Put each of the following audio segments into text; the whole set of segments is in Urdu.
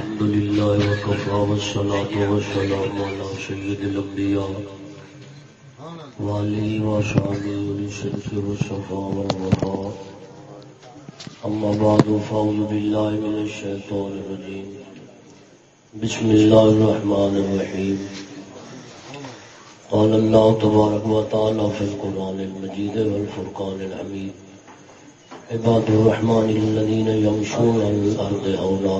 الحمد لله وكفى والصلاة والسلام على سيد الأنبياء وعليه وصحبه ولسلك والصفا والوفاء. أما بعد، فأعوذ بالله من الشيطان الرجيم. بسم الله الرحمن الرحيم. قال الله تبارك وتعالى في القرآن المجيد والفرقان الحميد. عباد الرحمن الذين يمشون على الأرض هولا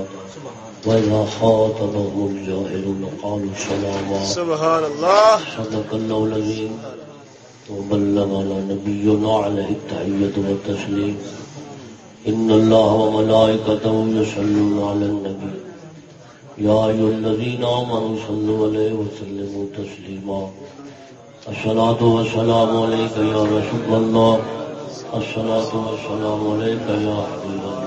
وإذا خاطبهم الجاهلون قالوا سلاما سبحان الله صدق الله العظيم. وبلغ على نبينا عليه التحية والتسليم. إن الله وملائكته يصلون على النبي. يا أيها الذين آمنوا صلوا عليه وسلموا تسليما. الصلاة والسلام عليك يا رسول الله. الصلاة والسلام عليك يا حبيب الله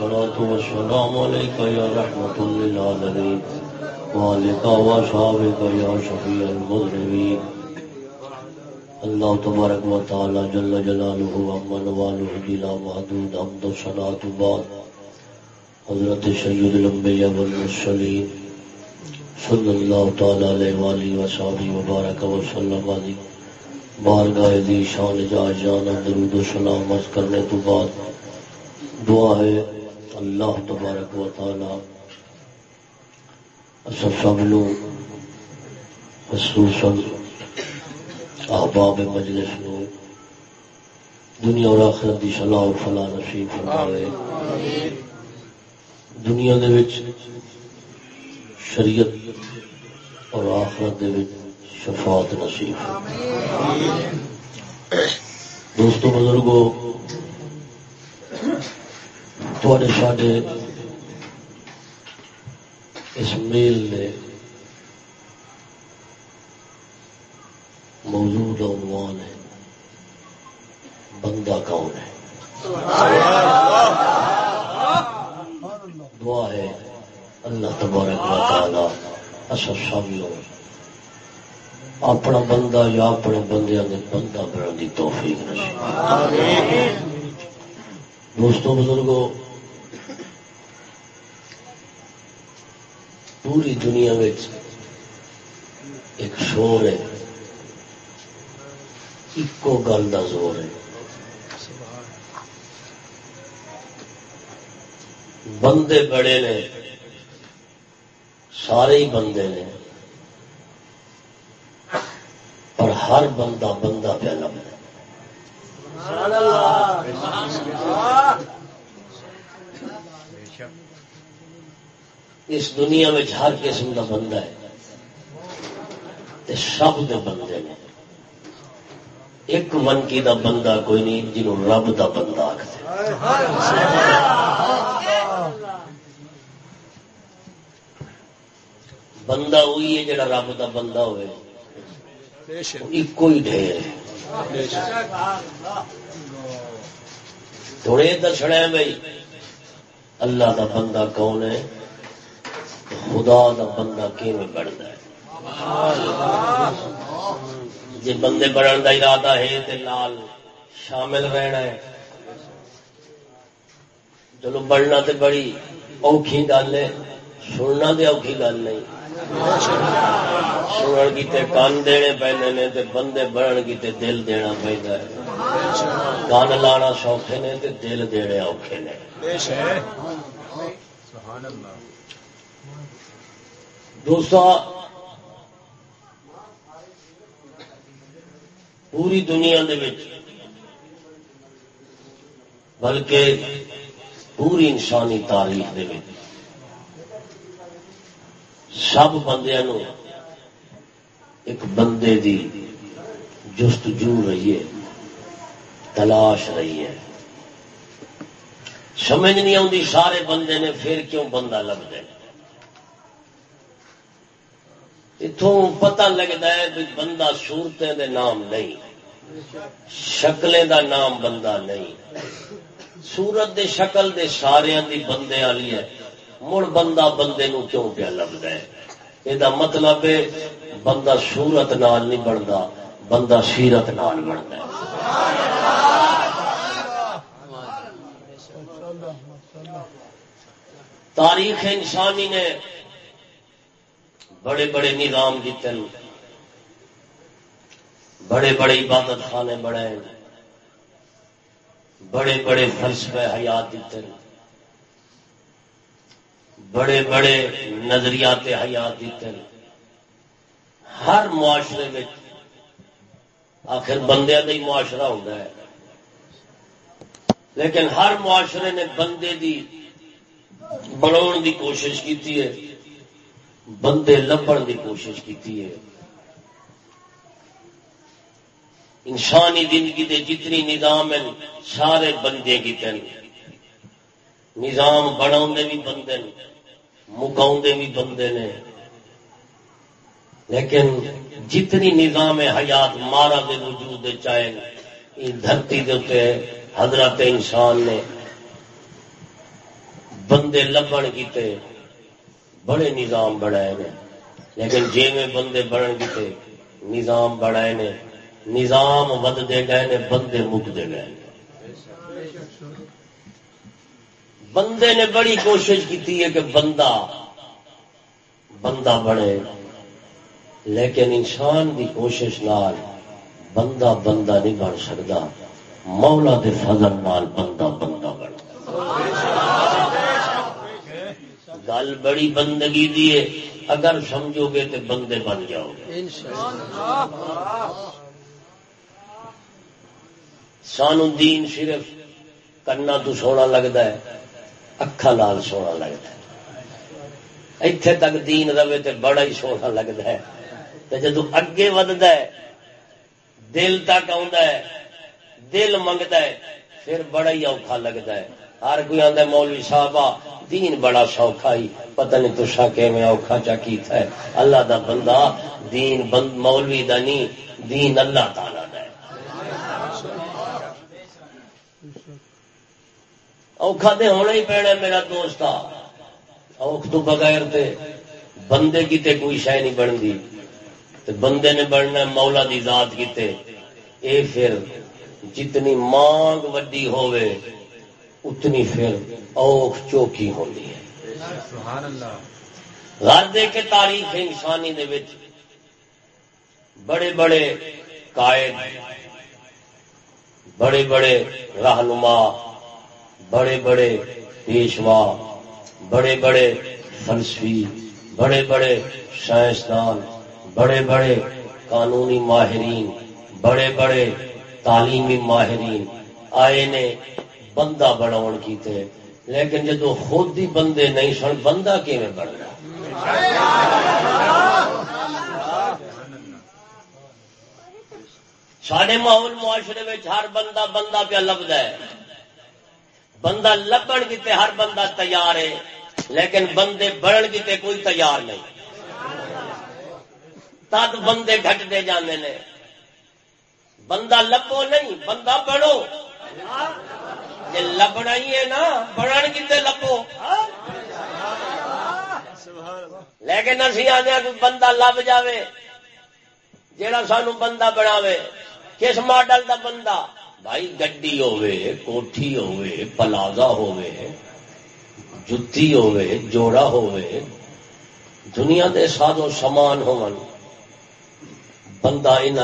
الصلاة والسلام عليك يا رحمة للعالمين. وعليك وصحابك يا شفيع المذنبين. اللہ تبارک و تعالی جل جلالہ امن والہ جلا محدود حمد و صلاة بعد. حضرت سید الانبیاء والمرسلین. صلی اللہ تعالی علیہ وآلہ وصحبہ وبارک وسلم علیہ بارگاہ دی شان جا جانا درود و سلام عرض کرنے تو بعد دعا ہے اللہ تبارک و تعالی سب لو خصوصا احباب مجلس نو دنیا اور آخرت دی صلاح و فلاح نصیب فرمائے۔ دنیا دے وچ شریعت اور آخرت دے وچ شفاعت نصیب دوستو، بزرگو تھوڑے ساڈے اس میل نے موجود عنوان ہے، بندہ کون ہے؟ دعا ہے، اللہ تبارک و تعالی، اصل سامنے اپنا بندہ یا اپنے بندے بندہ بننے کی توفیق نصیب دوستوں، بزرگوں، پوری دنیا میں ایک شور ہے، ایکو گل کا زور ہے۔ بندے بڑے نے، سارے ہی بندے نے، پر ہر بندہ بندہ پہ لگتا اس دنیا میں ہر قسم کا بندہ ہے سب دے بندے نے۔ ایک منکی دا بندہ کوئی نہیں جنہوں رب دا بندہ آخر بندہ وہی ہے جڑا رب دا بندہ ہوئے۔ ایک ہی ڈھیر تھوڑے دسنا بھائی، اللہ دا بندہ کون ہے؟ خدا دا بندہ کیون بڑھتا ہے؟ جی بندے بڑھن کا ارادہ ہے تو لال شامل رہنا ہے۔ چلو بڑھنا تو بڑی اوکھی گل ہے، سننا تو اوکھی گل نہیں۔ سنن کی کان دینے پہ بندے بڑھن کی دل دینا پہنا کان لانا سوکھے نے دل دینے اوکھے نے۔ دوسرا، پوری دنیا دے بلکہ پوری انسانی تاریخ دے سب بندیا ایک بندے دی جستجو رہی ہے، تلاش رہی ہے۔ سمجھ نہیں آتی سارے بندے نے پھر کیوں بندہ لگتا اتوں پتہ لگتا ہے بھی بندہ سورتیں دے نام نہیں، شکلیں دا نام بندہ نہیں۔ سورت دے شکل دے سارے دی بندے والی ہے۔ مڑ بندہ بندے نو کیوں پیا لگتا ہے؟ یہ مطلب ہے بندہ سورت نال نہیں بنتا بندہ سیرت نال بنتا ہے۔ تاریخ انسانی نے بڑے بڑے نظام دیتے بڑے بڑے عبادت خانے بڑے بڑے بڑے فلسفے حیات دیتے بڑے بڑے نظریات حیات دیتے ہیں ہر معاشرے میں آخر بندے کا ہی معاشرہ ہوتا ہے۔ لیکن ہر معاشرے نے بندے دی بنا دی کوشش کی ہے، بندے لبن دی کوشش کی ہے۔ انسانی زندگی دے جتنی نظام ہیں، سارے بندے کی تین نظام بنا بھی بندے مکاؤ بھی بندے نے۔ لیکن جتنی نظام حیات مارا دے وجود چاہے دھرتی دے حضرت انسان نے بندے لبن کیتے، بڑے نظام بڑھائے نے۔ لیکن جی میں بندے بڑھن کیتے، نظام بڑھائے نے، نظام ودتے گئے نے، بندے مکتے گئے بندے نے بڑی کوشش کی ہے کہ بندہ بندہ بنے۔ لیکن انسان کی کوشش نال بندہ بندہ نہیں بن سکتا۔ مولا دے فضل نال بندہ بندہ بن۔ گل بڑی بندگی دی ہے۔ اگر سمجھو گے تو بندے بن جاؤ گے۔ سانو دین صرف کرنا تو سونا لگتا ہے۔ اکھا لال سونا لگتا ہے اتنے تک دین رہے تو بڑا ہی سونا لگتا ہے جدو اگے ودتا ہے دل تک ہے دل منگتا ہے پھر بڑا ہی اوکھا لگتا ہے ہر کوئی آدھا مولوی صاحب دین بڑا سوکھا ہی پتہ نہیں تشا کہ میں اوکھا چا کیتا ہے اللہ دا بندہ دین بند مولوی دا نہیں دین اللہ تعالی دا ہے اوکھا دے ہونا ہی پینا میرا دوست اوکھ تو بغیر تے بندے کی تے کوئی شہ نہیں بنتی۔ بندے نے بڑھنا مولا دی ذات کیتے اے پھر جتنی مانگ وڈی ہوئے اتنی پھر اوکھ چوکی ہوتی ہے۔ گھر دے کے تاریخ انسانی دے وچ بڑے بڑے قائد بڑے بڑے رہنما بڑے بڑے پیشوا، بڑے بڑے فلسفی، بڑے بڑے سائنسدان، بڑے بڑے قانونی ماہرین، بڑے بڑے تعلیمی ماہرین آئے نے بندہ بناؤ کیتے۔ لیکن جدو خود ہی بندے نہیں سن، بندہ کیون بننا؟ سارے ماحول معاشرے ہر بندہ بندہ پہ لبد ہے۔ بندہ لبن کیتے ہر بندہ تیار ہے، لیکن بندے بڑھن کیتے کوئی تیار نہیں۔ تد بندے گٹتے جانے نے۔ بندہ لبو نہیں، بندہ بڑھو۔ جی لبنا ہی ہے نا، بڑھن کتنے لبو۔ لیکن اسی آنے کوئی بندہ لب جاوے، جیڑا سانو بندہ بناوے، کس ماڈل دا بندہ؟ بھائی گڈی ہوے کوٹھی ہوے پلازا ہوے جتی ہوے جوڑا ہوے دنیا دے سادو سامان ہون بندہ ان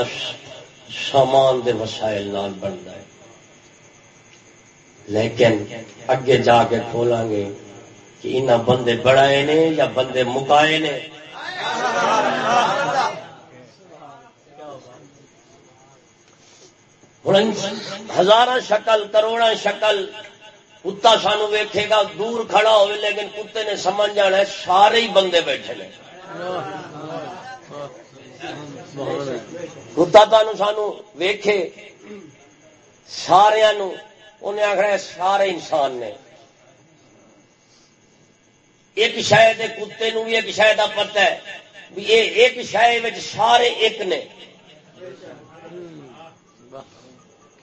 سامان دے وسائل نال بنتا ہے۔ لیکن اگے جا کے کھولا گے کہ ان بندے بڑھائے نے یا بندے مکائے نے؟ ہوں ہزار شکل کروڑا شکل۔ کتا سانو ویکھے گا، دور کھڑا ہوئے، لیکن کتے نے سمجھ جانا ہے، سارے ہی بندے بیٹھے نے۔ کتا تمہیں سانو ویکھے سارا انہیں آخر سارے انسان نے۔ ایک شاید کتے نو بھی ایک شاید کا پتا ہے، بھی یہ ایک شاید سارے ایک نے۔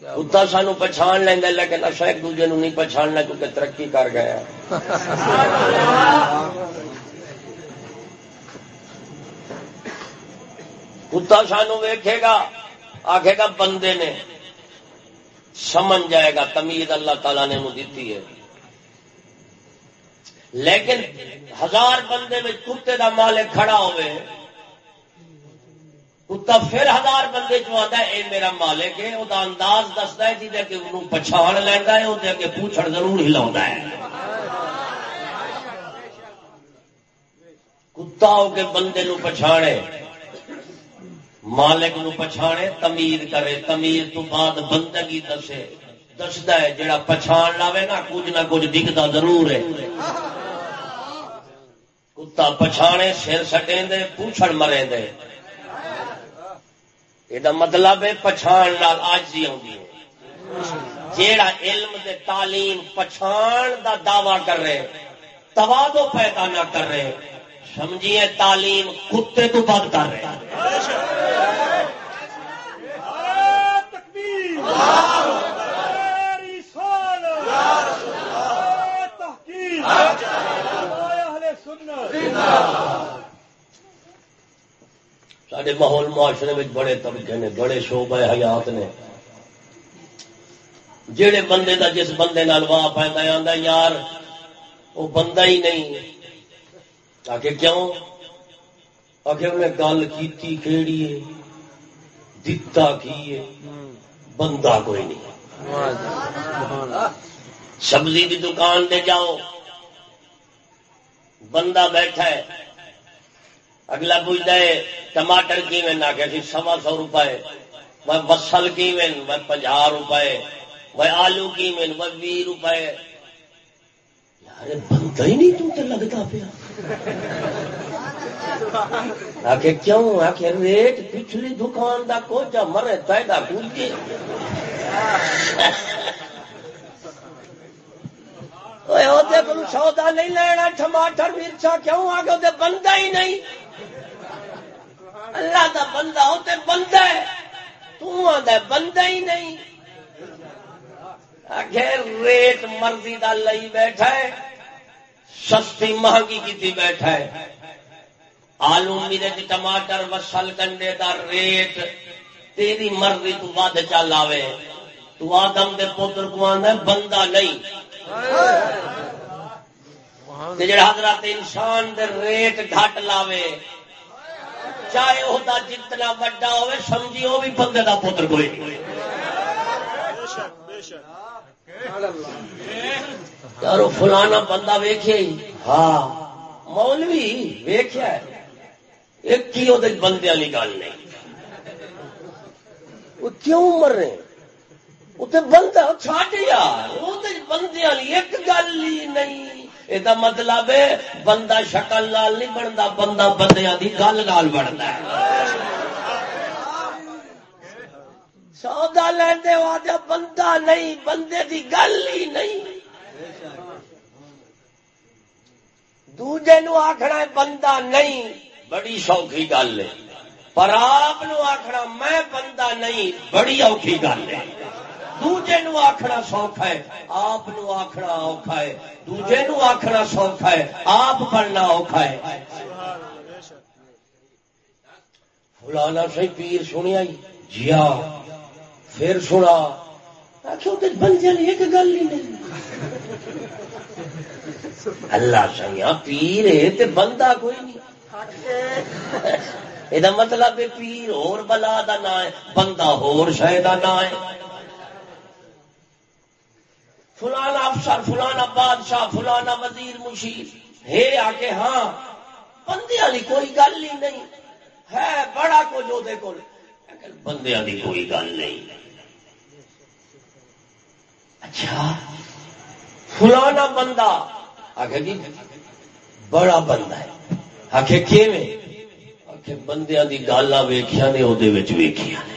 کتا سانو پچھان لینا لیکن اصا ایک دوجے نہیں پچھاننا کیونکہ ترقی کر گیا کتا سانو ویکھے گا آخے گا بندے نے سمجھ جائے گا، تمیز اللہ تعالی نے دیتی ہے۔ لیکن ہزار بندے میں کتے کا مالک کھڑا ہوئے کتا پھر ہزار بندے چ آتا ہے، اے میرا مالک ہے وہ انداز دستا ہے جی کہ انہوں پچھان لینا ہے وہ پوچھڑ ضرور ہلا ہے۔ کتا ہو کے بندے نو پچھاڑے، مالک نو پچھاڑے، تمیر کرے، تمیر تو بعد بندگی دسے۔ دستا ہے جڑا پچھان لاوے نا، کچھ نہ کچھ دکھتا ضرور ہے۔ کتا پچھانے سر سٹیں دے پوچھڑ مرے دے یہ مطلب ہے پچھان لال آج ہی آئی جیڑا علم دے تعلیم پچھان دا دعوی کر رہے توادو پیدا نہ کر رہے سمجھیے تعلیم کتے تو بد کر رہے سارے ماحول معاشرے میں بڑے طبقے نے، بڑے شعبے حیات نے۔ جہے بندے دا جس بندے نال واہ پہ یار وہ بندہ ہی نہیں آگے کیوں؟ آگے انہیں گل کی کہڑی ہے؟ دتا کی ہے؟ بندہ کوئی نہیں۔ سبزی کی دکان دے جاؤ، بندہ بیٹھا ہے۔ اگلا پوچھتا ہے، ٹماٹر کی نہ کہ سوا سو روپئے میں بسل کی میں میں پنجا روپئے میں آلو کی میں میں بھی روپئے یار بنتا ہی نہیں تو لگتا پیا۔ آخ کیوں؟ آخ ریٹ پچھلی دکان کا کچھ مرے تیدا کچھ سودا نہیں لینا ٹماٹر مرچا کیوں آ کے بنتا ہی نہیں اللہ دا بندہ ہوتے بندہ ہے تو آدھا بندہ ہی نہیں آخر ریٹ مرضی دا لئی بیٹھا ہے سستی مہنگی کی بیٹھا ہے آلو مرچ ٹماٹر وسل کنڈے دا ریٹ تیری مرضی تو ود چل آوے تو آدم دے پوتر کو آدھا بندہ نہیں جڑا حضرت انسان دے ریٹ گھٹ لاوے، چاہے وہ جتنا وڈا ہوئے سمجھی وہ بھی بندے دا پتر کوئی یار فلانا بندہ ویخیا ہی۔ ہاں مولوی ویخیا ایک ہی وہ بندے والی گل نہیں۔ وہ کیوں مر رہے وہ بندہ چھٹ یار بندے والی ایک گل ہی نہیں۔ یہ مطلب ہے، بندہ شکل لال نہیں بنتا بندہ بندیا کی گل لال بنتا سودا لینے والے بندہ نہیں، بندے کی گل ہی نہیں۔ دوجے نو آخنا بندہ نہیں، بڑی سوکھی گل ہے۔ پر آپ آخنا میں بندہ نہیں، بڑی اوکھی گل ہے۔ دوجے نو آخنا سوکھا ہے آپ آخنا اوکھا ہے دوجے نو آخنا سوکھا ہے آپ بننا اوکھا ہے فلانا سی پیر سنیا جی ہاں پھر سنا بندے ایک گل ہی نہیں اللہ سنیا پیر ہے تے بندہ کوئی نہیں یہ مطلب پیر اور بلا دا نا ہے بندہ ہور شاید نا ہے فلانا افسر، فلانا بادشاہ، فلانا وزیر مشیر۔ ہے آ کے ہاں بندے والی کوئی گل ہی نہیں۔ ہے بڑا کچھ وہ بندے والی کوئی گل نہیں۔ اچھا فلانا بندہ۔ آخ جی بڑا بندہ ہے۔ آخ آخ بندیا کی گل ویخیا نے وہ ویخیا نے۔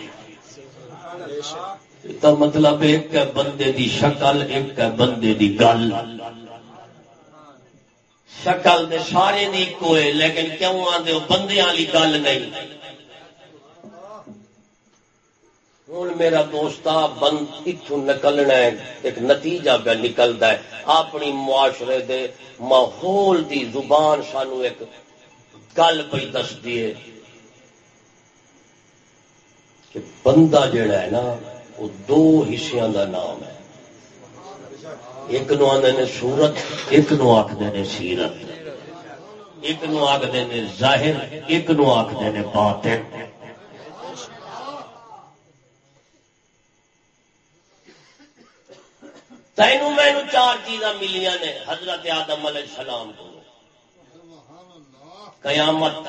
تو مطلب ایک ہے بندے دی شکل، ایک ہے بندے دی گل۔ شکل دے سارے دی کوئے، لیکن کیوں آدھے بندے والی گل نہیں۔ ہوں میرا دوست بند اتو نکلنا ہے، ایک نتیجہ پہ نکلتا ہے۔ اپنی معاشرے دے ماحول دی زبان سانو ایک گل پہ دس دیے کہ بندہ جڑا ہے نا وہ دو حصوں کا نام ہے ایک نو آدھے نے سورت ایک نو آخر نے سیرت ایک نو آخر نے ظاہر ایک نو آخر نے باطن تینوں مینو چار چیزاں ملیا نے حضرت آدم علیہ السلام کو قیامت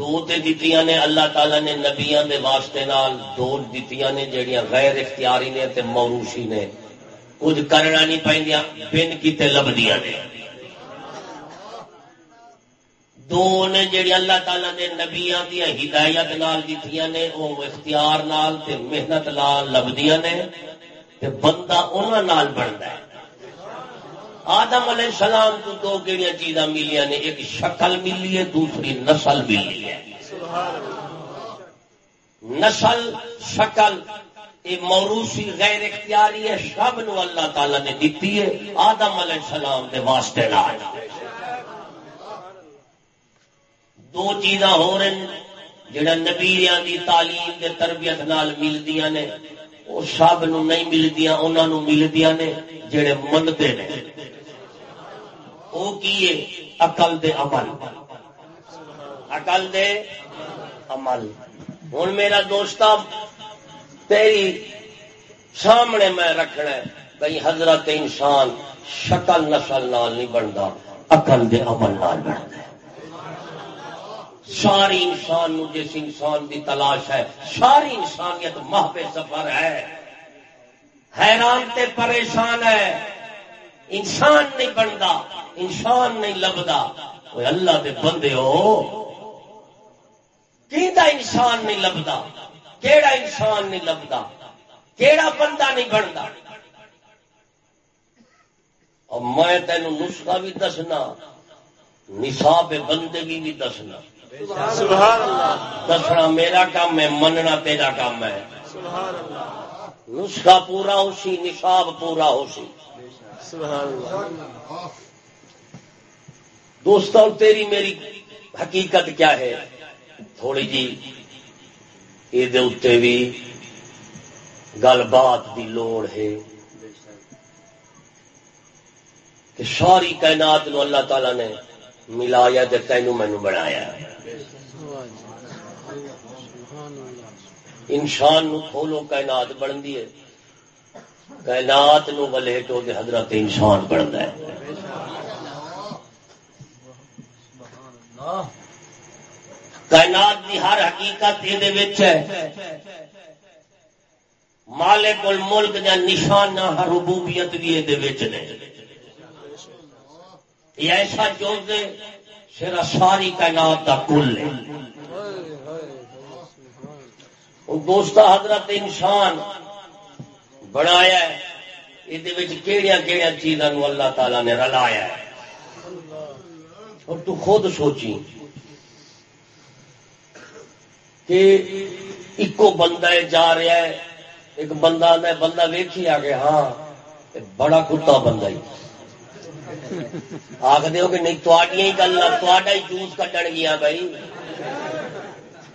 دو تے دتیاں نے، اللہ تعالی نے نبیاں دے واسطے نال دو دتیاں نے جڑیاں غیر اختیاری نے تے موروثی نے۔ کچھ کرنا نہیں پہنیا بن کیتے لبدیاں نے۔ دو نے جڑی اللہ تعالی نے نبیاں دی ہدایت نال دتیاں نے، او اختیار نال تے محنت نال لبدیاں نے۔ تے بندہ انہاں نال بندا ہے۔ آدم علیہ السلام کو دو کہڑی چیزاں ملیاں نے، ایک شکل ملی ہے، دوسری نسل ملی ہے۔ نسل، شکل، یہ موروسی غیر اختیاری ہے سب نو اللہ تعالی نے دیتی ہے، آدم علیہ السلام کے واسطے لال دو چیزاں ہو رہی جڑا نبیاں دی تعلیم دے تربیت نال ملدیاں نے، وہ سب نو نہیں ملدیاں، انہاں نو ملدیاں نے، جڑے منتے نے۔ وہ کیے اقل دے عمل۔ اقل دے عمل۔ ہوں میرا دوست تیری سامنے میں رکھنا بھائی حضرت انسان شکل نسل نال نہیں بنتا اقل دے عمل نال بنتا ساری انسان نو جس انسان دی تلاش ہے، ساری انسانیت محب سفر ہے۔ حیران تے پریشان ہے۔ انسان نہیں بنتا انسان نہیں لبدا۔ وہ اللہ دے بندے ہو انسان نہیں لبدا؟ کیڑا انسان نہیں لبدا؟ کیڑا بندہ نہیں بنتا اور میں تینوں نسخہ بھی دسنا نصاب بندگی بھی دسنا۔ دسنا میرا کام ہے مننا تیرا کام ہے۔ نسخہ پورا ہو سی نصاب پورا ہو سی۔ دوستوں تیری میری حقیقت کیا ہے؟ تھوڑی جی یہ بھی گل بات کی لوڑ ہے۔ کہ ساری کائنات نو اللہ تعالی نے ملایا تو تینوں مینو بنایا۔ انسان نو کھولو کائنات بنتی ہے۔ کائنات نو ولیٹو کے حضرت انسان بنتا ہے۔ کائنات کی ہر حقیقت یہ مالک الملک یا نشانہ ہر ربوبیت بھی یہ ایسا جو سرا ساری کائنات کا کل ہے۔ دوست حضرت انسان بنایا یہ کہڑی کہڑی چیزوں اللہ تعالی نے رلایا ہے۔ اور تو خود سوچی۔ کہ ایکو بندہ جا رہا ہے۔ ایک بندہ آتا بندہ ویکھی آ گیا ہاں بڑا کتا بندہ ہی آخ دو کہ نہیں تھی ہی گل تا ہی جوس کٹن گیا بھائی۔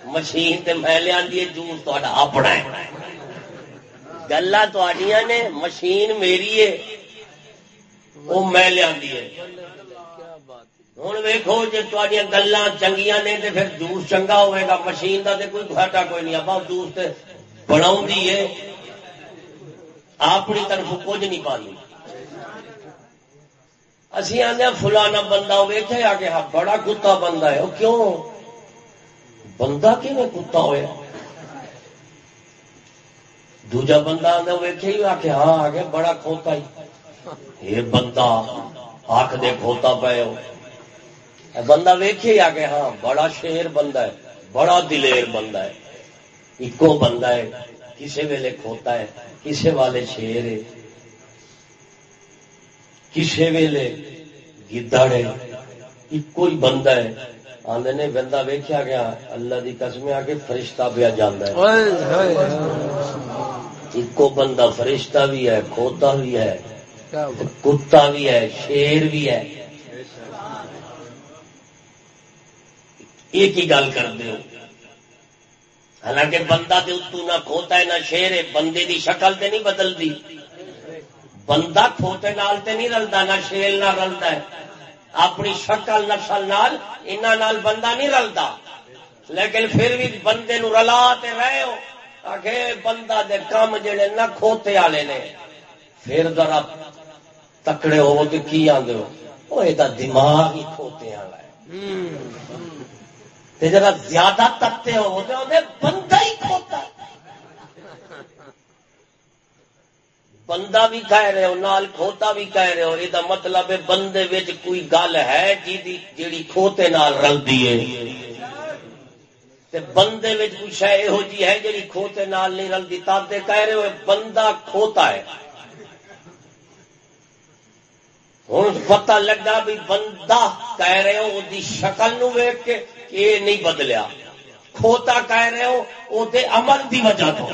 مشین تے میں لیا جوس تا اپنا ہے۔ گلا نے، مشین میری ہے وہ میں لیا ہوں ویکو جی تھوڑی گلا چنگیا نے تو پھر جوس چنگا ہوئے گا۔ مشین کا تو کوئی گھاٹا کوئی نہیں آپ جوس بنا اپنی طرف کچھ نہیں پانی اسی آدھے فلانا بندہ ویچے آ کے ہاں، بڑا کتا بندہ ہے۔ وہ کیوں؟ بندہ کیون کتا ہوا دوجا بندہ آدھا ویچے ہی آ کے ہاں آ گیا بڑا کھوتا ہی یہ بندہ آخ دے کھوتا پے بندہ ویکھے آ کے ہاں بڑا شیر بندہ ہے بڑا دلیر بندہ ہے ایکو بندہ ہے کسی ویلے کھوتا ہے کسی والے شیر ہے کسی ویلے گدڑ ہے ایکو ہی بندہ ہے آدھے نے بندہ ویکیا گیا اللہ دی قسم آ کے فرشتہ پیا جانا ہے ایکو بندہ فرشتہ بھی ہے کھوتا بھی ہے کتا بھی ہے شیر بھی ہے ایک ہی گل کرتے ہو حالانکہ بندہ اتو نہ کھوتا ہے نہ شیر ہے بندے دی شکل تے نہیں بدلتی بندہ کھوتے نال تے نہیں رلتا نہ شیل نہ رلتا ہے اپنی شکل نسل نال نال بندہ نہیں رلتا لیکن پھر بھی بندے نو رلا تے رہے ہو آگے بندہ دے کام جڑے نہ کھوتے والے نے، پھر ذرا تکڑے ہو تو کی آدھے ہو؟ وہ یہ دماغ ہی کھوتے والا ہے۔ ذرا زیادہ تکتے ہو تو بندہ ہی کھوتا۔ بندہ بھی کہہ رہے ہو، نال کھوتا بھی کہہ رہے ہو یہ مطلب ہے بندے کوئی گل ہے جی جیڑی کھوتے نال رلدی ہے۔ بندے کوئی شہ یہو جی ہے جی کھوتے نال نہیں رلتی تب کہہ رہے ہو بندہ کھوتا ہے۔ ہوں پتا لگا بھی بندہ کہہ رہے ہو وہ شکل نو ویک کے یہ نہیں بدلیا۔ کھوتا کہہ رہے ہو وہ عمل دی وجہ تو۔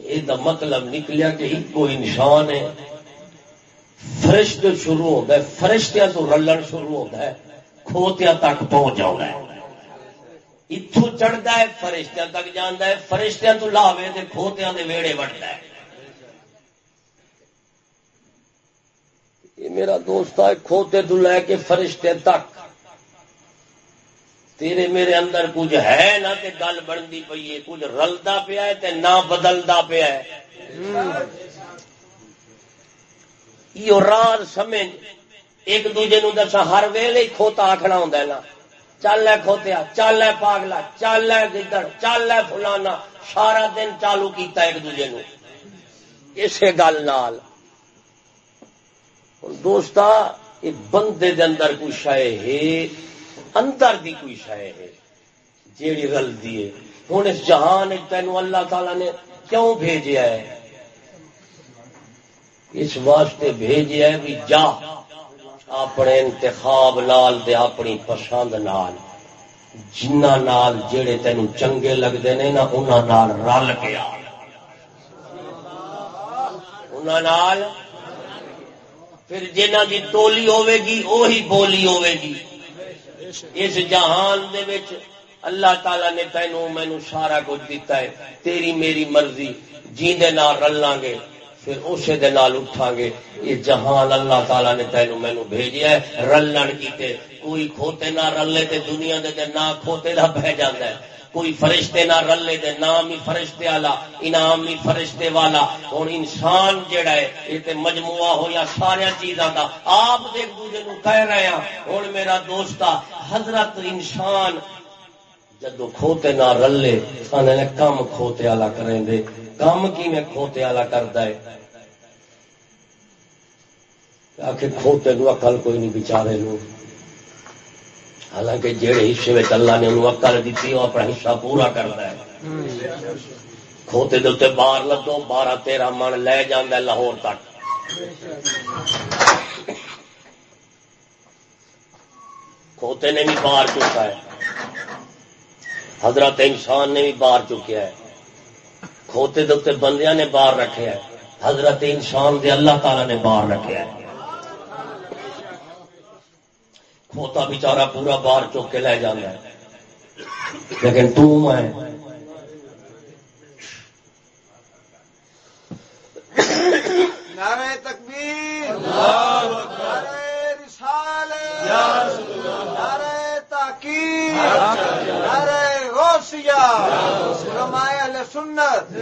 یہ مطلب نکلیا کہ ایک کو انسان ہے۔ فرشت شروع ہوتا ہے فرشتیا تو رلن شروع ہوتا ہے کھوتیا تک پہنچ جاؤں اتو چڑھتا ہے فرشتہ تک جانا ہے۔ فرشتہ تو لاوے تو کھوتیا کے ویڑے وٹتا ہے۔ یہ میرا دوست ہے کھوتے تو لے کے فرشتے تک۔ تیرے میرے اندر کچھ ہے نہ تے گل بنتی پی ہے، کچھ رلتا پیا ہے تے نہ بدلتا پیا ہے۔ یہ راز سمجھ۔ ایک دوجے نو دسا ہر ویلے کھوتا آخنا ہوں نا۔ چل ہے کھوتیا، چل ہے پاگلا، چل ہے گدڑ، چل ہے فلانا۔ سارا دن چالو کیتا ایک دوجے نو۔ اسی گل نال۔ دوستا یہ بندے دے اندر کوئی شے ہے، اندر دی کوئی شے ہے، جیڑی رلدی ہے۔ ہوں اس جہان تینوں اللہ تعالی نے کیوں بھیجا ہے؟ اس واسطے بھیجا ہے بھی جا۔ اپنے انتخاب نال دے اپنی پسند نال۔ جنہ نال جڑے تینوں چنگے لگتے ہیں نا انہوں نال رل کے نال پھر جنہ دی ٹولی ہوے گی وہی بولی ہوے گی۔ اس جہان دے وچ اللہ تعالی نے تینوں مینو سارا کچھ دیتا ہے۔ تیری میری مرضی، جیندے نال رلاں گے۔ پھر اسے دے اٹھا گے یہ جہان اللہ تعالی نے تینوں مینو بھیجیا ہے۔ رلن کیتے کوئی کھوتے نہ رلے تے دنیا دے تے نہ کھوتے دا بہ جاندا ہے۔ کوئی فرشتے نہ رلے دے نام ہی فرشتے والا، انعام ہی فرشتے والا۔ ہوں انسان جڑا ہے، یہ تے مجموعہ ہو یا سارا چیزاں دا۔ آپ ایک دوسرے نو کہہ رہے ہیں ہوں میرا دوست حضرت انسان جدو کھوتے نہ رلے، سانے کم کھوتے والا کریں دے۔ کام کی میں کھوتے والا کرتا ہے؟ آخر کھوتے نو اکل کوئی نہیں بچارے نو۔ حالانکہ جہے حصے میں اللہ نے انہوں اکل دیتی وہ اپنا حصہ پورا کرتا ہے۔ کھوتے دے باہر لدو، بارہ تیرہ من لے جانا لاہور تک۔ کھوتے نے بھی باہر چکا ہے۔ حضرت انسان نے بھی باہر چکیا ہے۔ کھوتے دے بندیاں نے باہر رکھے ہے حضرت انسان دے اللہ تعالی نے باہر رکھے ہے کھوتا بچارا پورا باہر چوک کے لے جانا ہے۔ لیکن تو میں نعرہ تکبیر۔ نعرہ رسالت۔ نعرہ تحقیق سنت۔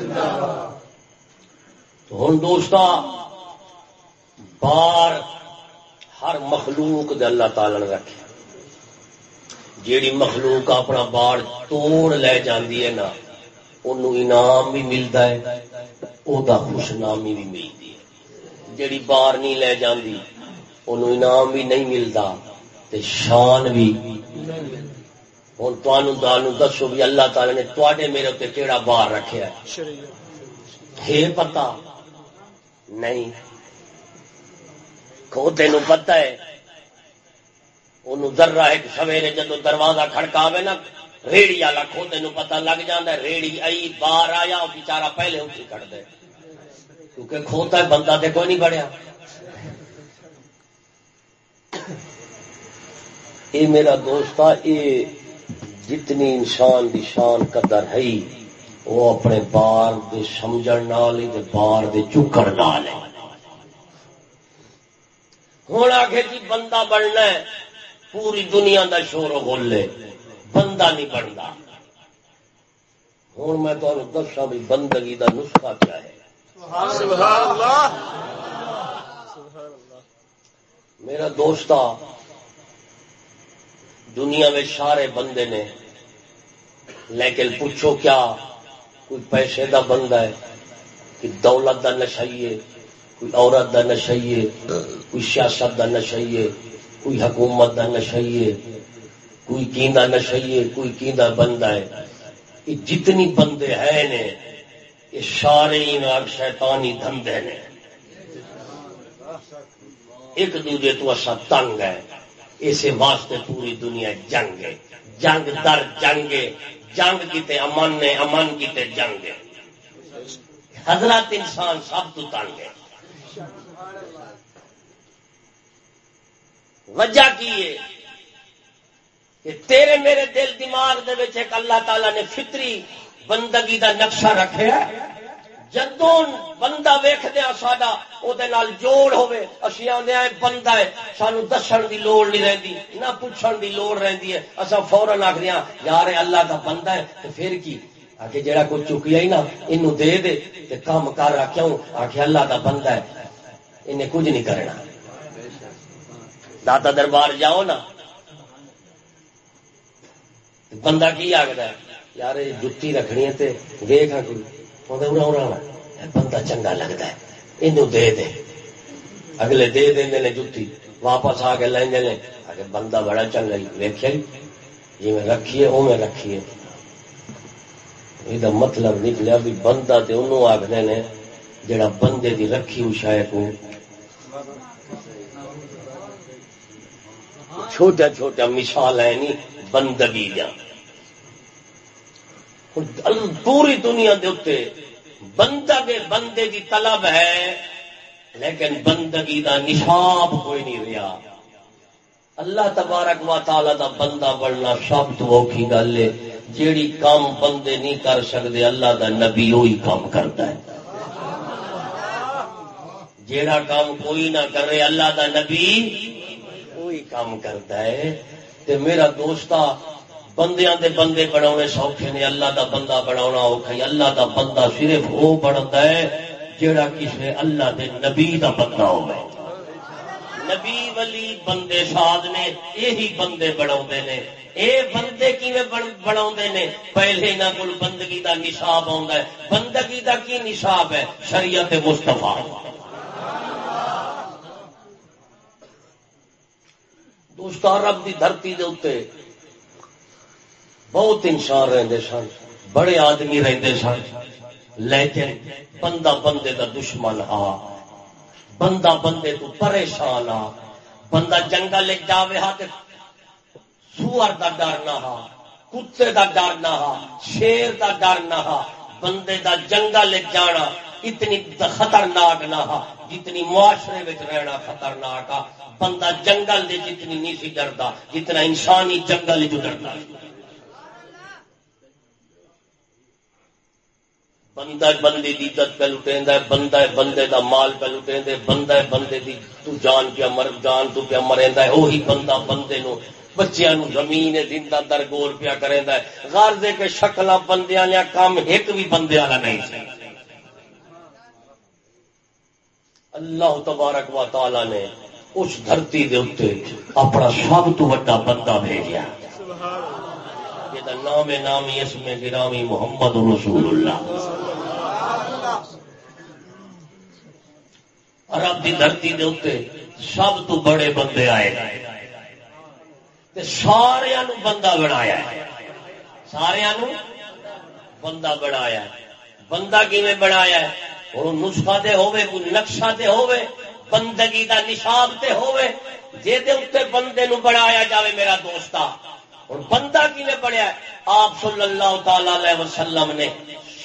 ہوں دوست بار ہر مخلوق دے اللہ تعالی نے رکھے۔ جیڑی مخلوق اپنا بار توڑ لے جاندی ہے نا انہوں انعام بھی ملتا ہے او دا خوش نامی بھی ملتی ہے۔ جیڑی بار نہیں لے جاندی انہوں انعام بھی نہیں ملتا تے شان بھی ہوں تمہوں دسو بھی اللہ تعالی نے تے میرے اتنے کہڑا بار رکھا ہے؟ پتا؟ نہیں۔ کھوتے نو پتا ہے۔ انہوں ذرا ایک سویرے جدو دروازہ کھڑکا نا، ریڑی والا کھوتے نو پتا لگ جاتا ہے، ریڑی آئی باہر آیا وہ بچارا پہلے اٹھی کٹ دے کیونکہ کھوتا ہے، بندہ تو کوئی نہیں بڑھیا۔ یہ میرا دوست یہ جتنی انسان دی شان قدر ہے وہ اپنے بار دے سمجھ نال ہی بار دے چکڑ نال ہے۔ ہوں آخر جی بندہ بننا ہے پوری دنیا دا شور و گولے بندہ نہیں بنتا ہوں میں تمہیں دسا بھی بندگی دا نسخہ کیا ہے۔ میرا دوست دنیا میں سارے بندے نے، لیکن پوچھو کیا، کوئی پیسے دا بندہ ہے کہ دولت دا نشائیے کوئی عورت دا نشائیے کوئی سیاست دا نشائیے کوئی حکومت دا نشائیے کوئی کیندا نشائیے کوئی کیندا بندہ ہے۔ یہ جتنی بندے ہیں نے، یہ سارے شیطانی دھندے نے۔ ایک دوجے تو اصا تنگ ہے اسی واسطے پوری دنیا جنگ ہے جنگ در جنگ جنگ کیتے امن نے امن کیتے جنگ حضرت انسان سب تو تنگ ہے وجہ کی ہے کہ تیرے میرے دل دماغ دے ایک اللہ تعالی نے فطری بندگی دا نقشہ رکھے۔ جدو بندہ ویخدیا ساڈا وہ جوڑ ہوے اسی آدھے بندہ ہے، سانو دسن دی لوڑ نہیں رہتی نہ پوچھن دی لوڑ رہتی ہے۔ اصا فورن آخر یار اللہ کا بندہ ہے تو پھر کی؟ آ کے کوئی چکیا ہی نا یہ دے دے، تے کام کر رہا کیوں؟ آخ اللہ کا بندہ ہے انہیں کچھ نہیں کرنا۔ داتا دربار جاؤ نا۔ بندہ کی آخر یار جتی رکھنی ہے ویخ کوئی بندہ چنگا لگتا ہے۔ یہ دے دے۔ اگلے دے دیں جتی۔ واپس آ کے لے بندہ بڑا چنگا ویخیا جی؟, جی؟ میں رکھیے، او میں رکھیے۔ یہ مطلب نکلیا بھی بندہ تو انہوں آخر نے جڑا بندے دی رکھی اشایا کو چھوٹا چھوٹا مثال ہے نہیں بندگی جا پوری دنیا دے اتنے بندہ کے بندے کی طلب ہے، لیکن بندگی دا نشاب کوئی نہیں رہا اللہ تبارک و تعالی دا بندہ بننا سب تو اوکھی گل ہے۔ جیڑی کام بندے نہیں کر سکتے اللہ دا نبی وہی کام کرتا ہے۔ جیڑا کام کوئی نہ کرے، اللہ دا نبی وہی کام کرتا ہے۔ تے میرا دوستہ بندیاں دے بندے بنا سوکھے نے، اللہ دا بندہ بنا اوکھا ہے، اللہ دا بندہ صرف وہ بنتا ہے جڑا کسی اللہ دے نبی دا بندہ ہو نبی ولی بندے ساد نے یہی بندے بنا نے۔ اے بندے کیویں بنا نے؟ پہلے یہاں کو بندگی دا نصاب آ بندگی دا کی نصاب ہے؟ شریعت مستفا دوست عرب دی دھرتی دے اتنے بہت انسان رہتے سن، بڑے آدمی رہتے سن، لیکن بندہ بندے کا دشمن آ۔ بندہ بندے تو پریشان آ۔ بندہ جنگل جاوے ہا سور کا ڈر نہ ہا، کتے کا ڈر نہ ہا، شیر کا ڈر نہ ہا۔ بندے کا جنگل جانا اتنی خطرناک نہ ہا، جتنی معاشرے میں رہنا خطرناک آ۔ بندہ جنگل دے جتنی نہیں سی ڈرتا جتنا انسانی جنگل جو ڈرتا بندہ بندے کی عزت پہ لٹیں بندہ بندے دا مال پہ لٹیں بندہ بندے دی تو جان پیا مر، جان تو پیا مریندا ہے وہی بندہ بندے نو، بچیاں نو زمین زندہ در گور پیا کریندا ہے۔ غرض ہے کہ شکل بندیاں یا کام ایک بھی بندے والا نہیں سی۔ اللہ تبارک و تعالی نے اس دھرتی دے اوتے اپنا سب تو بڑا بندہ بھیجیا نام نامی اس میں گرامی محمد رسول اللہ۔ عرب کی دھرتی دے اتنے سب تو بڑے بندے آئے۔ سارا بندہ بنایا سارا بندہ بنایا بندہ کیون بنایا اور نسخہ تے ہوے کوئی نقشہ تے ہوے بندگی دا نشاب تے ہوے جے دے اتنے بندے نو بنایا جاوے میرا دوستا اور بندہ کیون بنیا آپ صلی اللہ تعالی علیہ وسلم نے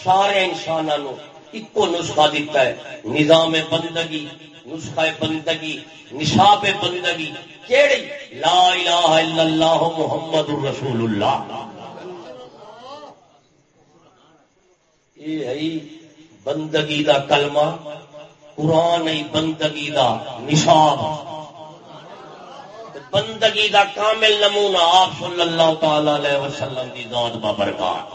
سارے انسانوں ایکو نسخہ دیتا ہے، نظام بندگی، نسخہ بندگی نشاب بندگی، کیڑی؟ لا الہ الا اللہ محمد رسول اللہ۔ یہ ہے بندگی دا کلمہ، قرآن بندگی دا نشاب بندگی دا کامل نمونہ آپ صلی اللہ تعالی علیہ وسلم کی ذات بابرکات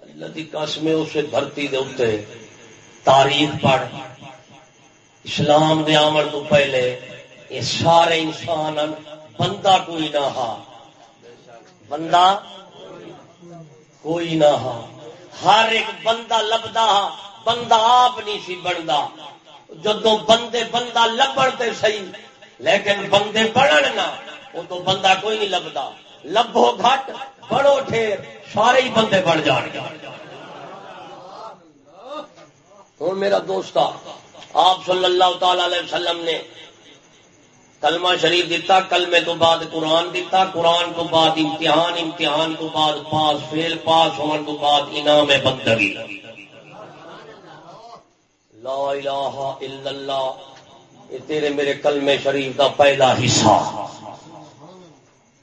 اللہ کی قسم اسے دھرتی دے اتنے تاریخ پڑھ، اسلام دے آمن تو پہلے یہ سارے انسان بندہ کوئی نہ ہا۔ بندہ کوئی نہ ہا۔ ہر ایک بندہ لبدا ہا، بندہ آپ نہیں سی بنتا جدو بندے بندہ لبن سی لیکن بندے بڑھن نہ تو بندہ کوئی نہیں لبدا۔ لبو گھٹ بڑو ٹھیر، سارے ہی بندے بن جان گے۔ ہوں میرا دوست آپ صلی اللہ تعالی علیہ وسلم نے کلمہ شریف دیتا کلمے تو بعد قرآن دیتا قرآن تو بعد امتحان امتحان تو بعد پاس، فیل پاس ہونے تو بعد انعام بندگی۔ لا الہ الا اللہ، یہ تیرے میرے کلمے شریف کا پہلا حصہ۔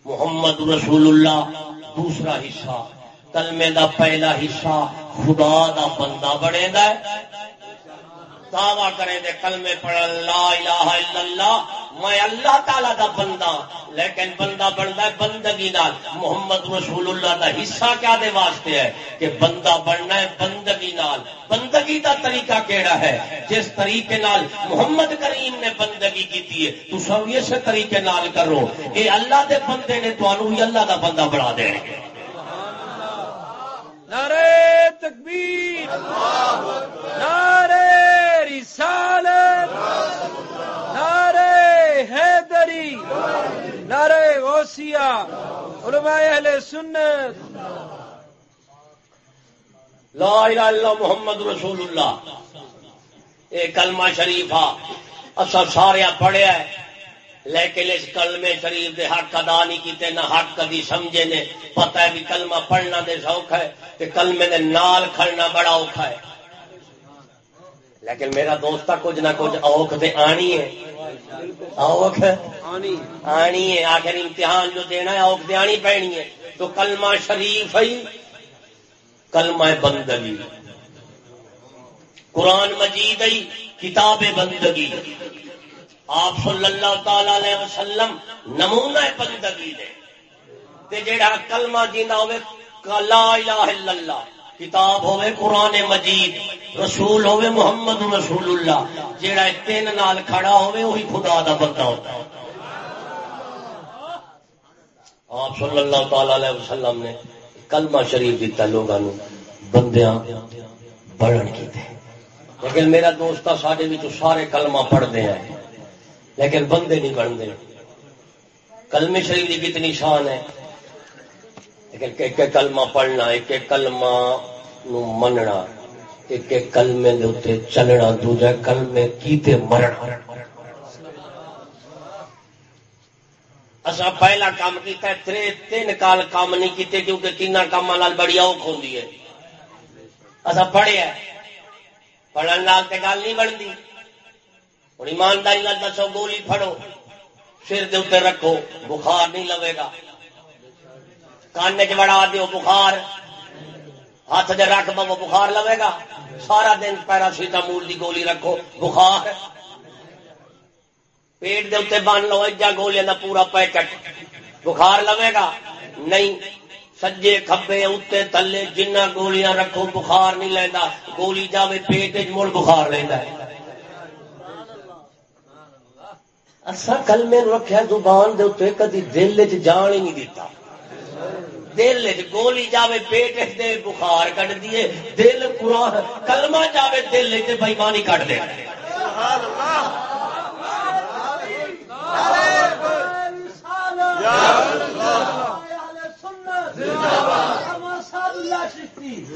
محمد رسول اللہ، دوسرا حصہ۔ کلمے دا پہلا حصہ خدا دا بندہ بنے دا دعوی کریں دے کلمے پڑھ لا الہ الا اللہ، میں اللہ تعالی دا بندہ لیکن بندہ بنتا ہے بندگی نال۔ محمد رسول اللہ دا حصہ کیا دے واسطے ہے؟ کہ بندہ بننا ہے بندگی نال۔ بندگی دا طریقہ کیڑا ہے؟ جس طریقے نال محمد کریم نے بندگی کی ہے تو سب اس طریقے نال کرو۔ اے اللہ دے بندے نے تو ہی اللہ دا بندہ بنا دے نعرے تکبیر نعرے رسالت نعرے حیدری نعرے غوثیہ، علماء اہل سنت۔ لا الہ الا محمد رسول اللہ۔ اے کلمہ شریفہ اصا سارے پڑھیا ہے لیکن اس کلمے شریف دے حق ادا نہیں کیتے نہ حق کدی سمجھے نے۔ پتہ ہے بھی کلمہ پڑھنا دے سوکھ ہے کہ کلمے دے نال کھڑنا بڑا اوکھا ہے۔ لیکن میرا دوست کچھ نہ کچھ اوکھ دے آنی ہے۔ اوکھ؟ آنی ہے۔ آخر امتحان جو دینا ہے اوکھ دے آنی پہنی ہے۔ تو کلمہ شریف ہی کلمہ بندگی۔ قرآن مجید ہی کتاب بندگی۔ آپ صلی اللہ تعالی علیہ وسلم نمونہ بندگی دے۔ تے جیڑا کلمہ جیندا ہوے لا الہ الا اللہ، کتاب ہوے قرآن مجید، رسول ہوے محمد رسول اللہ، جیڑا تین نال کھڑا ہوے وہی خدا دا بندہ ہوتا ہے۔ آپ صلی اللہ تعالی علیہ وسلم نے کلمہ شریف دیتا لوگوں بندیاں بڑھن کیتے لیکن میرا دوست سارے سارے کلمہ پڑھتے ہیں لیکن بندے نہیں بنتے کلمے شریف کی کتنی شان ہے۔ لیکن ایک ایک کلمہ پڑھنا، ایک ایک کلمہ نو مننا، ایک ایک کلمے دے اتنے چلنا، دوجا کلمے کیتے مرنا۔ اصا پہلا کام کیتا ہے، ترے تین کال کام نہیں کیتے کیونکہ تین کام بڑی اوکھ ہوتی ہے۔ اصا پڑھیا پڑھنے گل نہیں بنتی۔ ہوں ایمانداری دسو، گولی پھڑو، سر دے اتنے رکھو، بخار نہیں لوے گا۔ کان چ بڑا دیو بخار، ہاتھ دے رکھ بو بخار لوے گا۔ سارا دن پیراسیٹا مول دی گولی رکھو، بخار۔ پیٹ دے اتنے بن لو اجا گولی کا پورا پیکٹ۔ بخار لوے گا۔ نہیں، سجے کبے اتنے تھلے، جنہ گولیاں رکھو، بخار نہیں لینا گولی جاوے پیٹ مڑ بخار لینا ہے۔ اصا کل میں رکھا زبان دے اتنے کدی دل چ جان ہی نہیں دیتا دل گولی جاوے، پیٹ دے بخار کٹ دیے دل قرآن، کلمہ جاوے دل چ بےمانی کٹ دے۔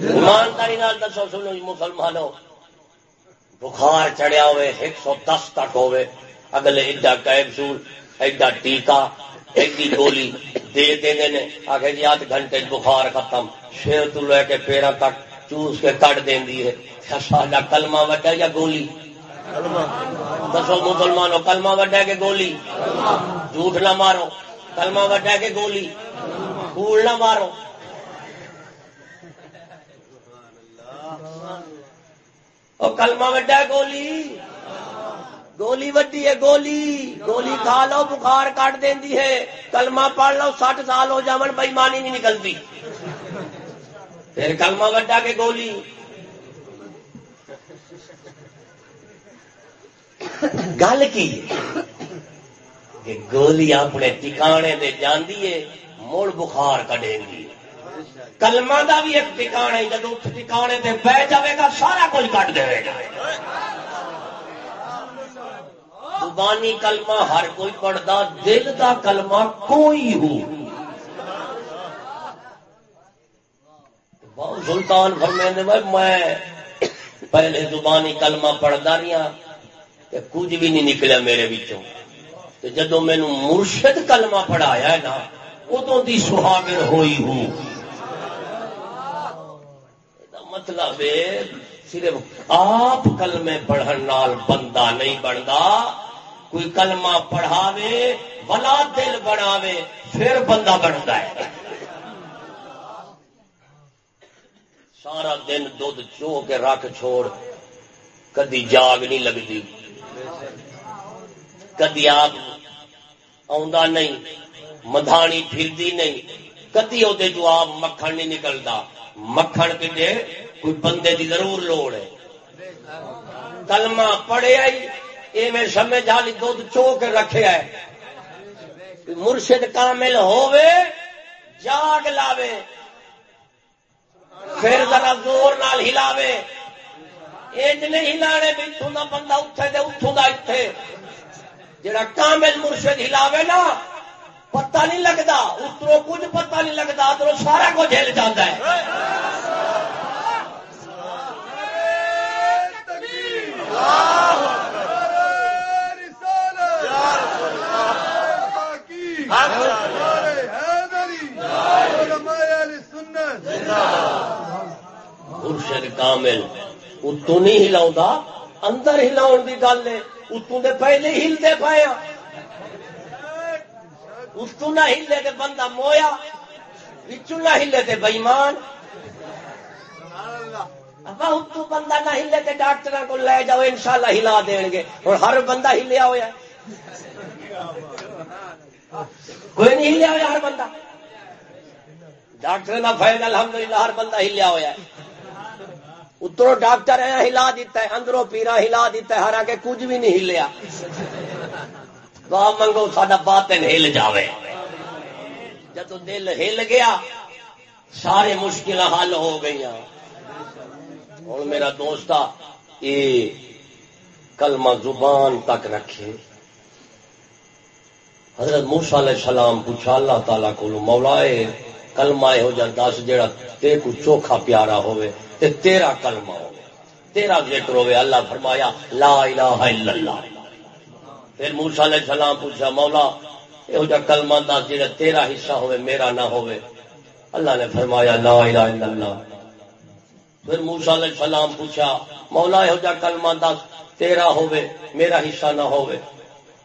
ایمانداری دسو، سنو جی، مسلمانوں، بخار چڑھیا ہوئے، ایک سو دس تک ہوئے۔ اگلے ایڈا کیپسول ایڈا ٹیکا ایڈی گولی دے دے نے آخر جی آدھ گھنٹے بخار ختم شیر تو لے کے پیرا تک چوس کے کٹ دیندی ہے۔ اچھا، وڈا یا گولی؟ دسو مسلمانوں کلما وڈا کے گولی؟ جھوٹ نہ مارو کلما وڈا کے گولی؟ پھول نہ مارو۔ کلما وڈا گولی؟ گولی وڈی ہے، گولی۔ گولی کھا لو، بخار کٹ دینی ہے۔ کلمہ پڑھ لو، سٹھ سال ہو جاون بےمانی نہیں نکلتی۔ پھر کلمہ وڈا کے گولی۔ گل کی؟ کہ گولی اپنے ٹکانے دے جاندی ہے، مڑ بخار کڈے گی کلمہ دا بھی ایک ٹکانے جب ٹکانے تے بہ جائے گا، سارا کچھ کٹ دے گا۔ زبانی کلمہ ہر کوئی پڑھتا دل کا کلمہ کوئی ہو۔ سلطان فرمے میں پہلے زبانی کلمہ پڑھتا رہا کچھ بھی نہیں نکلیا میرے بچوں جدو مینو مرشد کلمہ پڑھایا ہے نا ادو کی سہاگر ہوئی ہوں مطلب صرف آپ کلمے پڑھن نال بندہ نہیں بنتا کوئی کلمہ پڑھاوے بلا دل بناوے، پھر بندہ بنتا ہے۔ سارا دن دھد چو کے رکھ چھوڑ، کدی جاگ نہیں لگتی۔ کدی آپ نہیں، مدھانی پھرتی نہیں، کدی وہ جواب مکھن نہیں نکلتا مکھن کے کوئی بندے دی ضرور لوڑ ہے۔ کلمہ پڑے آئی یہ میں سمجھ جالی دھد چو کے رکھے ہے مرشد کامل ہووے جاگ لاوے پھر ذرا زور نال ہلاوے ایج نہیں ہلانے بھی اتوں کا بندہ اٹھے دے اتوں کا اتنے جڑا کامل مرشد ہلاوے نا پتہ نہیں لگتا اترو کچھ پتہ نہیں لگتا ادھر سارا کچھ ہل جاتا ہے مرشد کامل اتو نہیں ہلاؤ اندر ہلاؤ کی گل ہے، اتوں دے پہلے ہلتے پائے۔ اتو نہ ہلے تے بندہ مویا بچوں نہ ہلے تے بئیمان۔ اتو بندہ نہ ہلے تے ڈاکٹر کو لے جاؤ، انشاءاللہ ہلا دین گے اور ہر بندہ ہلیا ہوا ہے۔ کوئی نہیں ہلیا ہوا ہر بندہ؟ ڈاکٹر کا فائدہ الحمدللہ، ہر بندہ ہلیا ہوا اترو ڈاکٹر ہے ہلا دیتا ہے، اندروں پیرا ہلا دیتا ہے ہر کے کچھ بھی نہیں ہلیا۔ دعا منگو سا باطن ہل جاوے۔ جب دل ہل گیا، سارے مشکل حل ہو گئی اور میرا دوست یہ کلمہ زبان تک رکھے۔ حضرت موسا علیہ السلام پوچھا، اللہ تعالیٰ کو مولا اے کلمہ یہ جا دس جا کو چوکھا پیارا ہوئے تے تیرا کلمہ ہو تیرا ذکر ہوئے اللہ فرمایا، لا الہ الا اللہ۔ پھر موسا علیہ السلام پوچھا، مولا یہ جا کلمہ دس جا تیرا حصہ ہوئے میرا نہ ہوئے اللہ نے فرمایا، لا الہ الا اللہ۔ پھر موسا علیہ السلام پوچھا، مولا یہ جا کلمہ دس، تیرا ہوئے میرا حصہ نہ ہوئے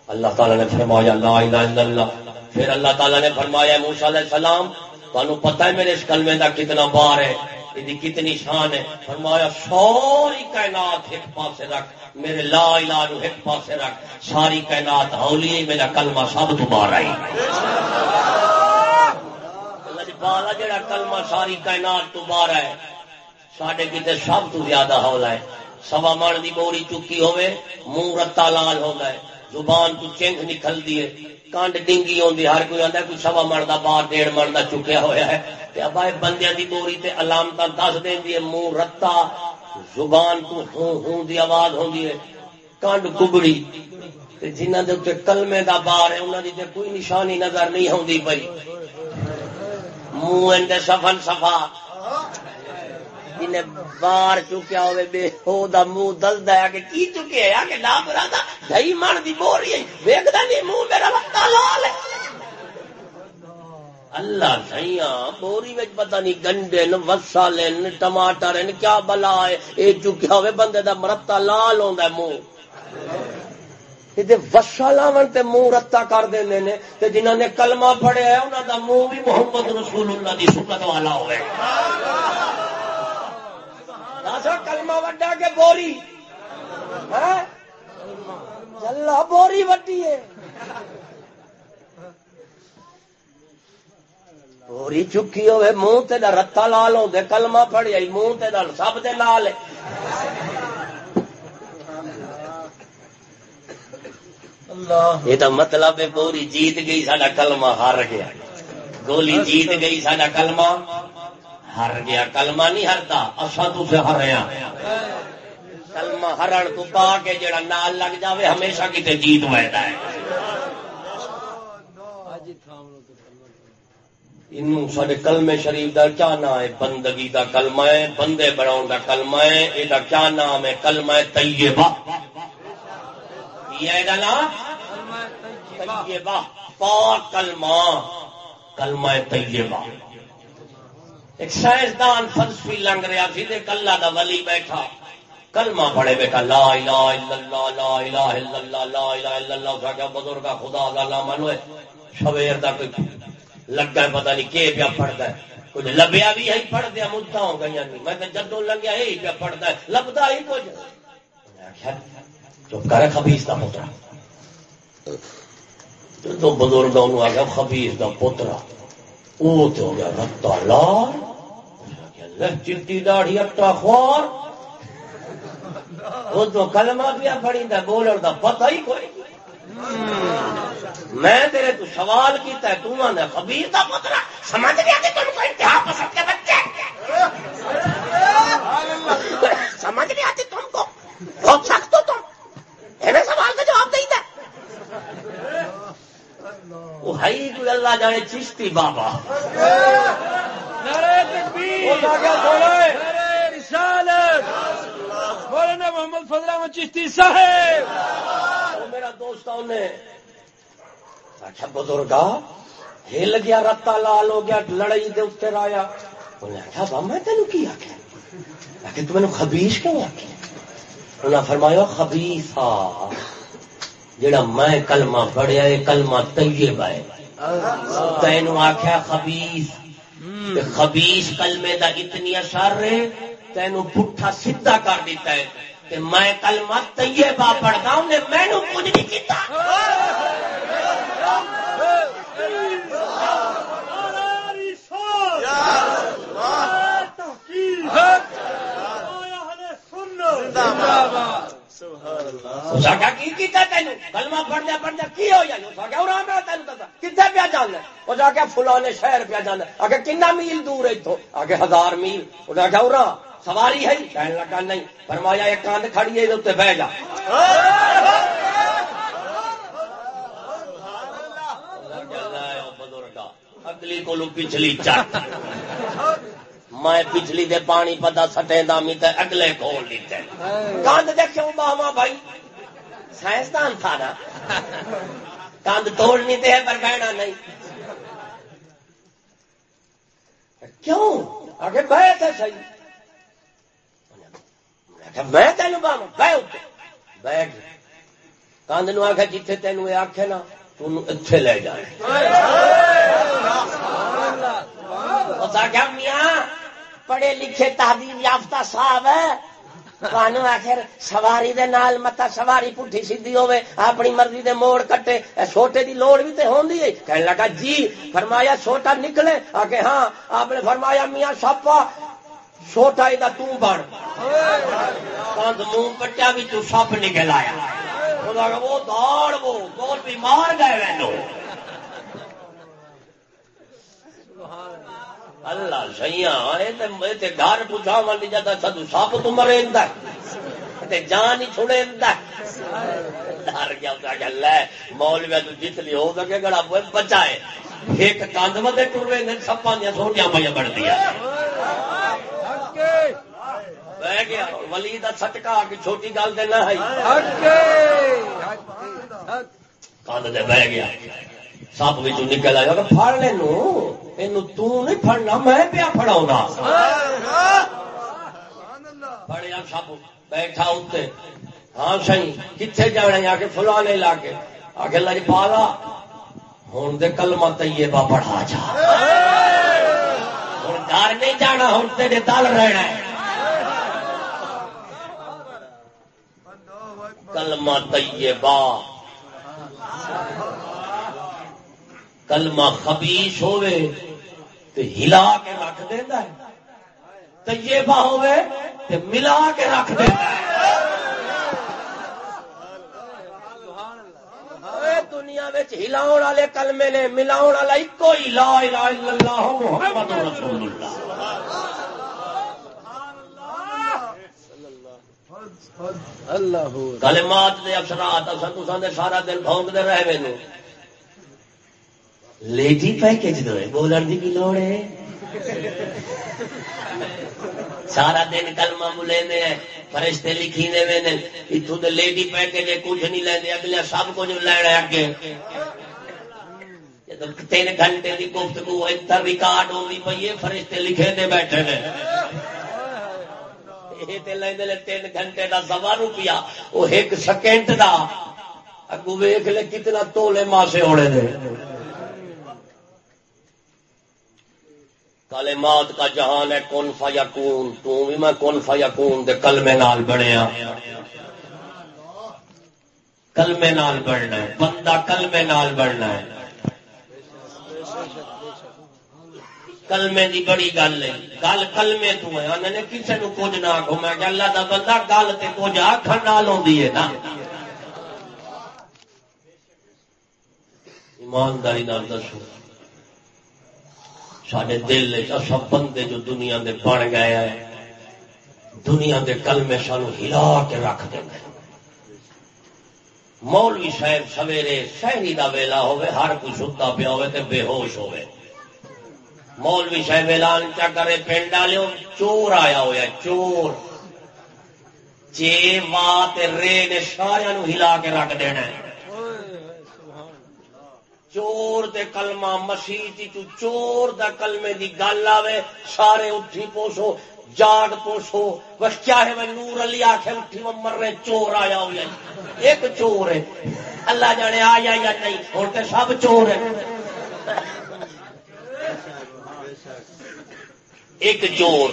اللہ تعالی نے فرمایا، لا الہ الا اللہ. پھر اللہ تعالی نے فرمایا موسا علیہ السلام تمہیں پتا ہے میرے اس کلمے کا کتنا بار ہے یہ کتنی شان ہے. فرمایا، ساری کائنات ایک پاس رکھ، میرے لا علاج ایک پاس رکھ. ساری کائنات ہولی میرا کلمہ سب تو بار آئی. اللہ بالا جڑا کلمہ ساری کائنات تو بار ہے سڈے کتنے سب تو زیادہ ہولا ہے سوا من کی بوری چکی ہوے منہ رتا لال ہوتا ہے. زبان تو چنگ نکل دی ہے۔ کانڈ ڈنگی ہوندی ہر کوئی آتا کوئی سوا من کا بار ڈیڑھ من کا چکیا ہوا ہے۔ ابا بندے دی بوری تے علامت دس دینی ہے۔ منہ رتا، زبان تو ہوں ہوں دی آواز ہوندی ہے۔ کانڈ کبڑی جنہ دے اتنے کلمے دا بار ہے انہوں دی کوئی نشانی نظر نہیں ہوندی پئی۔ منہ اندر سفن سفا جنہیں بار چکیا ہوئے، بے ہو دا منہ دلدا ہے کہ کی چکے ہے کہ لا برا دا دہی من دی بوری ہے ویکھدا نہیں، منہ میرا وقتا لال ہے۔ اللہ سیاں بوری وچ پتہ نہیں گنڈے ن وسالے ن ٹماٹر ن کیا بلا ہے؟ اے چکیا ہوئے بندے دا مرتا لال ہوندا ہے منہ۔ وسا لاون تے منہ رتا کر دے نے، تے جنہاں نے کلمہ پڑھیا ہے، انہاں دا منہ بھی محمد رسول اللہ دی سنت والا ہوئے۔ اچھا کلمہ وڈا کے بوری؟ چلا بوری وڈی ہے۔ بوری چکی ہوئے، منہ تے رتا لال ہوتے کلمہ پڑی آئی منہ تے سب دے لال یہ تو مطلب ہے پوری جیت گئی سڈا کلمہ ہار گیا۔ گولی جیت گئی سڈا کلمہ۔ ہر گیا کلمہ نہیں ہرتا اصا تو ہریا کلمہ ہرن تو پا کے جڑا نال لگ جاوے ہمیشہ کتنے جیت ویتا ہے۔ سارے کلمے شریف کا کیا نام ہے؟ بندگی کا کلمہ ہے بندے بناؤ کا کلمہ ہے۔ یہ کیا نام ہے؟ کلمہ طیبہ۔ یہ نام؟ طیبہ پاک کلمہ۔ کلمہ طیبہ۔ ایک سائنسدان فلسفی لنگ رہا سی کلا دا ولی بیٹھا۔ کلمہ پڑے بیٹھا، لا الہ الا اللہ، لا الہ الا اللہ، لا الہ الا اللہ۔ اس بزرگ خدا دا نام ہے؟ شویر دا کوئی لگا پتہ نہیں کہ پیا پڑھتا ہے۔ کچھ لبیا بھی ہے پڑھ دیا ہو گئی نہیں میں تو جدو لگیا، یہی پیا پڑھتا ہے۔ لبدا ہی کچھ۔ چپ کرے خبیس کا پوترا۔ تو بزرگوں آ گیا خبیس کا پوترا۔ وہ تو ہو گیا رتا لال چٹی داڑھی اٹا خوار۔ وہ تو کلمہ پیا پڑی بولر کا پتہ ہی کوئی۔ میں تیرے تو سوال کیتا ہے تو خبیر پترا سمجھ گیا کہ تم کو انتہا پسند کے بچے سمجھ نہیں آتی تم کو؟ بہت سخت ہو تم۔ ایویں سوال کا جواب دیں وہ ہے کوئی اللہ جانے چشتی بابا۔ محمد فضل چشتی صاحب۔ میرا دوست نے اچھا بزرگا ہل گیا رتا لال ہو گیا لڑائی دے اتر آیا۔ انہیں آخیا با میں تینوں کی آخیا آخر تو مینو خبیش کیوں آخیا انہیں فرمایا خبیسا جڑا میں کلمہ پڑھیا یہ کلمہ طیب ہے۔ تینوں آخیا خبیس خبیس کلمے دا اتنی اثر ہے، تینو پٹھا سیدھا کر دیتا ہے۔ تے میں کلمہ طیبہ پڑھتا ہوں نے میں کچھ نہیں کیتا۔ کلمہ پڑھدیا پڑھدیا کی ہو جائے کتنے پیا جانا اس آخیا فلانے شہر پیا جانا کنا میل دور ہے تو آگے ہزار میل اس سواری ہے کہنے لگا نہیں فرمایا ایک کاند کھڑی ہے بہ جا اگلی کو پچھلی چٹ میں پچھلی دے پانی پتا سٹے دامی تے اگلے کھول دیتے کاند دیکھو باوا بھائی سائنسدان تھا نا۔ کاند توڑنی تے پر بہنا نہیں۔ کیوں؟ آگے بہ تھے صحیح میں تینوں باوا بہ بہ کاند نو آخ جیتے تینوں یہ آخ نا تین لے جائے کیا میاں، پڑھے لکھے تعلیم یافتہ صاحب ہے۔ کانو آخر سواری دے نال متا سواری پٹھی سیدھی ہوے اپنی مرضی دے موڑ کٹے چھوٹے دی لوڑ بھی تے ہوندی ہے کہنے لگا جی فرمایا چھوٹا نکلے آ کے ہاں آپ نے فرمایا میاں سپا چھوٹا یہ تو بن منہ کٹیا بھی تو سپ نکل آیا وہ دوڑ وہ بول بھی مار گئے اللہ سیاں گھر پوچھا من جاتا سدو سپ تو مرے جان ہی چھوڑے ڈر گیا گل ہے مولویا تو جتنی ہو سکے گڑا بچائے ایک کند مدے ٹرے سپا دیا سوٹیاں پہ دیا۔ بہ گیا۔ ولی کا سٹکا کی چھوٹی گل دینا ہے۔ کند بہ گیا۔ سپ بچ نکل آیا پڑ لینو یہ نہیں پڑنا میں پیا پڑا پڑیا سپ بیٹھا اتنے ہاں سی کتنے جانے آ کے فلانے لا کے آ کے لج پالا ہوں تو کلما تیے با پڑھا جا ہوں گھر نہیں جانا ہوں تیرے دل رہنا کلمہ طیبہ کلمہ خبیش ہوئے تو ہلا کے رکھ دینا ہے۔ طیبہ ہوئے تو ملا کے رکھ دینا ہے۔ دنیا ہلاؤ والے کلمے نے ملاؤ والا ایک ہی لا الہ الا اللہ محمد رسول اللہ۔ کلمات دے افسرات دے سارا دن بھونکتے رہے میرے لیڈی پیکج دو بولن کی لوڑ ہے سارا دن کلمہ بلے فرشتے لکھی نے اتوں تو لیڈی پیکج کچھ نہیں لینے اگلے سب کچھ لینا اگے تین گھنٹے کی گفتگو اتر ریکارڈ ہوتی پی ہے فرشتے لکھے دے بیٹھے نے تین گھنٹے کا سوا روپیہ وہ ایک سیکنڈ کا اگو ویخ لے کتنا تولے ماسے ہونے دے کلمات کا جہان ہے کون فا یا کون بھی میں کون فا یا کون دے کلمے نال بنیا کلمے نال بڑھنا ہے، بندہ کلمے نال بڑھنا ہے۔ کلمے دی بڑی گل ہے، گل کلمے تو ہے انہوں نے کسی نو کچھ نہ آخو میں کہ اللہ دا بندہ گل تے کچھ آخر نال آدھی ہے نا۔ ایمانداری نال دسو۔ سڈے دل سب بندے جو دنیا دے بن گئے ہیں دنیا دے کلمے سانو ہلا کے رکھ دیں مولوی صاحب سویرے شہری دا ویلا ہوئے ہر کوئی ستا پیا ہوئے تے بے ہوش ہوئے مولوی صاحب اعلان چا کرے، پنڈ والے چور آیا ہوا چور۔ چے وات رے نے سارا ہلا کے رکھ دینا چور دے کلمہ مسیح چور دا کلمے دی گل آوے، سارے اٹھی پوسو جاگ پوسو۔ بس کیا ہے میں نور علی آخ اٹھی وہ مر رہے چور آیا ہوا جی۔ ایک چور ہے۔ اللہ جانے آیا یا نہیں اور سب چور ہے ایک چور۔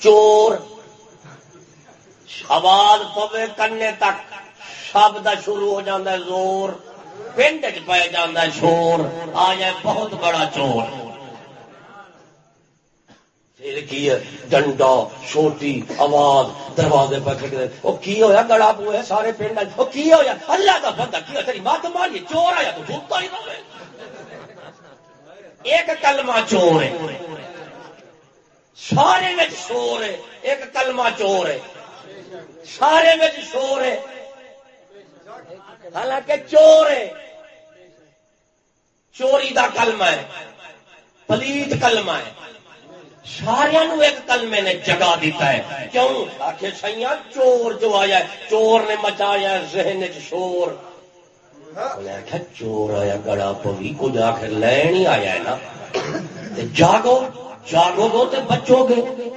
چور۔ آواز پوے کرنے تک شب دا شروع ہو جاتا ہے، زور۔ پنڈ چ پی جانا شور آ جائے بہت بڑا چور۔ پھر کی ہے؟ ڈنڈا چھوٹی آواز، دروازے پہ کھڑ وہ کی ہویا گڑا پوے سارے پنڈ؟ وہ کی ہویا؟ اللہ کا بندہ کی تیری مات ماری چور آیا تو جھوٹتا ہی رہے ایک کلمہ چور ہے۔ سارے میں شور ہے، ایک کلمہ چور ہے۔ سارے میں شور ہے۔ حالانکہ چور ہے۔ چوری دا کلمہ ہے۔ پلیت کلمہ ہے۔ سارا ایک کلمے نے جگا دیتا ہے۔ کیوں؟ آخر سیاں چور جو آیا ہے، چور نے مچایا ذہن شور۔ چور آیا، گڑا پوی کچھ آخر لین ہی آیا ہے نا۔ جاگو جاگو گو تو بچو گے۔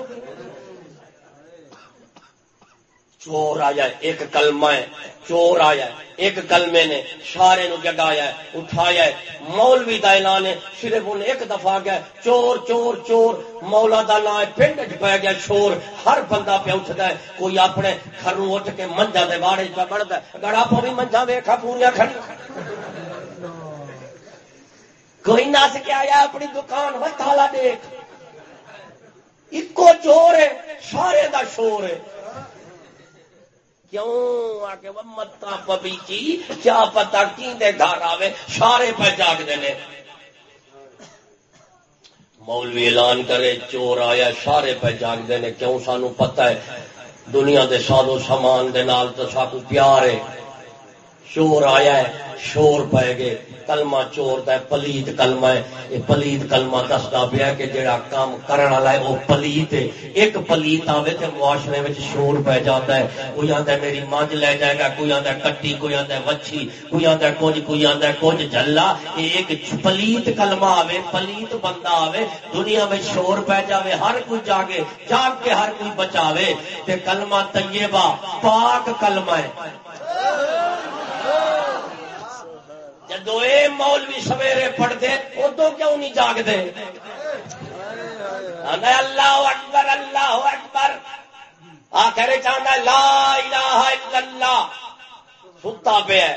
چور آیا ایک کلمہ ہے چور آیا ایک کلمے نے سارے نو جگایا اٹھایا مولوی دا اعلان ہے صرف انہیں ایک دفعہ گیا چور چور چور مولا دا نام ہے پنڈ پی گیا چور ہر بندہ پہ اٹھتا ہے کوئی اپنے گھروں اٹھ کے منجا دے واڑے پہ بڑھتا ہے گڑا پوری منجا ویخا پوریا کھڑی کوئی نس کے آیا اپنی دکان وہ تالا دیکھ ایکو چور ہے سارے دا شور ہے کیوں آ کے متا پبی کی کیا پتا کی گھر آوے؟ سارے پہ جاگ دینے مولوی اعلان کرے چور آیا سارے پہ جاگ دینے کیوں سانو پتا ہے؟ دنیا دے سادو سامان دے نال تو ساکو پیار ہے۔ چور آیا ہے، شور پائے گئے۔ کلمہ چور دا ہے، پلیت کلمہ ہے۔ یہ پلیت کلمہ دستا پیا کہ جڑا کام کرنے والا ہے، وہ پلیت ہے۔ ایک پلیت آوے تے معاشرے میں شور پہ جاتا ہے۔ کوئی آتا ہے، میری مانج لے جائے گا، کوئی آتا ہے، کٹی، کوئی آتا ہے، وچھی، کوئی آتا ہے کچھ کوئی آتا ہے کچھ جلا ایک پلیت کلمہ آوے، پلیت بندہ آوے۔ دنیا میں شور پہ جاوے، ہر کوئی جاگے، جاگ کے ہر کوئی بچاوے۔ تے کلمہ طیبہ، پاک کلمہ ہے۔ جدو یہ مولوی سویرے پڑھتے ادو کیوں نہیں جاگتے اللہ اکبر اللہ اکبر۔ آخر چاہتا لا الہ الا اللہ۔ ستا پیا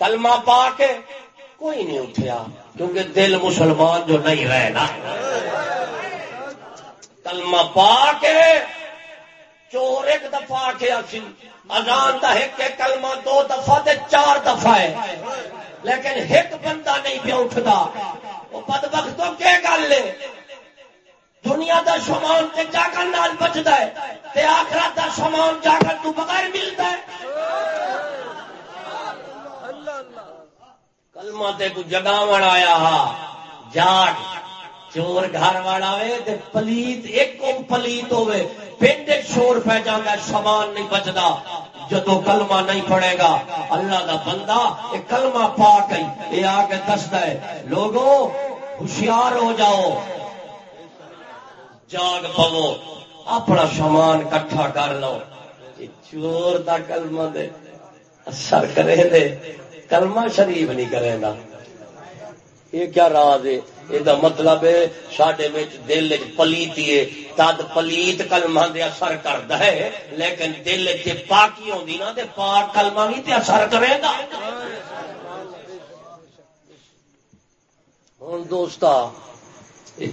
کلمہ پا کے کوئی نہیں اٹھیا، کیونکہ دل مسلمان جو نہیں رہنا کلمہ پا کے چور ایک دفعہ کے اذان کا ایک کلمہ دو دفعہ تے چار دفعہ ہے لیکن ایک بندہ نہیں پہ اٹھتا وہ بد تو کیا گل ہے دنیا دا سامان تے جا کر نال بچتا ہے تے آخرت دا سامان جا کر تو بغیر ملتا ہے کلمہ تے کو جگاون آیا ہا جاگ چور گھر والا پلیت، ایک پلیت ہوئے پنڈ شور پہ جانا سامان نہیں بچتا جدو کلمہ نہیں پڑے گا، اللہ دا بندہ یہ کلمہ پا گئی یہ آ کے دستا ہے لوگوں ہوشیار ہو جاؤ، جاگ پو اپنا سامان کٹھا کر لو۔ چور دا کلمہ دے، اثر کرے دے، کلمہ شریف نہیں کرے گا یہ کیا راز ہے؟ یہ مطلب ہے سڈے دل پلیتی ہے تد پلیت کلما دے اثر کرتا ہے لیکن دل چ پاکی آدھی نا تو پاک کلما بھی تے اثر کرے گا ہوں دوست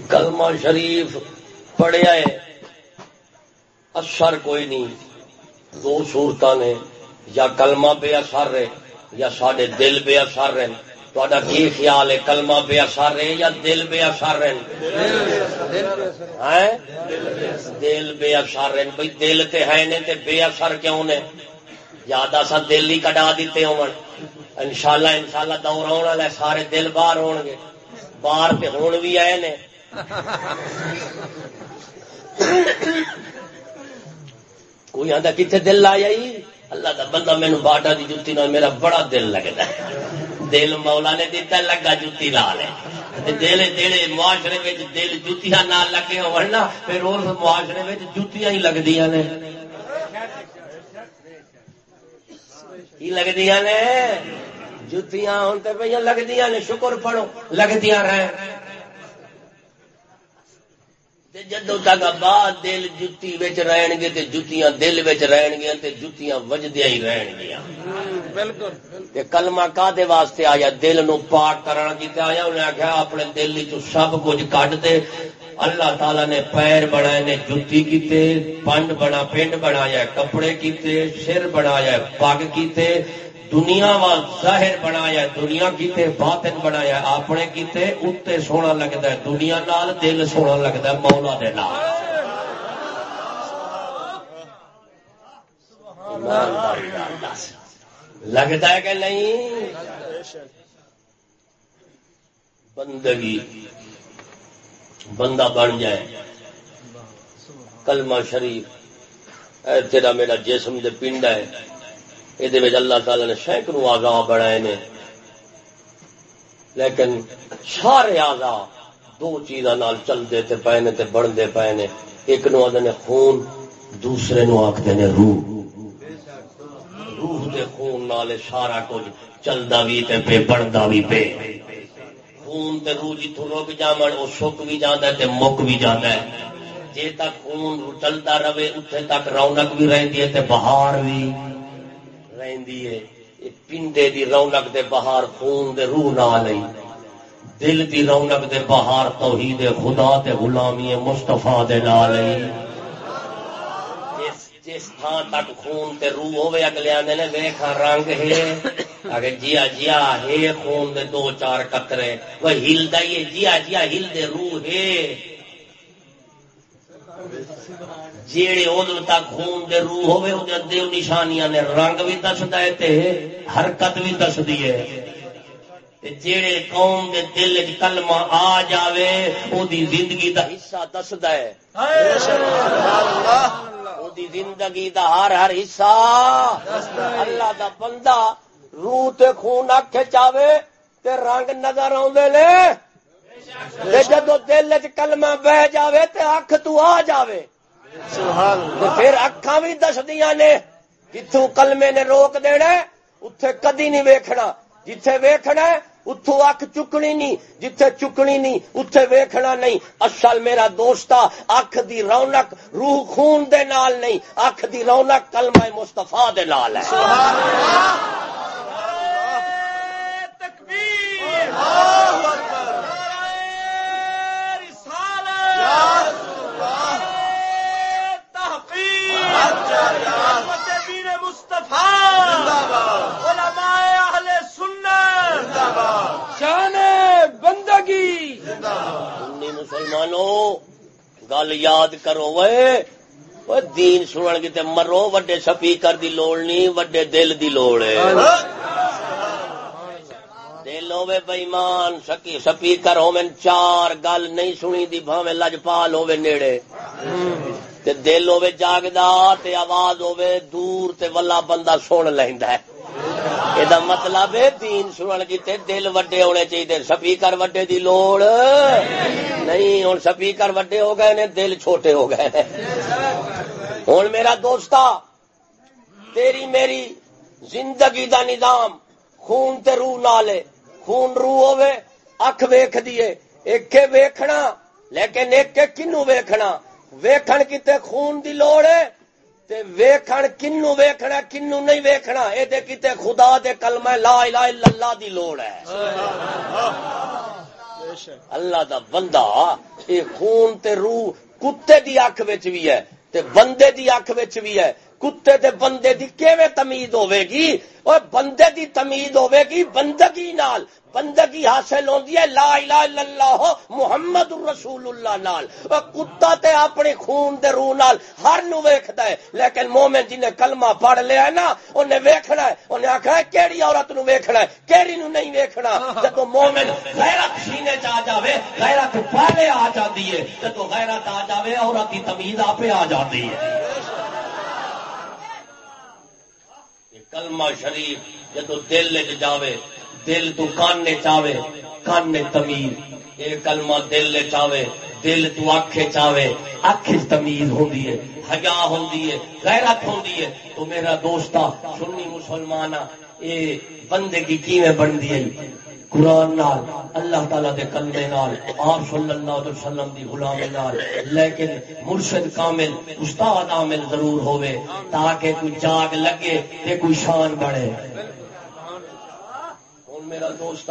کلمہ شریف پڑھیا ہے اثر کوئی نہیں دو سورت نے یا کلمہ بے اثر رہے یا سڈے دل بے اثر رہے تا کی خیال ہے؟ کلمہ بے اثر رہے یا دل بے اثر رہے دل بے اثر رہے بھائی دل تے ہے نے تے بے اثر کیوں نے؟ یاد آسا دل ہی کٹا دیتے ہو ان شاء اللہ ان شاء اللہ دور آنے والے سارے دل باہر ہو گے۔ باہر تے ہون بھی آئے نے۔ کوئی آدھا کتنے دل آیا اللہ کا بندہ مینو باٹا کی جتی نہ میرا بڑا دل لگتا ہے۔ دل مولا نے دیتا لگا جتی لا لے۔ دل دل معاشرے میں دل جتیاں نہ لگے ہونا پھر اس معاشرے میں جتیاں ہی لگتی نے۔ لگتی نے۔ جتیاں ہوں تو پہ لگتی نے، شکر پڑھو لگتی رہ جدو تک بعد دل جتی رہن گے تے جتیاں دل رہن گیا تے جتیاں وجدیا ہی رہن گیا بالکل کلمہ کا دے واسطے آیا؟ دل نو پاک کرنا کیتے آیا؟ انہیں آخیا اپنے دل چ سب کچھ کٹ دے اللہ تعالی نے پیر بنائے نے جتی کیتے پنڈ بنا پنڈ بنایا کپڑے کیتے سر بنایا پگ کیتے۔ دنیا وال ظاہر بنایا دنیا کیتے باطن بنایا اپنے کیتے اتنے سونا لگتا ہے، دنیا نال دل سونا لگتا ہے، مولا دے نال۔ لگتا ہے کہ نہیں؟ بندگی، بندہ بن جائے۔ کلمہ شریف، اے تیرا میرا جسم دے پنڈ ہے۔ یہ اللہ تعالی نے سینکڑوں آزا بنائے نے لیکن سارے آزا دو چیزاں چلتے پے نے بنتے پے نے ایک نو آدھے خون دوسرے نو آخر نے روح روح دے خون نال سارا کچھ چلتا بھی پہ بنتا بھی پے خون تے روح جتوں رک جا وہ سک بھی جانا تے مک بھی جانا ہے جی تک خون چلتا رہے اتنے تک رونق بھی رہتی ہے تے بہار بھی رہندی ہے۔ یہ پنڈے دی رونق دے بہار، خون دے روح نہ لئی دل دی رونق دے بہار، توحید خدا تے غلامی مصطفیٰ دے نہ لئی جس تھان تک خون تے روح ہوے اگلے آندے نے ویکھا رنگ ہے۔ اگے جیا جیا ہے خون دے دو چار قطرے۔ وہ ہلدا ہی جیا جیا ہل دے روح ہے۔ جیڑے ادو تک خون دے روح ہوئے وہ دے نشانیاں نے رنگ بھی دستا ہے تے حرکت بھی دستی ہے۔ جیڑے قوم دے دل کلمہ آ جاوے او دی زندگی دا حصہ دستا ہے۔ او دی زندگی دا ہر ہر حصہ اللہ دا بندہ روح تے خون اکھ چاوے تے رنگ نظر آدھے نے جدو دل چ کلمہ بہ جاوے تے اکھ تو آ جاوے۔ پھر اکھا بھی دسدیا نے جتوں کلمے نے روک دینا اتے کدی نہیں ویکھنا۔ جتھے ویکھنا اتو اک چکنی نہیں۔ جتھے چکنی نہیں اتھے ویکھنا نہیں۔ اصل میرا دوستا اکھ دی رونق روح خون دے نال نہیں اکھ دی رونق کلمہ مستفا دے نال ہے۔ شان بندگی مسلمانوں گل یاد کرو وہ دین سنن کی مرو وڈے سپیکر دی لوڑ نہیں وڈے دل دی لوڑ ہے ہوے بےمان سکی سپیکر ہوے چار گل نہیں سنی دی بھاویں لجپال ہوے نیڑے۔ تے دل ہوے جاگدا تے آواز ہوے دور تے ولا بندہ سن لیندا ہے۔ یہ مطلب ہے دین سنن کی دل وڈے ہونے چاہیے سپیکر وڈے دی لوڑ۔ نہیں ہوں سپیکر وڈے ہو گئے نے، دل چھوٹے ہو گئے ہوں میرا دوستا تیری میری زندگی دا نظام، خون تے روح نالے۔ خون روح ہوے اکھ ویکھ دیے ایک ویکھنا، لیکن ایک کنو ویکھنا؟ ویکھن کتے خون دی لوڑ ہے، تے ویکھن کنو ویکھنا، کنو نہیں ویکھنا۔ اے دے کتے خدا دے کلمہ لا الہ الا اللہ دی لوڑ ہے۔ اللہ دا بندہ، اے خون تے روح کتے دی اکھ وچ بھی ہے، تے بندے دی اکھ وچ بھی ہے۔ کتے دے بندے دی کیویں تمید ہوے گی اور بندے دی تمید ہوے گی بندگی نال۔ بندگی حاصل ہوندی ہے لا الہ الا اللہ محمد رسول اللہ نال۔ او کتا تے اپنی خون دے روح نال ہر نو ویکھدا ہے، لیکن مومن جن نے کلمہ پڑھ لیا ہے نا اونے ویکھنا ہے۔ اونے آکھا ہے کیڑی عورت نو ویکھنا ہے، کیڑی نو نہیں ویکھنا۔ جدوں مومن غیرت سینے چ آ جاوے، غیرت پہلے آ جاندی ہے، جدوں غیرت آ جاوے، عورت دی تمیز آپے آ جاندی ہے۔ کلمہ شریف جدو دل جاوے، دل تو کان چاہے کان تمیز۔ یہ کلمہ دل چاہے دل تو اکھ چاہے اکھ تمیز ہوندی ہے حیا ہوندی ہے غیرت ہوندی ہے تو میرا دوستا سنی مسلمان اے بندگی کیویں بندی ہے قرآن نال اللہ تعالی دے کلمے نال آپ صلی اللہ علیہ وسلم دی غلام نال۔ لیکن مرشد کامل استاد عامل ضرور ہوئے تاکہ کوئی جاگ لگے تے کوئی شان بڑھے۔ میرا دوست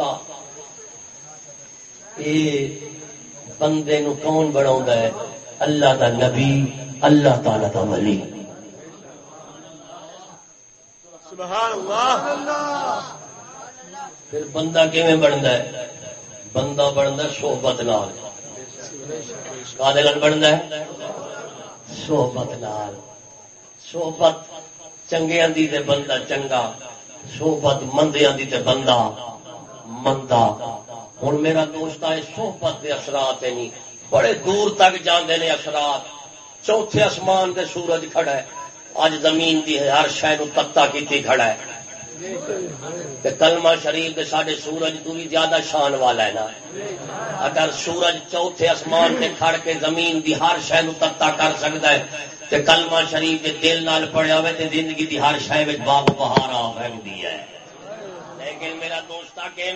بندے نو کون بنا ہے؟ اللہ دا نبی اللہ تعالی دا ولی۔ سبحان اللہ, اللہ۔ پھر بندہ کیون بنتا ہے؟ بندہ بنتا سوبت لال کا بنتا ہے؟ سوبت لال سوبت چنگیا دی بندہ چنگا سوبت مندیاں دی تے بندہ مندا۔ ہوں میرا دوست ہے سوبت کے اثرات نہیں جی۔ بڑے دور تک جانے نے اثرات۔ چوتھے آسمان دے سورج کھڑا ہے۔ اج زمین دی ہر شہر تتا کی کھڑا ہے۔ کہ کلمہ شریف کے سارے سورج تو بھی زیادہ شان والا ہے نا۔ اگر سورج چوتھے آسمان سے کھڑ کے زمین دی ہر شہ تتا کر سکتا ہے، تے کلمہ شریف کے دل نال پڑیا ہوئے تے زندگی دی ہر شہ باغ بہار آ پھیلتی ہے۔ لیکن میرا دوست کہ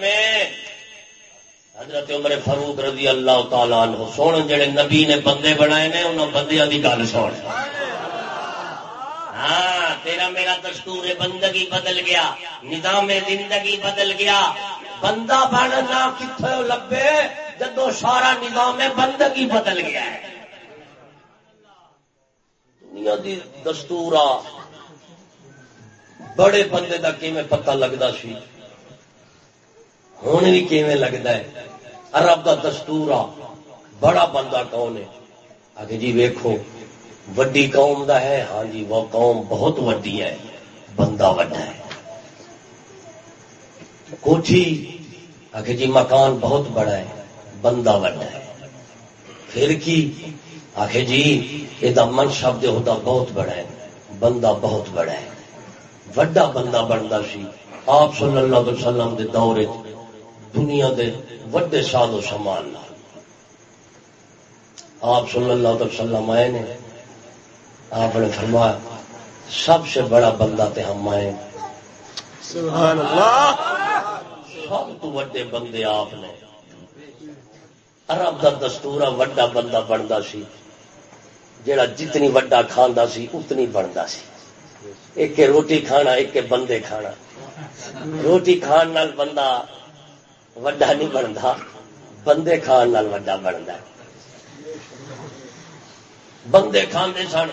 حضرت عمر فاروق رضی اللہ تعالیٰ عنہ سن جڑے نبی نے بندے بنائے نے انہوں بندیاں دی گل سن ہاں تیرا میرا دستور بندگی بدل گیا، نظام زندگی بدل گیا۔ بندہ بننا کتنے لبے؟ جدو سارا نظام بندگی بدل گیا ہے۔ دنیا دی دستور بڑے بندے کا کیون پتہ لگتا سی؟ ہوں بھی کیون لگتا ہے؟ ارب کا دستور بڑا بندہ کون ہے؟ آگے جی ویکو وڈی قوم دا ہے۔ ہاں جی وہ قوم بہت وڈی ہے بندہ وڈا ہے۔ کوٹھی آگے جی مکان بہت بڑا ہے۔ بندہ وڈا ہے۔ پھر کی؟ آخے جی یہ من شبد ہوتا بہت بڑا ہے۔ بندہ بہت بڑا ہے۔ وڈا بندہ بنتا سی۔ آپ صلی اللہ علیہ وسلم دے دور دنیا دے وڈے سال و سامان آپ صلی اللہ علیہ وسلم آئے نے۔ آپ نے فرمایا سب سے بڑا بندہ تے ہم آئے سبحان اللہ سب تو وڈے بندے آپ نے۔ عرب دا دستور وڈا بندہ بنتا سی۔ جڑا جتنی وڈا کھانا سی اتنی بنتا سی۔ ایک روٹی کھانا ایک بندے کھانا۔ روٹی کھان نال بندہ وڈا نہیں بنتا بندے کھان نال وڈا بنتا بندے کھانے سن۔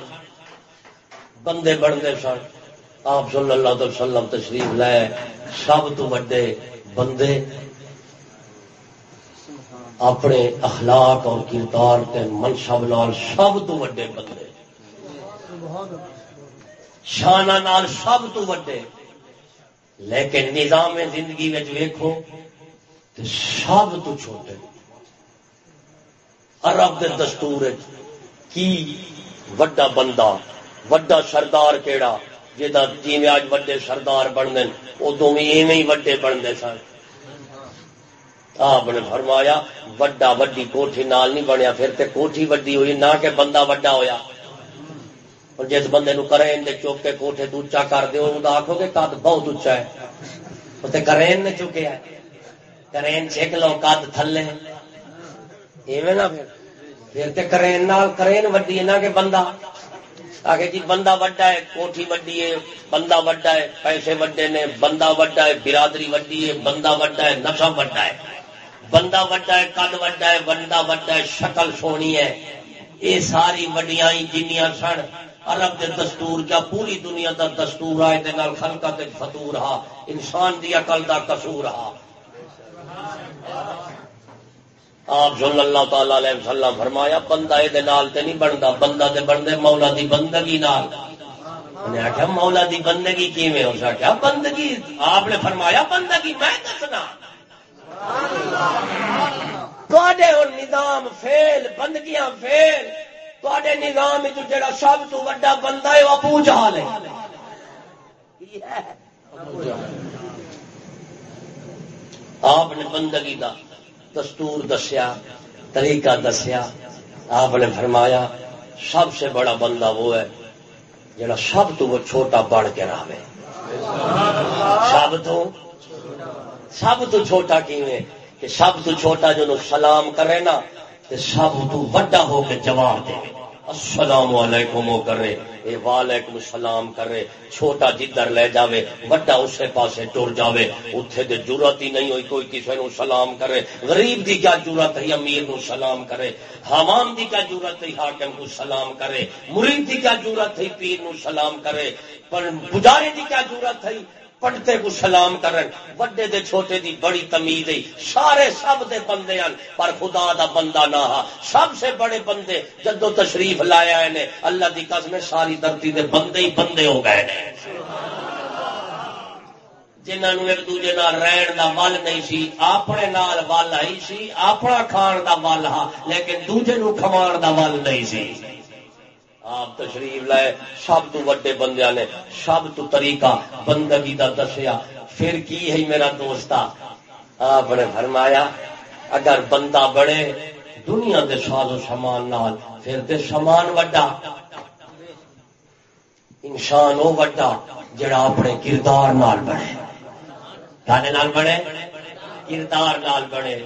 بندے بنتے سن۔ آپ صلی اللہ علیہ وسلم تشریف لائے سب تو وڈے بندے اپنے اخلاق اور کردار کے منصب نال سب تو وڈے بندے۔ شانہ نال سب تو وڈے۔ لیکن نظام زندگی میں ویکو تو سب تو چھوٹے۔ عرب دے دستور کی وڈا بندہ وڈا سردار کیڑا جا جی اج وڈے سردار بنتے ادو بھی ایویں وڈے بنتے سن۔ آپ نے فرمایا، وڈا وڈی کوٹھی نال نہیں بنیا، پھر تے کوٹھی وڈی ہوئی، نہ کہ بندہ وڈا ہویا۔ اور جس بندے نو کرین دے چوک کے کوٹھے اچا کر دے آخو گے کد بہت اچا ہے۔ وہ کرین نے چکے ہے۔ کرین چیک لو کد تھلے۔ ایویں نہ پھر۔ پھر تے کرین نال، کرین وڈی نہ کہ بندہ۔ آگے جی بندہ وڈا ہے، کوٹھی وڈی ہے، بندہ وڈا ہے، پیسے وڈے نے، بندہ وڈا ہے، برادری وڈی ہے، بندہ وڈا ہے نشا وڈا ہے۔ بندہ وڈا ہے کد وڈا ہے بندہ وڈا ہے، شکل سونی ہے۔ یہ ساری وڈیاں جنیاں سن۔ عرب دے دستور کیا، پوری دنیا دا دستور آئے دے نال خلقت فتور ہا۔ انسان دی عقل دا قصور ہا۔ آپ صلی اللہ تعالی علیہ وسلم فرمایا، بندہ یہ نہیں بنتا بندہ تے بنتے مولا دی بندگی نال۔ انہیں آخیا مولا دی بندگی کیویں؟ اس آخیا بندگی، آپ نے فرمایا بندگی، میں دسنا۔ نظام فیل، بندگیاں فیل۔ تے نظام جڑا سب تو وا بندہ ہے، وہ ابو جہال ہے۔ آپ نے بندگی کا دستور دسیا، طریقہ دسیا، آپ نے فرمایا، سب سے بڑا بندہ وہ ہے جڑا سب تو وہ چھوٹا بڑھ کے رہے۔ سب تو سب تو چھوٹا کیویں؟ کہ سب تو چھوٹا جو سلام کرے نا سب تو وڈا ہو کے جواب دے۔ السلام علیکم وہ کرے، اے وعلیکم السلام کرے، چھوٹا جدھر لے جاوے، وڈا اسے پاسے ٹر جاوے اتنے دے ضرورت ہی نہیں ہوئی کوئی کسی نو سلام کرے، غریب دی کیا ضرورت ہے، امیر نو سلام کرے حوام دی کیا ضرورت ہے، حاکم کو سلام کرے، مرید دی کیا ضرورت ہے، پیر نو سلام کرے، پر پجاری دی کیا ضرورت ہے پڑھتے کو سلام کرن۔ وڈے دے چھوٹے دی بڑی تمیز ہے۔ سارے سب دے بندے ہیں پر خدا دا بندہ نہ ہا۔ سب سے بڑے بندے جدو تشریف لایا نے، اللہ دی قسم ساری دھرتی دے بندے ہی بندے ہو گئے نے۔ جنہوں ایک دوجے نال رہن دا ول نہیں سی، اپنے نال ول آئی سی، اپنا کھان دا ول ہا، لیکن دوجے نو کھوان دا ول نہیں سی۔ آپ تشریف لائے۔ سب تو وڈے بندے نے سب تو طریقہ بندگی دا دسیا۔ پھر کی ہے میرا دوست؟ آپ نے فرمایا، اگر بندہ بڑے دنیا دے ساز و سامان نال، پھر تے سامان وڈا۔ انسان وہ وڈا جڑا اپنے کردار نال بنے بڑے نال بڑے کردار نال بڑے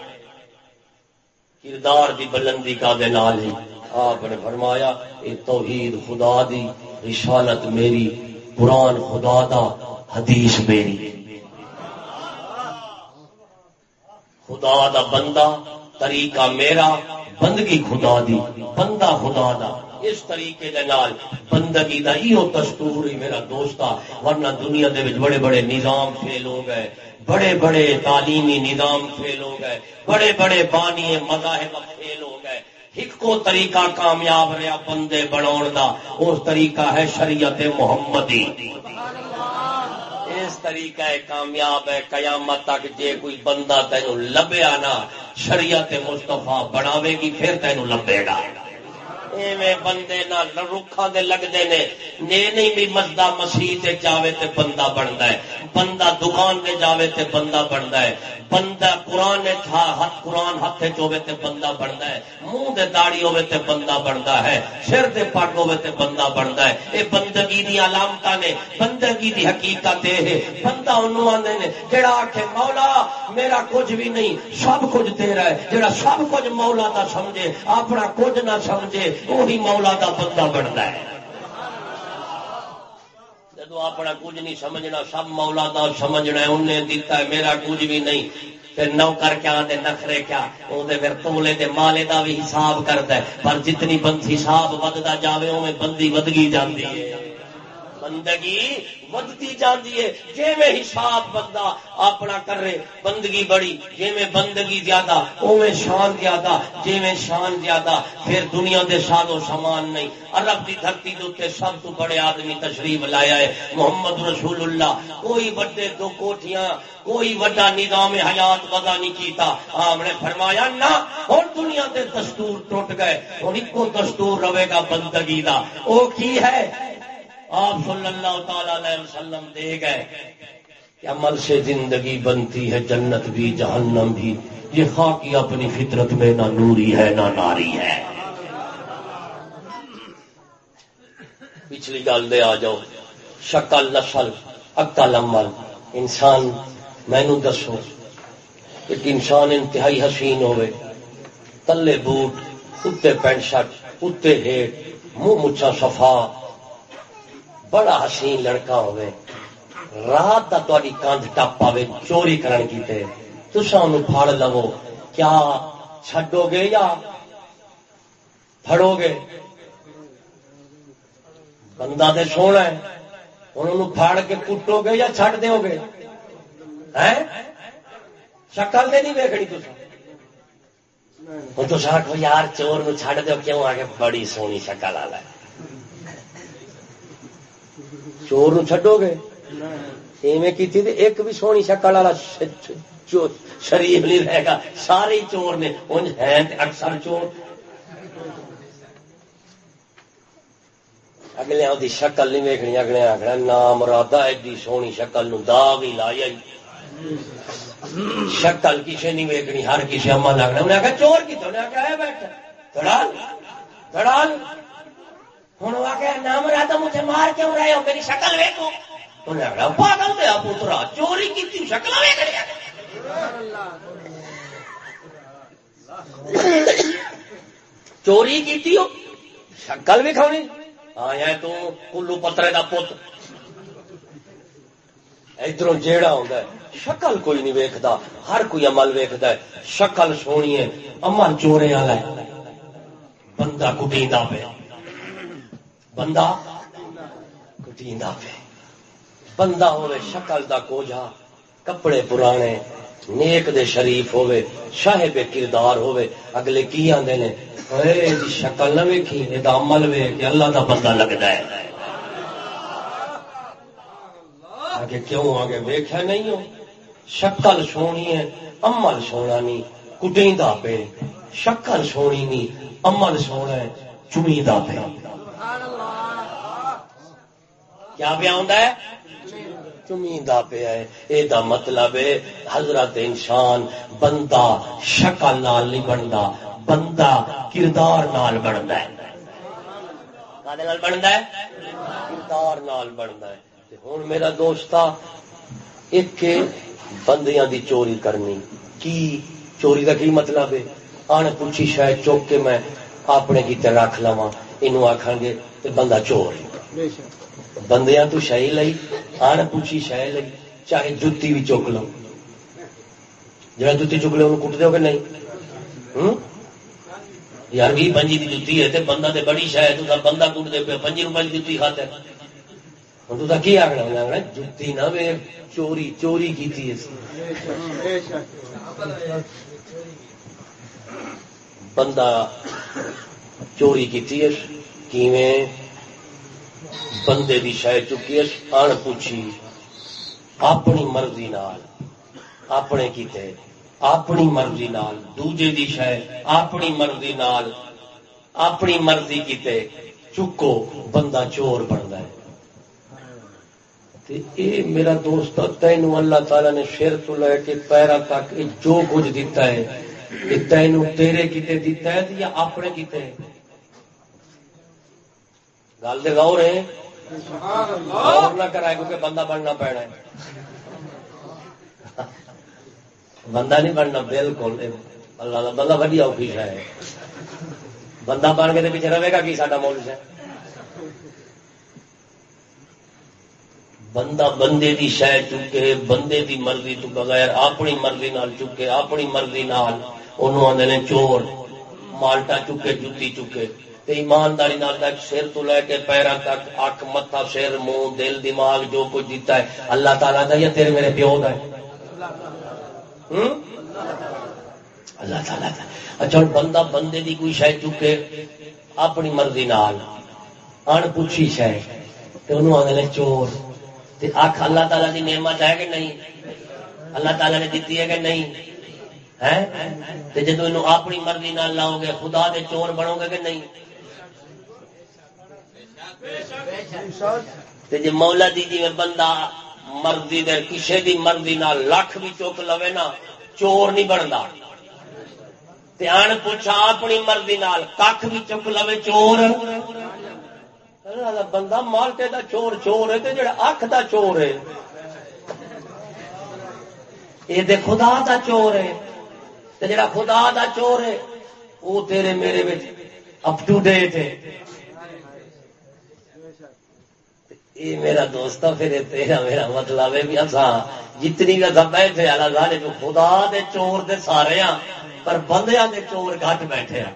کردار دی بلندی کا دے نال ہی۔ آپ نے فرمایا، اے توحید خدا دی، رسالت میری، قرآن خدا دا، حدیث میری. خدا دا بندہ، طریقہ میرا، بندگی خدا دی، بندہ خدا دا۔ اس طریقے دے نال بندگی دا ایو دستور ہی میرا دوستا ورنہ دنیا دے وچ بڑے بڑے نظام فیل ہو گئے۔ بڑے بڑے تعلیمی نظام فیل ہو گئے۔ بڑے بڑے بانی مذاہب فیل ہو ایک کو طریقہ کامیاب رہا بندے بنا اس طریقہ ہے شریعت محمدی۔ اس طریقہ ہے کامیاب ہے، قیامت تک جے کوئی بندہ تینوں لبیا نا شریعت مستفا بناوے گی، پھر تینوں لبے گا۔ ایویں بندے نہ رکھا دے لگتے نے نے نہیں بھی مزدا مسیح جاوے تے بندہ بنتا ہے۔ بندہ دکان دے جاوے تے بندہ بنتا ہے۔ بندہ قرآن ہاتھ قرآن ہاتھ چوے تے بندہ بنتا ہے۔ منہ دے داڑی ہوے تے بندہ بنتا ہے۔ سر دے پگ ہوے تے بندہ بنتا ہے۔ یہ بندگی دی علامت نے، بندگی دی حقیقت یہ بندہ انہوں آدھے نے، جڑا آخ مولا، میرا کچھ بھی نہیں، سب کچھ تیرا ہے۔ جڑا سب کچھ مولا دا سمجھے، اپنا کچھ نہ سمجھے وہی مولا دا بندہ بنتا ہے۔ جدو اپنا کچھ نہیں سمجھنا، سب مولا دا سمجھنا انہیں دیتا ہے، میرا کچھ بھی نہیں۔ پھر نوکر کیا دے نخرے کیا پھر تولے دے مالے دا بھی حساب کرتا ہے۔ پر جتنی بند حساب ودتا جاوے میں بندی ودگی جاتی ہے۔ بندگی ودتی جاتی ہے۔ جی میں حساب بندہ اپنا کر رہے بندگی بڑی جی میں بندگی زیادہ اوے شان زیادہ جی میں شان زیادہ۔ پھر دنیا دے سالو سامان نہیں۔ عرب کی دھرتی کے سب تو بڑے آدمی تشریف لایا ہے۔ محمد رسول اللہ، کوئی بڑے دو کوٹیاں، کوئی وڈا نظام حیات ودا نہیں کیتا۔ ہاں، آپ نے فرمایا، نہ اور دنیا کے دستور ٹوٹ گئے۔ اور ایک دستور رہے گا بندگی کا وہ کی ہے؟ آپ صلی اللہ تعالی علیہ وسلم دے گئے کہ عمل سے زندگی بنتی ہے، جنت بھی، جہنم بھی۔ یہ خاکی اپنی فطرت میں نہ نوری ہے، نہ ناری ہے۔ پچھلی گل دے آ جاؤ۔ شکل، نسل اکل عمل۔ انسان مینو دسو ایک انسان انتہائی حسین ہوئے۔ تلے بوٹ، اتنے پینٹ شرٹ، اتنے ہیٹ، منہ مچھا صفا۔ بڑا حسین لڑکا ہوئے رات کا تاری کندھ ٹپ پاوے چوری کرن کی تے تسا ان پھڑ لو کیا چھڈو گے یا پھڑو گے؟ بندہ تے سونا ہے انہوں پھاڑ کے کٹو گے یا چھڈ دو گے؟ شکل دے نہیں ویکھنی تھی تو آخو یار چور نو چھڈ دو کیوں آ کے بڑی سونی شکل والا ہے۔ چور نو چڈو گے۔ ایویں کی ایک بھی سونی شکل والا شریف نہیں رہے گا۔ سارے چور نے۔ اکثر چور۔ اگلے وہ شکل نہیں ویکنی اگلے آخنا نام رادا ایڈی جی، سونی شکل نو داغ ہی لایا شکل کسی نہیں ویکنی ہر کسی اما لگنا انہیں آخر چور کی تو انہیں آخر ہے بیٹھا، دڑال دڑال۔ ہوں آ کے نام رہا تو مجھے مار کیوں رہے ہو، میری شکل ویکو پاگل دیا پوترا چوری کی شکل چوری کی شکل بھی کھونی ہاں یا تو کلو پترے کا پت۔ ادھر جیڑا ہوتا ہے، شکل کوئی نہیں ویکتا ہر کوئی عمل ویکد ہے۔ شکل سونی ہے عمل چورے والا بندہ کٹی پہ بندہ کٹیندا پہ بندہ ہوے شکل دا کوجا کپڑے پرانے، نیک دے شریف ہوے شاہب کردار ہوے اگلے کی آندے نے؟ اے دی شکل نہ ویکھی اے دا عمل ویکھ کہ اللہ دا بندہ لگدا ہے۔ آگے کیوں آگے ویکھیا نہیں ہو؟ شکل سونی ہے، عمل سونا نہیں کٹیندا پہ شکل سونی نہیں عمل سونا ہے چمیدا پہ کیا پیا ہوں چمیدا پیا ہے۔ یہ مطلب ہے، حضرت انسان بندہ شکل نال نہیں بنتا بندہ کردار نال بنتا ہے۔ بنتا ہے؟ کردار نال بنتا ہے۔ ہوں میرا دوست ایک بندیاں دی چوری کرنی۔ کی چوری کا کی مطلب ہے؟ آن پوچھی شاید چوک کے میں اپنے کیتے رکھ لوا یہ آخان گے بندہ چور ہے۔ بندیاں تو شہ لئی آن پوچھی شہ لئی چاہے جتی بھی چک لو جا جتی چک لو کٹ دو گے نہیں یار بھی پنجی کی جتی ہے بندہ تے بڑی شہ ہے تو بندہ کٹ دے پہ پنجی روپئے کی جتی کھاتا ہوں تو کی آخنا آخنا جتی نہ وے چوری چوری کی بندہ چوری کی بندے دی شہ چکی ہے ان پوچھی، اپنی مرضی نال۔ اپنے کیتے اپنی مرضی نال۔ دوجے دی شہ، اپنی مرضی نال۔ اپنی مرضی کیتے چکو، بندہ چور بنتا ہے۔ اے میرا دوست تینوں اللہ تعالی نے شیر تو لے کے پیرا تک جو کچھ دیتا ہے یہ تینوں تیرے کیتے دیتا ہے یا اپنے کیتے گل دے غور ہے۔ غور نہ کرائے کیونکہ بندہ بننا پینا ہے۔ بندہ نہیں بننا، بالکل۔ اللہ بندہ وڈی آفیس ہے۔ بندہ بن کے پیچھے رہے گا کی سا مولس ہے؟ بندہ بندے دی شہ چکے، بندے دی مرضی تو بغیر اپنی مرضی نال چکے، اپنی مرضی نال۔ انہوں آدھے نے چور، مالٹا چکے، جتی چکے۔ تے ایمانداری نال تک سر تو لے کے پیروں تک، اک متھا، سر منہ دل، دماغ، جو کچھ دیتا ہے۔ اللہ تعالیٰ کا یا تیرے میرے پیو کا ہے۔ اللہ تعالیٰ اچھا بندہ، بندے دی کوئی شہ چکے، اپنی مرضی نال۔ ان پوچھی شہ انہوں آدھے چور۔ آخ اللہ تعالیٰ کی نعمت ہے کہ نہیں؟ اللہ تعالیٰ نے دیتی ہے کہ نہیں؟ ہے اپنی مرضی نہ لاؤ گے، خدا دے چور بنو گے کہ نہیں؟ جی مولا دی جی بندہ مرضی دے کسی دی مرضی نہ لکھ بھی چک لو نا، چور نہیں بنتا ان پوچھا اپنی مرضی نال کھ بھی چک لو چور۔ بندہ مالٹے دا چور چور ہے جڑا اکھ دا چور ہے۔ یہ خدا دا چور ہے۔ جڑا خدا دا چور ہے وہ تیرے میرے اپ ٹو ڈیٹ ہے۔ یہ میرا دوست پھر تیرا میرا مطلب ہے بھی اصا جتنی بھی اصا بیٹھے والا جو خدا دے چور دے سارے ہاں پر بندیاں دے چور گھٹ بیٹھے ہیں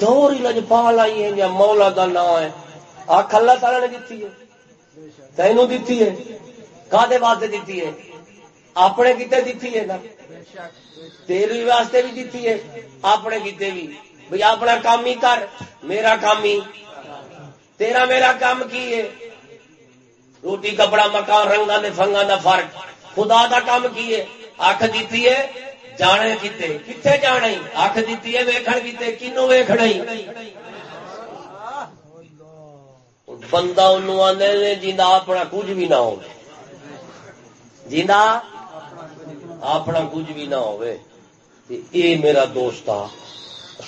دور ہی لجپال آئی ہے یا مولا کا نام ہے۔ آخ اللہ تعالی نے دیتی ہے۔ تینوں دیتی ہے۔ کدے واسطے دیتی ہے؟ اپنے کتے دیتی ہے نا؟ تیری واسطے بھی دیتی ہے، اپنے کتے بھی۔ بھائی اپنا کام ہی کر، میرا کام ہی۔ تیرا میرا کام کی ہے؟ روٹی، کپڑا، مکان رنگا نے فنگا کا فرق۔ خدا کا کام کی ہے؟ اکھ دیتی ہے، جانے کتے؟ کتنے جانا اکھ دیتی ہے، ویکھن کتے؟ کنو ویکھنا بندہ انہوں آدھے جا اپنا کچھ بھی نہ ہو جا اپنا کچھ بھی نہ ہو میرا دوست آ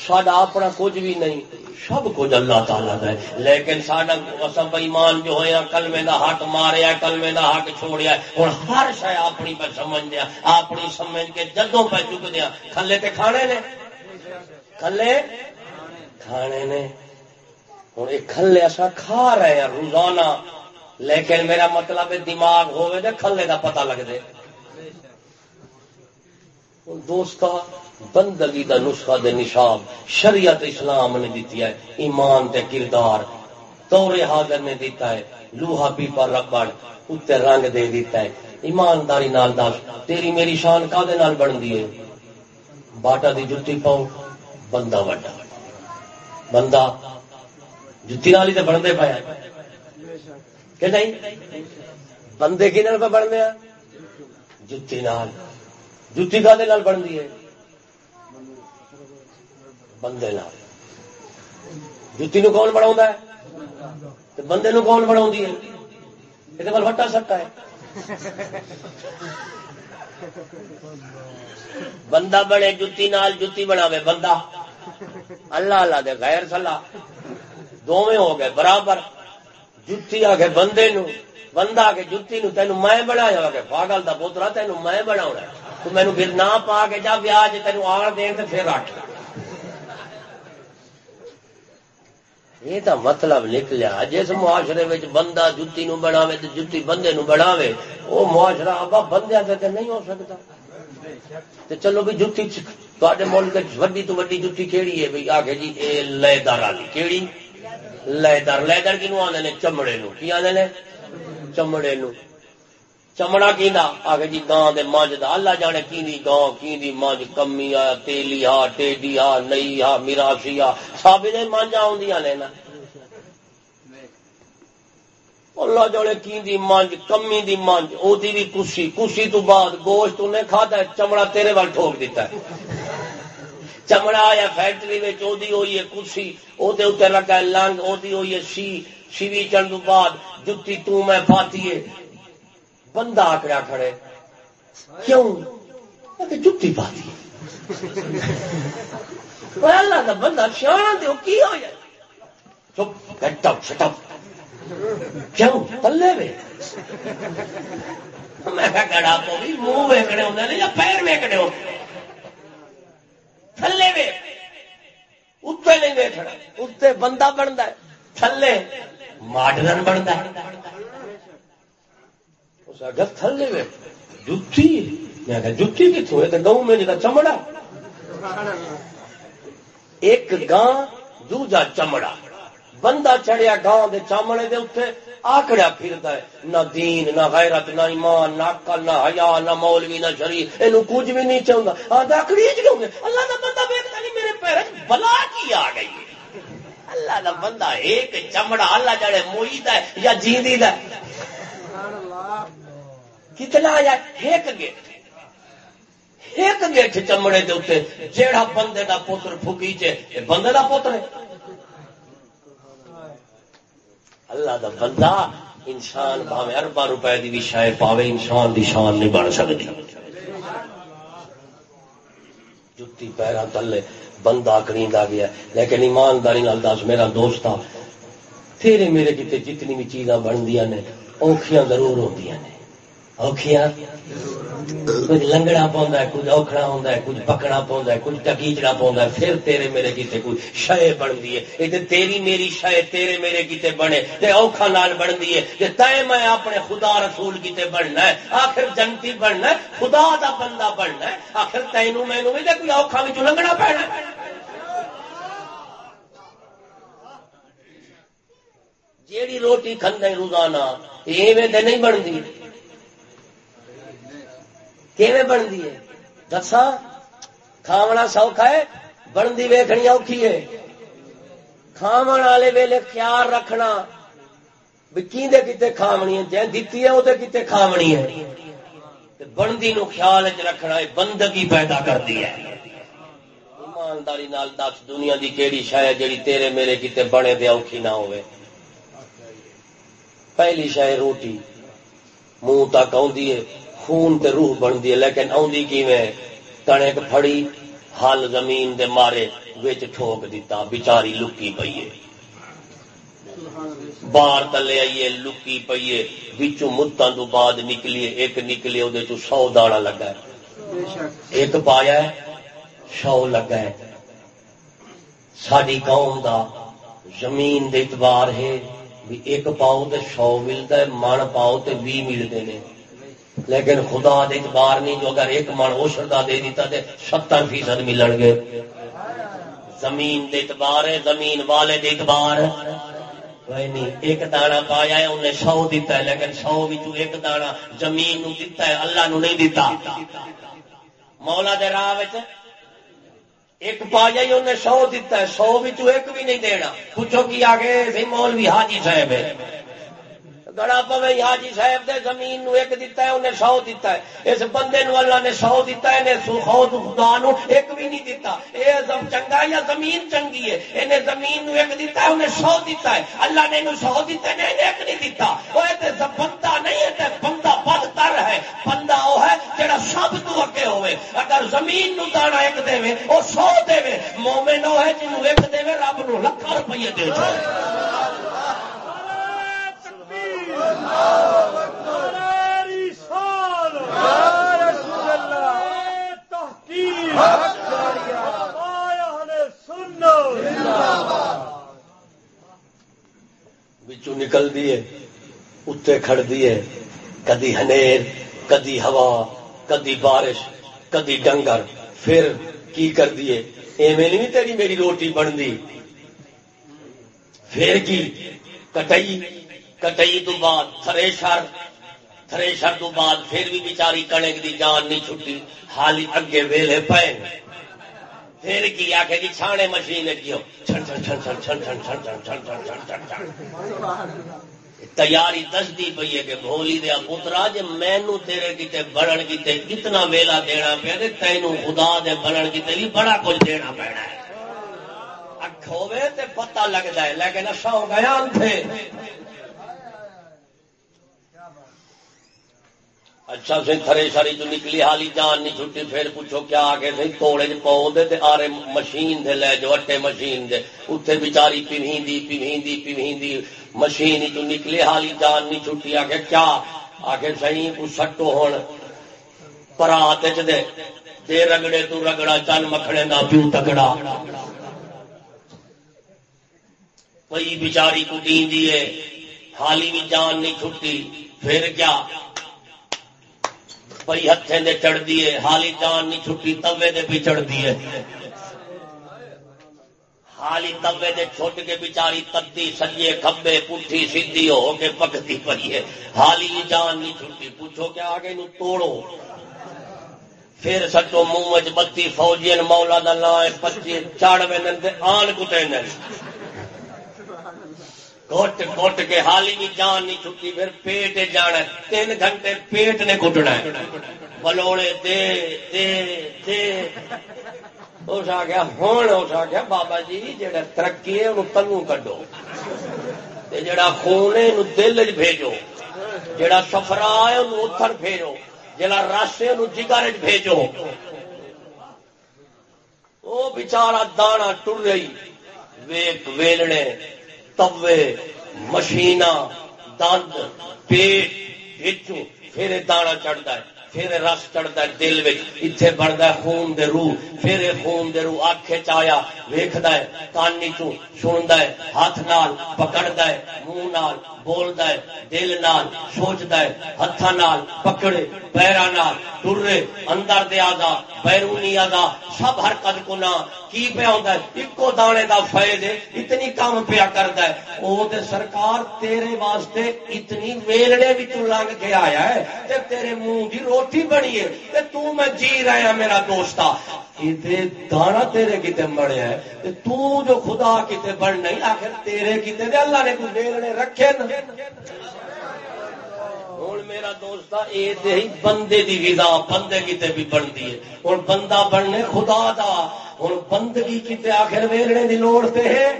سڈا اپنا کچھ بھی نہیں، سب کچھ اللہ تعالیٰ کا ہے۔ لیکن سڈا سب ایمان جو ہوا کلمے کا حق ماریا، کلمے کا حق چھوڑیا۔ ہوں ہر شہ اپنی پہ سمجھ دیا اپنی سمجھ کے جدوں پہ چک دیا کھلے تے کھانے نے؟ کھلے کھانے نے۔ ہوں یہ کھلے اصا کھا رہے ہیں، روزانہ۔ لیکن میرا مطلب دماغ ہوئے تو کھلے کا پتہ لگ دے دوست بندگی دا نسخہ دے نشاب شریعت اسلام نے دیتی ہے، ایمان تے کردار تورے حاضر نے دیتا ہے، لوہا پیپا ربڑ اتنے رنگ دے دیتا ہے۔ ایمانداری نال دس، تیری میری شان کا نال بن دی باٹا دی جتی پاؤ، بندہ وڈا۔ بندہ جتی نال ہی تو بنتے پایا کہ نہیں؟ بندے کی نال پہ بنتے جتی نال۔ جتی کا بنتی ہے۔ بندے جتی نو کون بنا بندے نو کون بنا یہ وٹا سٹا ہے۔ بندہ بنے جتی نال جتی بنا بندہ۔ اللہ اللہ دے غیر سلا دونوں ہو گئے، برابر۔ جتی آ کے بندے نو بندہ آ کے جتی نو تینوں میں بنایا گیا پاگل کا پوترا تینوں میں بنا تو مینو پھر نہ پا کے جا ویاج تینوں آڑ دین تو پھر رکھ۔ یہ تو مطلب نکلیا، جس معاشرے میں بندہ جتی نو بناوے تو جتی بندے نو بناوے وہ معاشرہ ابا بندے سے نہیں ہو سکتا۔ تو چلو بھی جتی تے ملک وڈی تو وڈی جتی کہڑی ہے؟ بھائی آگے جی اے لےدار والی کہڑی لےدار لےدر کنو آدھے نے؟ چمڑے نو۔ کی آدھے نے؟ چمڑے نو۔ چمڑا کیندا؟ آگے جی گاں دے مانج دا۔ اللہ جانے کیندی گاں، کیندی مانج۔ کمی آ، تیلی آ، ٹیڈی آ، نئی آ، میراشی آ۔ سب مانجا اوندیاں نے نا۔ اللہ جانے کیندی مانج، کمی دی مانج۔ اودی بھی کسی کسی تو بعد گوشت نے کھادا ہے، چمڑا تیرے ول ٹھوک دیتا ہے۔ چمڑا آیا فیکٹری میں چودی ہوئی ہے کسی اودے اوتے لگا لنگ اودی ہوئی ہے سی سیوی چن تو بعد جتی تو میں پاتی ہے۔ بندہ آکڑا کھڑے۔ کیوں؟ جتی پاتی اللہ کا بندہ شان دو کی ہو جائے چپ کیوں؟ میں۔ گڑا تو بھی منہ ویکنے یا پیر ویکنے تھلے وے اتنے نہیں اتنے بندہ بنتا ہے، تھلے ماڈرن بنتا ہے۔ تھلے وے جتی میں جتی کتوں ہے تو گاؤں میں جا چمڑا ایک گاں دوجا چمڑا بندہ چڑیا گاؤں کے چامڑے دے اتنے آکڑیا پھرتا ہے نہ دین نہ غیرت نہ ایمان نہ عقل نہ حیا نہ مولوی نہ شریف یہ کچھ بھی نہیں چاہتا آکڑی کیوں گے اللہ کا بندہ ویکتا نہیں میرے پیر بلا کی آ گئی اللہ کا بندہ ایک چمڑا اللہ جڑے موئی ہے یا جیندی ہے اللہ کتنا یا ایک گیٹ ایک گیٹ چمڑے دے اتنے جیڑا بندے دا پوتر فکیچے بندے دا پوتر ہے۔ اللہ دا بندہ انسان پاوے اربا روپے کی بھی شاید پاوے، انسان دی شان نہیں بن سکتی۔ جتی پیرا تلے، بندہ کریندا گیا۔ لیکن ایمانداری نال دس، میرا دوست تیرے میرے کتنے جتنی بھی چیزاں بنتی نے، اوکھیاں ضرور ہوتی نے۔ اوکھیاں کچھ لنگڑا پاؤں کچھ اوکھڑا ہوں کچھ پکڑا پاؤں کچھ ٹکیچنا پاؤں پھر تیرے میرے کیتے کوئی شے بنتی ہے یہ تیری میری شے تیرے میرے کیتے بنے تے اوکھا نال بنتی ہے تے تے میں اپنے خدا رسول کیتے بننا ہے آخر جنتی بننا ہے خدا دا بندہ بننا ہے آخر تینوں مینو بھی کوئی اوکھا بھی لنگنا پینا جیڑی روٹی کھندے روزانہ ایویں تے نہیں بنتی بنتی ہے؟ دسا کھاونا سوکھا ہے، بنتی ویخنی اوکھی ہے۔ کھاو والے ویلے خیال رکھنا، بھی کھے کتنے کھاونی ہے؟ جی دیتی ہے وہ کتنے کھاونی ہے۔ بنتی نو خیال چ رکھنا ہے، بندگی پیدا کرتی ہے۔ ایمانداری نال دس، دنیا کی کہڑی شاید جیڑی تیرے میرے کتنے بنے دے اوکھی نہ ہوئے پہلی شاید روٹی منہ تک آدھی ہے۔ خون تے روح بنتی ہے، لیکن آدھی کیویں؟ کنک پھڑی ہل زمین دے مارے وچ ٹھوک دیتا بچاری لکی پیے باہر تلے آئیے، لکی پیے بچوں متان تو بعد نکلیے ایک نکلے وہ سو دانا لگا ہے۔ ایک پایا ہے، سو لگا ہے۔ ساری قوم دا زمین دے اتبار ہے بھی ایک پاؤ تے سو ملتا ہے، من پاؤ تے بھی ملتے ہیں لیکن خدا دے اعتبار نہیں، جو اگر ایک من اوشر کا دے دیتا تے ستر فیصد ملن گے۔ زمین دے اعتبار ہے، زمین والے دے اعتبار نہیں، ایک دانا پایا ہے، انہیں سو دیتا ہے، لیکن سو بھی ایک دانا زمین نو دیتا ہے، اللہ نو نہیں دیتا۔ مولا دے راہ ایک پایا ہی انہیں سو دیتا ہے، سو بھی ایک بھی نہیں دینا۔ پوچھو کی آگے مولوی حاجی صاحب ہے۔ گڑا پوے حاجی صاحب دے زمین نو ایک دیتا ہے، انہیں سو دیتا ہے۔ اس بندے نو اللہ نے سو دیتا ہے، انہیں خود خدا نو ایک بھی نہیں دیتا اے زم چنگا یا زمین چنگی ہے؟ انہیں زمین نو ایک دیتا ہے، انہیں سو دیتا ہے۔ اللہ نے انہیں سو دیتا ہے، انہیں ایک نہیں دیتا وہ بندہ نہیں ہے، تے بندہ بدتر ہے۔ بندہ وہ ہے جڑا سب تو اگے ہوئے۔ اگر زمین نو دانا ایک دے وہ سو دے مومن وہ ہے جنوب ایک دے رب نو لکھا روپیے دے چھوڑے بچوں نکل دیے اتنے کھڑ دیے کدی ہنیر کدی ہوا، کدی بارش، کدی ڈنگر۔ پھر کی کر دیے ایویں نہیں تیری میری روٹی بن دی پھر کی؟ کٹائی۔ کٹائی تو بعد تھریشر تھریشر تو بعد پھر بھی بیچاری کنک دی جان نہیں چھٹی حالی اگے ویلے پے پھر کی آ کے چھانے مشین کیوں چھن چھن چھن چھن چھن چھن چھن چھن چھن چھن چھن چھن تیاری دستی پی ہے کہ بھولی دیا پترا جی مینو تیرے کتے بڑھن کتے کتنا ویلا دینا پیا تینوں خدا دے بڑھن کتے بھی بڑا کچھ دینا پینا ہے اکھ ہوے تے پتہ لگتا ہے لیکن اصا ہو گیا تھے اچھا سی تھرے ساری جو نکلی حالی جان نہیں چھٹی پھر پوچھو کیا آگے سی توڑے پاؤ دے تے آرے مشین دے لے جو اٹے مشین دے اتنے بچاری پیویندی پیویندی پیویندی مشین جو نکلی حالی جان نہیں چھٹی آگے کیا آگے سی کو سٹو ہون پرات دے دے رگڑے تو رگڑا چل مکھڑے دا پیو تگڑا پئی بچاری کو دین دیے حالی بھی جان نہیں چھٹی پھر کیا پئی ہتھے دے چڑھ دیے حالی جان نہیں چھٹی، توے دے بھی چڑھ دیے حالی توے دے چھٹ کے بچاری تدی سجے، کھبے پٹھی سیدھی ہو کے پکتی پئی ہے حالی جان نہیں چھٹی، پوچھو کیا آگے نو توڑو۔ پھر سچو منہ بتی فوجی مولا دا لائے پچی چاڑ میں آن کتے گٹ گٹ کے حالی بھی جان نہیں چھٹی، پھر پیٹ جانا تین گھنٹے پیٹ نے کٹنا بلوڑے دے دے دے۔ اس آ گیا ہوں اس آ گیا بابا جی جہاں ترقی ہے، انہوں تلو کڈو۔ جڑا خون ہے دل چ بھیجو۔ جڑا سفرا ہے، انہوں اتر بھیجو۔ جڑا رس ہے، انہوں جگر چ بھیجو۔ وہ بچارا دانا ٹر رہی، ویک ویلنے۔ توے مشین دند، پیٹ بچوں پھر دانا چڑھتا ہے، پھر رس چڑھتا ہے دل اتنے بڑھتا ہے خون دے روح، پھر خون دے روح آخے چایا ویخد ہے کانی چ سنتا ہے، ہاتھ نال پکڑتا ہے، منہ نال بولتا ہے، دل نال سوچتا ہے ہاتھ نال، پکڑے پیرا نال، ٹرے، اندر دے آگا بیرونی آگا سب حرکت کو نہ، کی پیا ہوتا ہے؟ ایکو دانے دا فائد اتنی کام پیا کرتا ہے۔ وہ تے سرکار تیرے واسطے اتنی ویلنے بھی تو لنگ کے آیا ہے، تے تیرے منہ کی روٹی بنی ہے۔ تے تو میں جی رہا ہاں میرا دوستا دانا تیرے کتے بڑھیا ہے تو جو خدا کتے بڑھ نہیں، آخر تیرے کتے دے اللہ نے کوئی ویلنے رکھے نا ہوں میرا دوست یہ بندے دی وزا بندے کتے بھی بنتی ہے۔ ہوں بندہ بننے خدا دا۔ ہوں بندگی کتے آخر ویلنے دی لوڑ تے ہے۔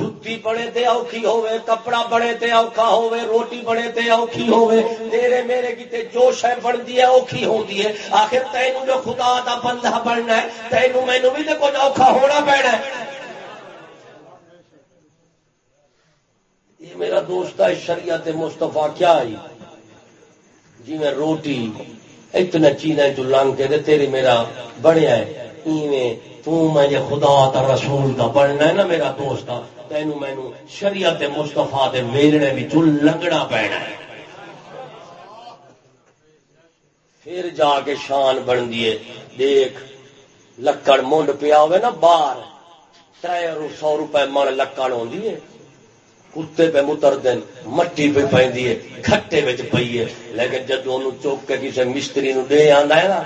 جتی بڑے تے اوکھی ہوے کپڑا بڑے تے اوکھا ہوے روٹی بڑے تے اوکھی ہوے تیرے میرے کیتے جو شے بندی ہے، اوکھی ہوندی ہے۔ آخر تینوں جو خدا دا بندہ بننا ہے، تینوں مینوں بھی تے کچھ اوکھا ہونا پینا ہے۔ میرا دوست ہے شریعت مستفا کیا آئی جی میں روٹی اتنا چیزیں جو لنگ کے دے تیری میرا بڑھیا ہے۔ ایویں تو میں یہ خدا تا رسول دا بننا ہے نا میرا دوست تین مینو شریعت مستفا دے ویلنے بھی لنگنا پینا ہے۔ پھر جا کے شان بن دیے دیکھ، لکڑ منڈ پیا ہوئے نا باہر تر سو روپے من لکڑ آدھی ہے۔ کتے پہ متر دن مٹی پہ پی کھٹے پی ہے۔ لیکن جب چوک کے کسی مستری نو دے آندا ہے نا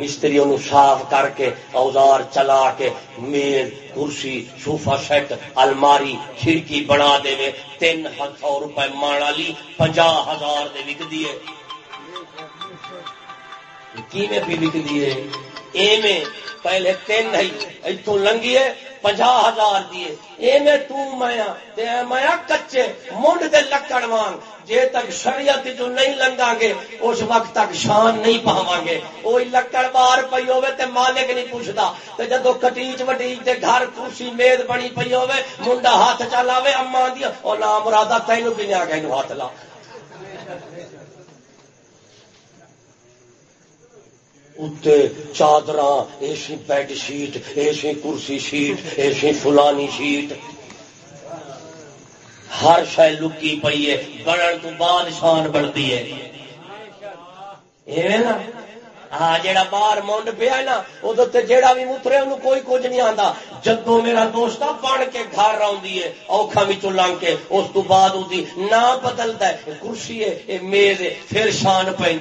مستری انہوں صاف کر کے، اوزار چلا کے، میز، کرسی سوفا سیٹ، الماری، کھڑکی بنا دے تین سو روپے مان والی پنجا ہزار دے وک دیے۔ کیویں بھی وک دیے؟ ایویں، پہلے تین ہی اتوں لنگیے پنجا ہزار دیے۔ ایویں تیا میا کچے منڈ دے لکڑ وانگ۔ جے تک شریعت جو نہیں لنگا گے، اس وقت تک شان نہیں پاوا گے۔ وہ لکڑ بار پی ہوے تے مالک نہیں پوچھتا تے جدو کٹیچ وٹیچ تے گھر کرسی میز بنی پی ہوے منڈا ہاتھ چلاوے اما دیا او نا مرادا تینو بھی نہیں آ گئے ہاتھ لا۔ اتنے چادر ایسی بیڈ شیٹ ایسی کرسی شیٹ ایسی فلانی شیٹ ہر شہ لکی پی ہے بڑھن تو بعد شان بڑھتی ہے نا ہاں جا باہر مونڈ پیا نا ادو جیڑا بھی مترے انہوں کوئی کچھ نہیں آتا جدو میرا دوست بن کے گھر آئی ہے اوکھا بھی لنگ کے اس تو بعد وہ نہ بدلتا ہے کرسی ہے میز ہے پھر شان پہ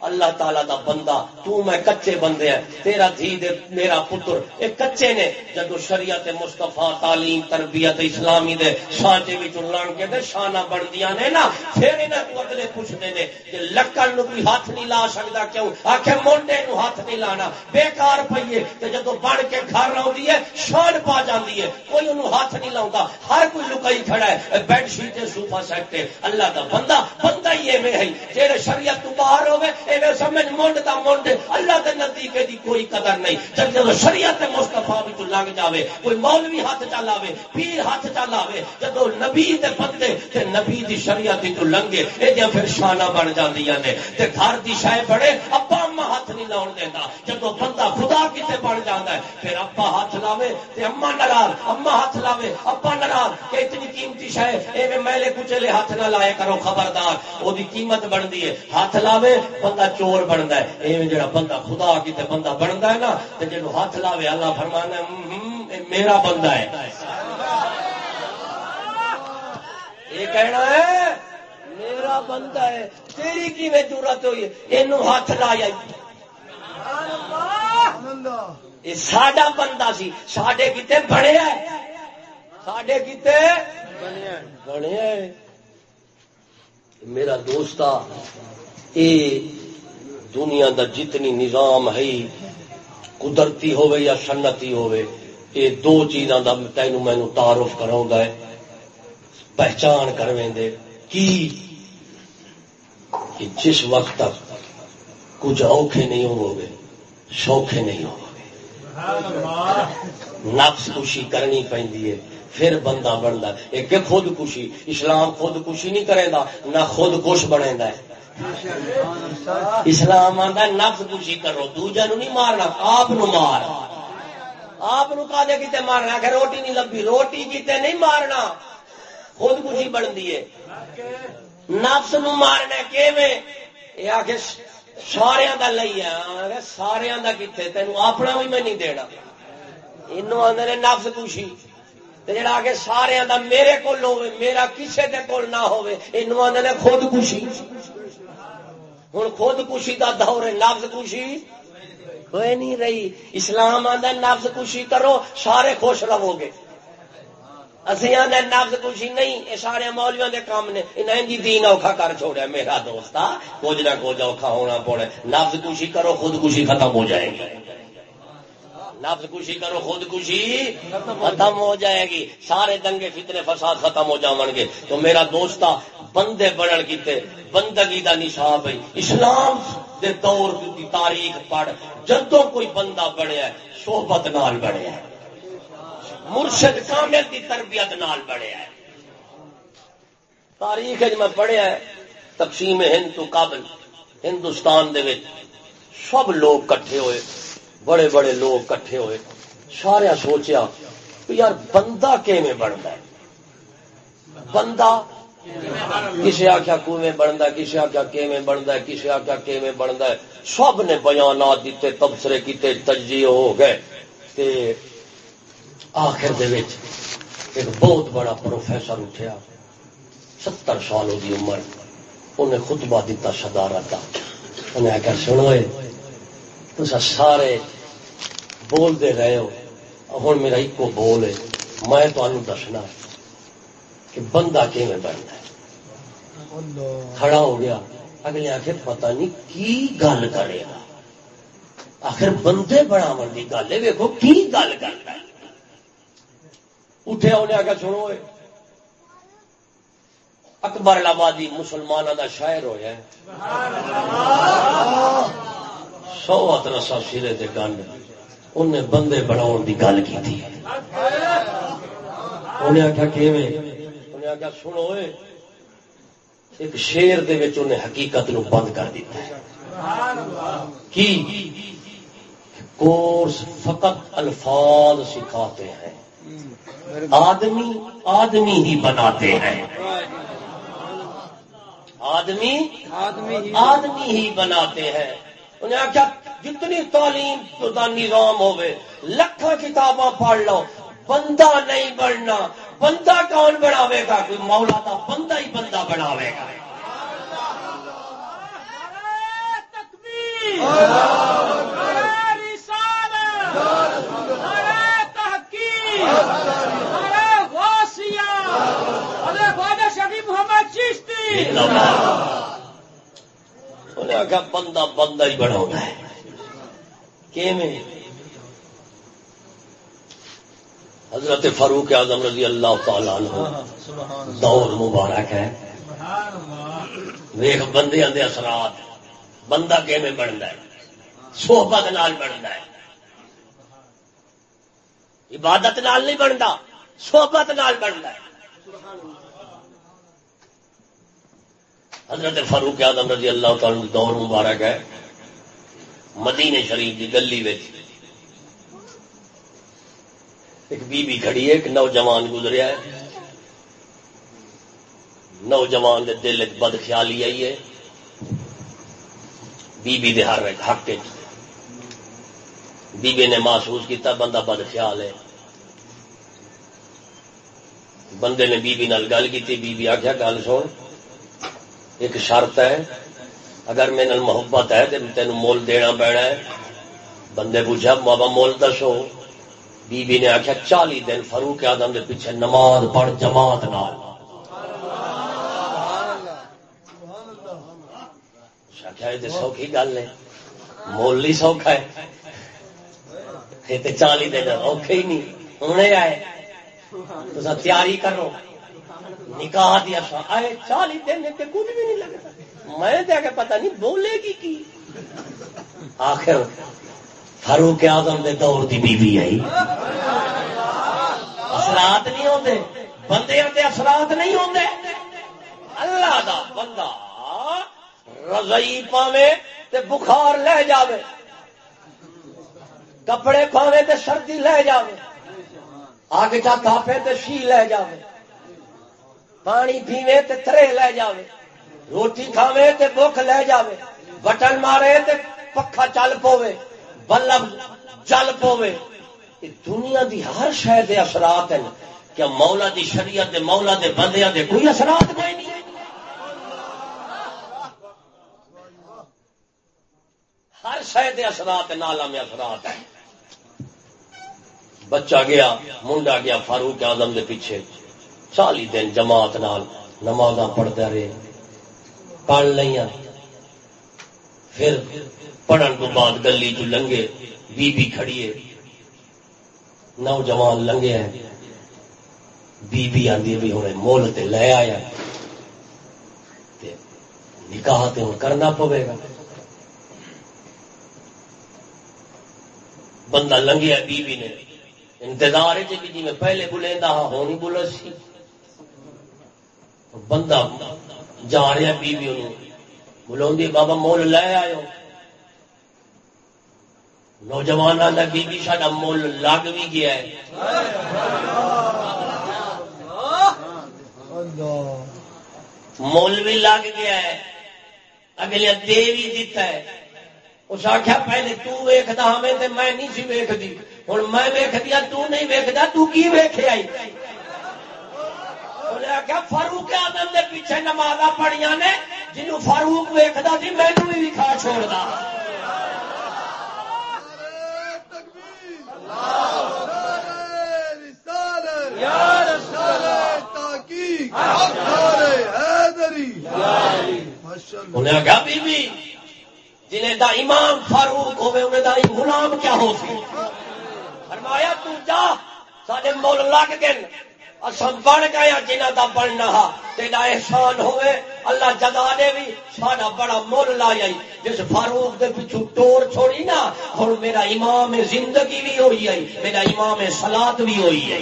اللہ تعالی دا بندہ، تو میں کچے بندے ہیں۔ تیرا دھی دے، میرا پتر، اے کچے نے۔ جدو شریعت مستفا تعلیم، تربیت اسلامی دے سانچے بھی لڑ کے دے، شانہ بن دیا نے نا، پھر انہیں کو اگلے پوچھتے نے کہ لکڑ نو بھی ہاتھ نہیں لا سکتا کیوں؟ آخر مونڈے نو ہاتھ نہیں لانا۔ بےکار پیے تو جدو بن کے گھر آئی ہے، شان پا جاتی ہے۔ کوئی انہوں ہاتھ نہیں لاؤں ہر کوئی لکائی کھڑا ہے بیڈ شیٹ سوفا سیٹ تے۔ اللہ کا بندہ بندہ ہی ایویں ہے جہے شریعت تو باہر ہوے ایویں سمجھ مونڈ دا مونڈ اللہ کے نزدیک دی کوئی قدر نہیں۔ جب جب شریعت مستفا بھی تو لنگ جاوے، کوئی مولوی ہاتھ چلاوے پیر ہاتھ چلاوے جب نبی دے بندے تے نبی دی شریعت تو لنگے یہ پھر شانہ بن جاندیاں نے۔ تے گھر دی شے بڑے، ابا اما ہاتھ نہیں لاؤن دینا جب بندہ خدا کتے بن جاتا ہے، پھر ابا ہاتھ لاوے، تے اما ناراض اما ہاتھ لاوے، ابا ناراض کہ اتنی قیمتی شے، ایویں میلے کچلے ہاتھ نہ لائے کرو خبردار۔ وہ کیمت بنتی ہے۔ ہاتھ لاوے، بندہ بندہ چور بنتا ہے۔ ایویں جڑا بندہ خدا کتے بندہ بنتا ہے نا تو جب ہاتھ لاوے اللہ فرمانا ہے میرا بندہ ہے۔ یہ کہنا ہے، میرا بندہ ہے، تیری کی میں ضرورت ہوئی یہ ہاتھ لایا یہ ساڈا بندہ سی، ساڈے کتے بڑے ساڈے کتے بنے میرا دوست اے دنیا دا جتنی نظام ہے، قدرتی ہوے یا سنتی ہوے اے دو چیزاں دا تینو مینو تعارف کراؤں ہے، پہچان کرویں دے کی؟ کہ جس وقت تک کچھ اوکھے نہیں ہو گے سوکھے نہیں ہو نفس کشی کرنی پی پھر بندہ بنتا ایک خود کشی اسلام خود کشی نہیں کرے گا نہ خود کش بنے گا اسلام آتا نفس کشی کرو دوجا نو نہیں مارنا، آپ مار۔ آپ کدے کتنے مارنا؟ کہ روٹی نہیں لبھی، روٹی کتنے نہیں مارنا؟ خود کشی بنتی ہے۔ نفس نو مارنا کہ آ کے سارا لئی ہے سارا کتنے تینوں اپنا بھی میں نہیں دینا۔ یہ آدھے نفس کشی جڑا کہ سارے دا میرے کو میرا کسے دے کول نہ ہوئے انہوں آدھے خود کشی ہوں خود کشی کا دور ہے نفس کشی؟ کوئی نہیں رہی۔ اسلام آدھا نفس کشی کرو، سارے خوش رہو گے۔ اسی آدھا نفس کشی نہیں یہ سارے مولویوں کے کام نے۔ انہیں جی دین اوکھا کر چھوڑیا، میرا دوست کچھ نہ کچھ اوکھا ہونا پڑے نفس کشی کرو، خود کشی ختم ہو جائے گی۔ نفس کشی کرو، خود کشی ختم ہو جائے گی۔ سارے دنگے فتنے فساد ختم ہو جاؤ گے۔ تو میرا دوست بندے بڑھن کیتے بندگی دا نصاب ہے۔ اسلام دے دور کی تاریخ پڑھ جدو کوئی بندہ بڑھیا ہے، صحبت نال بڑھیا ہے۔ مرشد کامل دی تربیت نال بڑھیا ہے۔ تاریخ میں پڑھیا ہے، تقسیم ہند تو قابل ہندوستان دے وچ سب لوگ کٹھے ہوئے۔ بڑے بڑے لوگ کٹھے ہوئے، سارے سوچیا یار بندہ کیویں بنتا ہے؟ بندہ کسی آخیا کنویں بنتا ہے کسی آخیا کیویں بنتا ہے کسی آخیا کیویں بنتا ہے؟ سب نے بیانات دیتے، تبصرے کیتے تجزیے ہو گئے۔ تے آخر دے وچ ایک بہت بڑا پروفیسر اٹھیا، ستر سال کی عمر، انہیں خطبہ دیتا، صدارت انہیں آخر سنوئے تو سارے بولتے رہے ہو۔ ہوں میرا ایک بول ہے، میں تمہیں دسنا کہ بندہ کیون بنتا ہے۔ کھڑا ہو گیا، اگلے آخر پتہ نہیں کی گل کرے گا۔ آخر بندے بڑھاو کی گل ہے ویکو کی گل کرتا ہے۔ اٹھے انہیں آ کے سنو اکبر آبادی مسلمانوں کا شاعر ہوا سو اترسا سرے سے گنڈ انہیں بندے بناؤ کی گل کی انہیں آخیا انہیں آخیا سنو ایک شیر انہیں حقیقت نو بند کر دیتا ہے۔ کی؟ کورس فقط الفاظ سکھاتے ہیں۔ آدمی آدمی ہی بناتے ہیں۔ آدمی آدمی ہی بناتے ہیں۔ انہیں آخیا جتنی تعلیم کا نظام ہوے لکھا کتاباں پڑھ لو بندہ نہیں بننا بندہ کون بناوے گا؟ کوئی مولا کا بندہ ہی بندہ بناوے گا۔ انہیں آخیا بندہ بندہ ہی بڑا ہے۔ حضرت فاروق اعظم رضی اللہ تعالی عنہ۔ دور مبارک ہے۔ ویخ بندے آدھے اثرات۔ بندہ کیویں بنتا ہے؟ صحبت نال بنتا ہے۔ عبادت نال نہیں بنتا صحبت نال بنتا ہے۔ حضرت فاروق اعظم رضی اللہ تعالی دور مبارک ہے مدینے شریف کی گلی ایک بی بی کھڑی ہے، ایک نوجوان گزریا ہے۔ نوجوان دے دل بد خیالی آئی ہے۔ بی بی دے ہر حق بی بی نے محسوس کیتا، بندہ بد خیال ہے۔ بندے نے بی بی نال گل کی بی بی آخیا گل سن۔ ایک شرط ہے، اگر میرے محبت ہے تو تین مول دینا پینا ہے۔ بندے پوچھا، بابا مول دسو۔ بی بی نے آخیا چالی دن فروخ آدم کے پیچھے نماز پڑھ جماعت نال۔ سوکھی گل ہے۔ مول نہیں سوکھا ہے۔ یہ چالی دن اوکھے ہی نہیں۔ ہونے آئے۔ تیاری کرو۔ نکاح دیا آئے چالی دن کچھ بھی نہیں لگتا۔ میں دیا کہ پتہ نہیں بولے گی کی۔ آخر فاروق آدم دے دور دی بی بی آئی۔ اثرات نہیں ہوتے بندے دے اثرات نہیں ہوتے اللہ دا بندہ رضائی پاوے تے بخار لے جاوے۔ کپڑے پاوے تے سردی لے جاوے۔ آگے جا کافے تے شی لے جاوے۔ پانی پیوے تے ترے لے جاوے، روٹی کھاوے تے بھوک لے جاوے، بٹن مارے تے پکھا چل پوے بلب چل پوے دنیا دی ہر شہ دے اثرات ہیں کیا مولا دی شریعت دے، مولا دے بندیاں دے کوئی اثرات کوئی نہیں۔ ہر شہ دے اثرات نالا میں اثرات ہیں۔ بچہ گیا، منڈا گیا، فاروق آزم دے پیچھے۔ چالی دن جماعت نال نماز پڑھتا رہے۔ پڑھ لیا پھر پڑھن تو بعد گلی چ لنگے بی بی کھڑیے نوجوان لنگے ہیں۔ بی بی آدھی بھی ہوں مول تے لے آیا۔ نکاح تے ہوں کرنا پوے گا۔ بندہ لنگیا بی بی نے۔ انتظار ہے جی میں پہلے بلے ہاں ہو نہیں بولا سی۔ بندہ جا رہا بی بی بلا بابا مول لے آئے نوجوان آتا بی بی سا مول لگ بھی گیا ہے۔ مول بھی لگ گیا ہے۔ اگلے دے بھی دیتا ہے۔ اس آخیا پہلے تیکھتا ہمیں تو ہاں میں نہیں سی ویکتی ہوں میں ویک دیا ہاں تو نہیں ویکتا تو کی ویخ فاروق آدم کے پیچھے نماز پڑیاں نے جنو فاروق ویکتا سی مینو بھی وکھا چھوڑتا انہیں بی بی جنہیں دا امام فاروق ہوئے انہیں دا غلام کیا ہو سی؟ فرمایا، تو جا سارے مول لگ گئے۔ اصل بن گیا جنہ دا بننا تیرا احسان ہوئے۔ اللہ جگا دے بھی ساڈا بڑا مول لایا جس فاروق دے پچھو ٹور چھوڑی نا ہوں میرا امام زندگی بھی ہوئی ہے۔ میرا امام سلاد بھی ہوئی ہے۔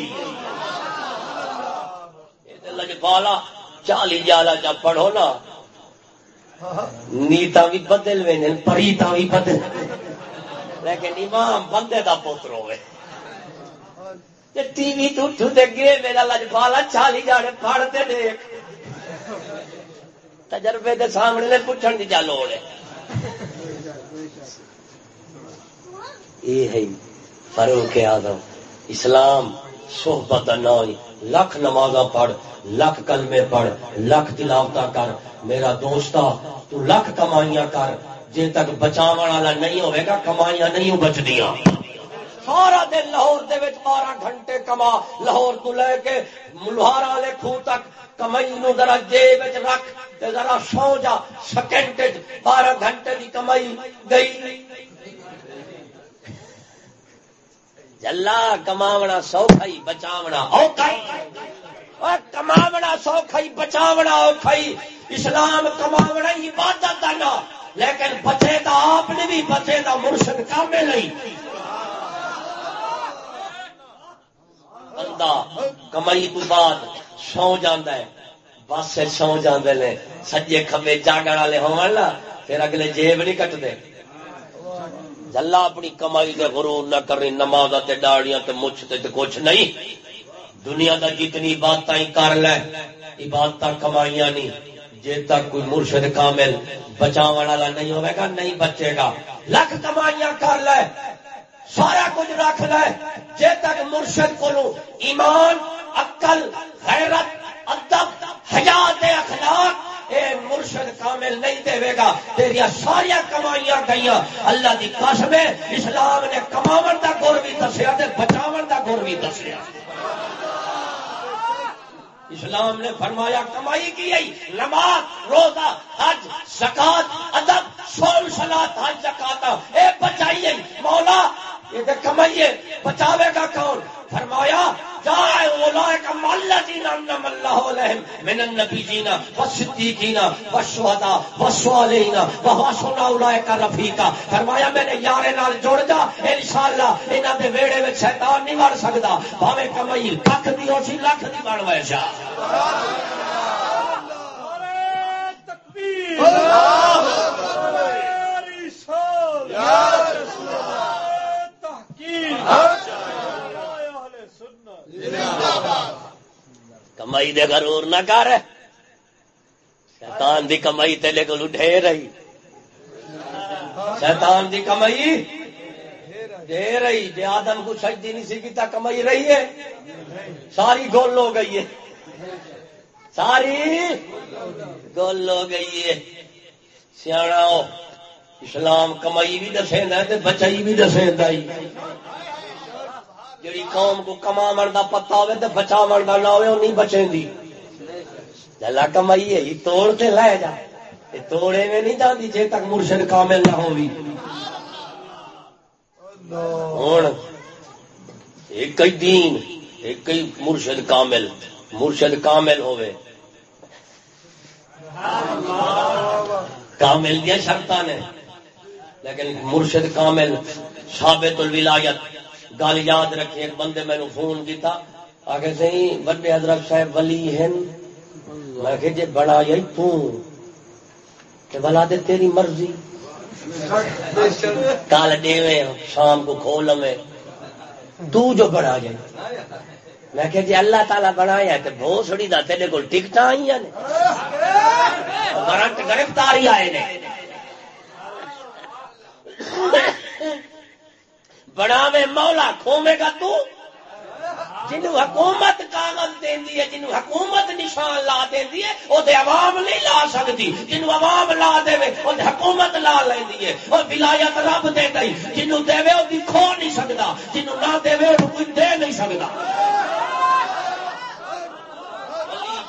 لجپالا چالی جالا جب پڑھو نا۔ نیتا بھی بدل وے پریتا بھی بدل۔ لیکن امام بندے دا پوتر ہوئے۔ ٹی وی تو گے، میرا لجپالا چالی جانے پڑھتے دیکھ۔ تجربے دے سامنے نے پوچھنے کی جا لوڑ ہے۔ یہ ہے فروخ آدم اسلام صحبت نہ لکھ نماز پڑھ، لکھ کلمے پڑھ، لکھ تلاوت کر۔ میرا دوست تو لکھ کمائیاں کر۔ جی تک بچاو والا نہیں ہوئے گا، کمائیاں نہیں بچدیاں۔ سارا دن لاہور دے بارہ گھنٹے کما لاہور تو لے کے ملہار والے خو تک کمائی نو ذرا جیب رکھ ذرا سو جا سیکنڈ بارہ گھنٹے کی کمائی گئی جلا کماونا سوکھا ہی بچاونا کماونا سوکھا ہی بچاونا اوکھائی اسلام کماونا ہی عبادت نا لیکن بچے دا آپ نے بھی بچے دا مرشد کامے نہیں بندہ کمائی تو بعد سو جانا ہے۔ بس سو جانے نے۔ سجے کھبے جاگن والے ہو پھر اگلے جیب نہیں کٹتے۔ جلا اپنی کمائی دے غرور نہ کرنی نماز ڈاڑیاں تے مچھ تے کچھ نہیں۔ دنیا دا جتنی عبادت کر لے عبادت کمائیاں نہیں۔ جے تک کوئی مرشد کامل بچاو والا نہیں ہوئے گا، نہیں بچے گا۔ لکھ کمائیاں کر لے۔ سارا کچھ رکھ لے۔ جے تک مرشد کو ایمان، عقل، غیرت، ادب، حیات اخلاق، اے مرشد کامل نہیں دے گا۔ تیریا ساریا کمائیاں گئی اللہ دی قسم اسلام نے کماون دا گور بھی دسیا بچاو دا گور بھی دسیا۔ اسلام نے فرمایا، کمائی کی نماز، روزہ، حج، زکات، ادب سول سلاد حج، زکات۔ اے بچائیے مولا یہ تو کمائیے بچاوے گا کون فرمایا من النبیین والصدیقین والشہداء والصالحین وحسن اولئک رفیقا فرمایا میں نے یارے نال جوڑ جا انشاءاللہ انہاں دے ویڑے وچ شیطان نہیں وڑ سکدا بھاویں کمائی لکھ دی ہو سی لاکھ دی بن ویسا تکبیر اللہ اکبر یا رسول اللہ کمائی دے غرور نہ کر۔ شیطان دی کمائی تیلے کو ڈھے رہی۔ شیطان دی کمائی دے رہی۔ جی آدم کو سجدی نہیں سی کیتا، کمائی رہی ہے۔ ساری گول ہو گئی ہے۔ ساری گول ہو گئی ہے۔ سیاح اسلام کمائی بھی دسے بچائی بھی دسے جی قوم کو کما دا پتا ہوے تو بچا دا نہ ہوے نہیں بچے دی جلا کمائی ہے توڑ تے لے جا۔ توڑے میں نہیں جاندی جے تک مرشد کامل نہ ہووی۔ ہوں ایک ہی دین، ایک ہی مرشد کامل۔ مرشد کامل ہوے کامل دیا شرط نے۔ لیکن مرشد کامل ثابت الولایت۔ گل یاد رکھے ایک بندے مینو فون کیا آگے سی بڑے حضرت صاحب ولی ہیں میں کہ جی بڑا جی بلا دے تیری مرضی۔ کال ڈے شام کو کھول میں تو جو بڑا جائے۔ میں کہ جی اللہ تعالیٰ بنایا تو بہت سڑی دا تیرے کو ٹکٹ آئی ہیں گرفتاری آئے نے۔ بناوے مولا کھوے گا تو؟ جنو حکومت کاغذ دینی ہے جنو حکومت نشان لا دینی ہے، وہ عوام نہیں لا سکتی۔ جنو عوام لا دے، وہ حکومت لا لینی ہے۔ اور ولایت رب دے گئی جنو دے وہ کھو نہیں سکتا جنو نہ دے وہ کوئی دے نہیں سکتا۔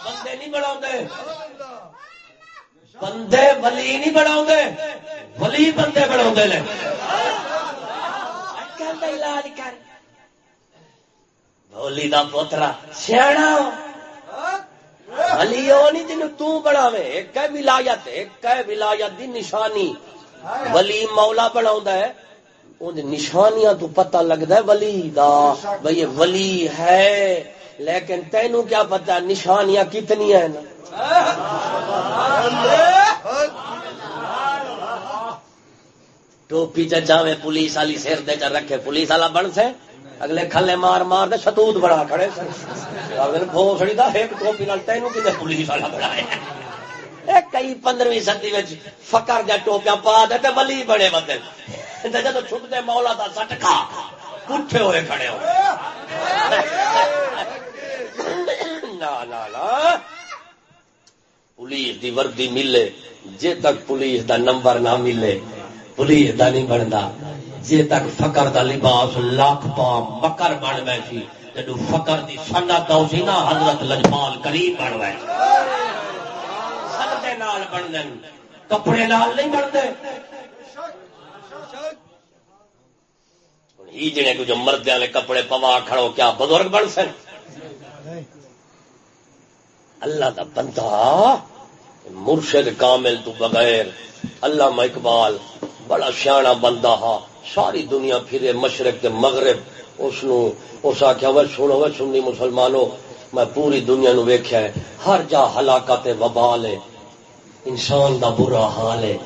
بندے نہیں بنا بندے ولی نہیں بنا ولی بندے بنا علاج کر۔ بولی دا پوترا سیاح علی وہ نہیں جن تناوے ایک ہے ولایت ایک ہے ولایت دی نشانی۔ ولی مولا بنا ہے نشانیاں تو پتہ لگتا ہے ولی دا بھائی ولی ہے۔ لیکن تینوں کیا پتا نشانیاں کتنی ہیں ٹوپی چاہے پولیس والی سر دے رکھے پولیس والا بن سے، اگلے کھلے مار مار دے ستوت بڑا کھڑے اگر بھوسڑی دا، ایک ٹوپی نال تینوں کتنے پولیس والا بنایا کئی پندرہویں سدی فکر جا ٹوپیاں پا دے تے ولی بڑے بندے۔ تے جب چھپ دے مولا دا سٹ کھا پٹھے ہوئے کھڑے ہو۔ لا لا لا پولیس دی وردی ملے جے تک پولیس دا نمبر نہ ملے پولیس دا نہیں بنتا جے تک فقر دا لباس لاکھ پا مکر بن بیٹھی جدو فقر دی سنت آؤ سی نا حضرت لجپال کریم بن بیٹھ سندے نال بن کپڑے نال نہیں بنتے ہی جنے کو جو مردے والے کپڑے پوا کھڑو کیا بزرگ بن سن اللہ دا بندہ، مرشد کامل تو بغیر اللہ اقبال بڑا سیاح بندہ ہا۔ ساری دنیا پھرے مشرق کے مغرب، اس اس آخیا وہ سنو وہ سننی مسلمانوں میں پوری دنیا نو ویخیا ہے۔ ہر جا ہلاکت وبال ہے۔ انسان دا برا حال ہے۔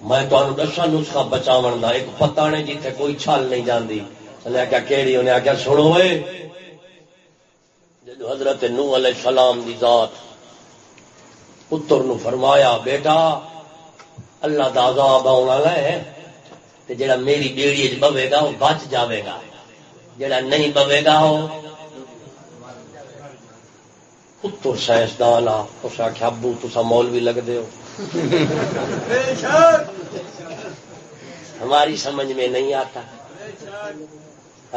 میں تمہیں دسا نسخہ بچاو دا۔ ایک پتا نے جیتے کوئی چھل نہیں جاندی۔ چلے آخیا کہڑی انہیں آخیا سنو جدو حضرت نو علیہ السلام دی ذات پتر نو فرمایا، بیٹا، اللہ دا عذاب آنا ہے، تے جڑا میری بیڑی چ بوے گا وہ بچ جاوے گا۔ جڑا نہیں بوے گا وہ پتر سائنسدان آ، اس آخیا ابو، تسا مولوی لگتے ہو۔ ہماری سمجھ میں نہیں آتا۔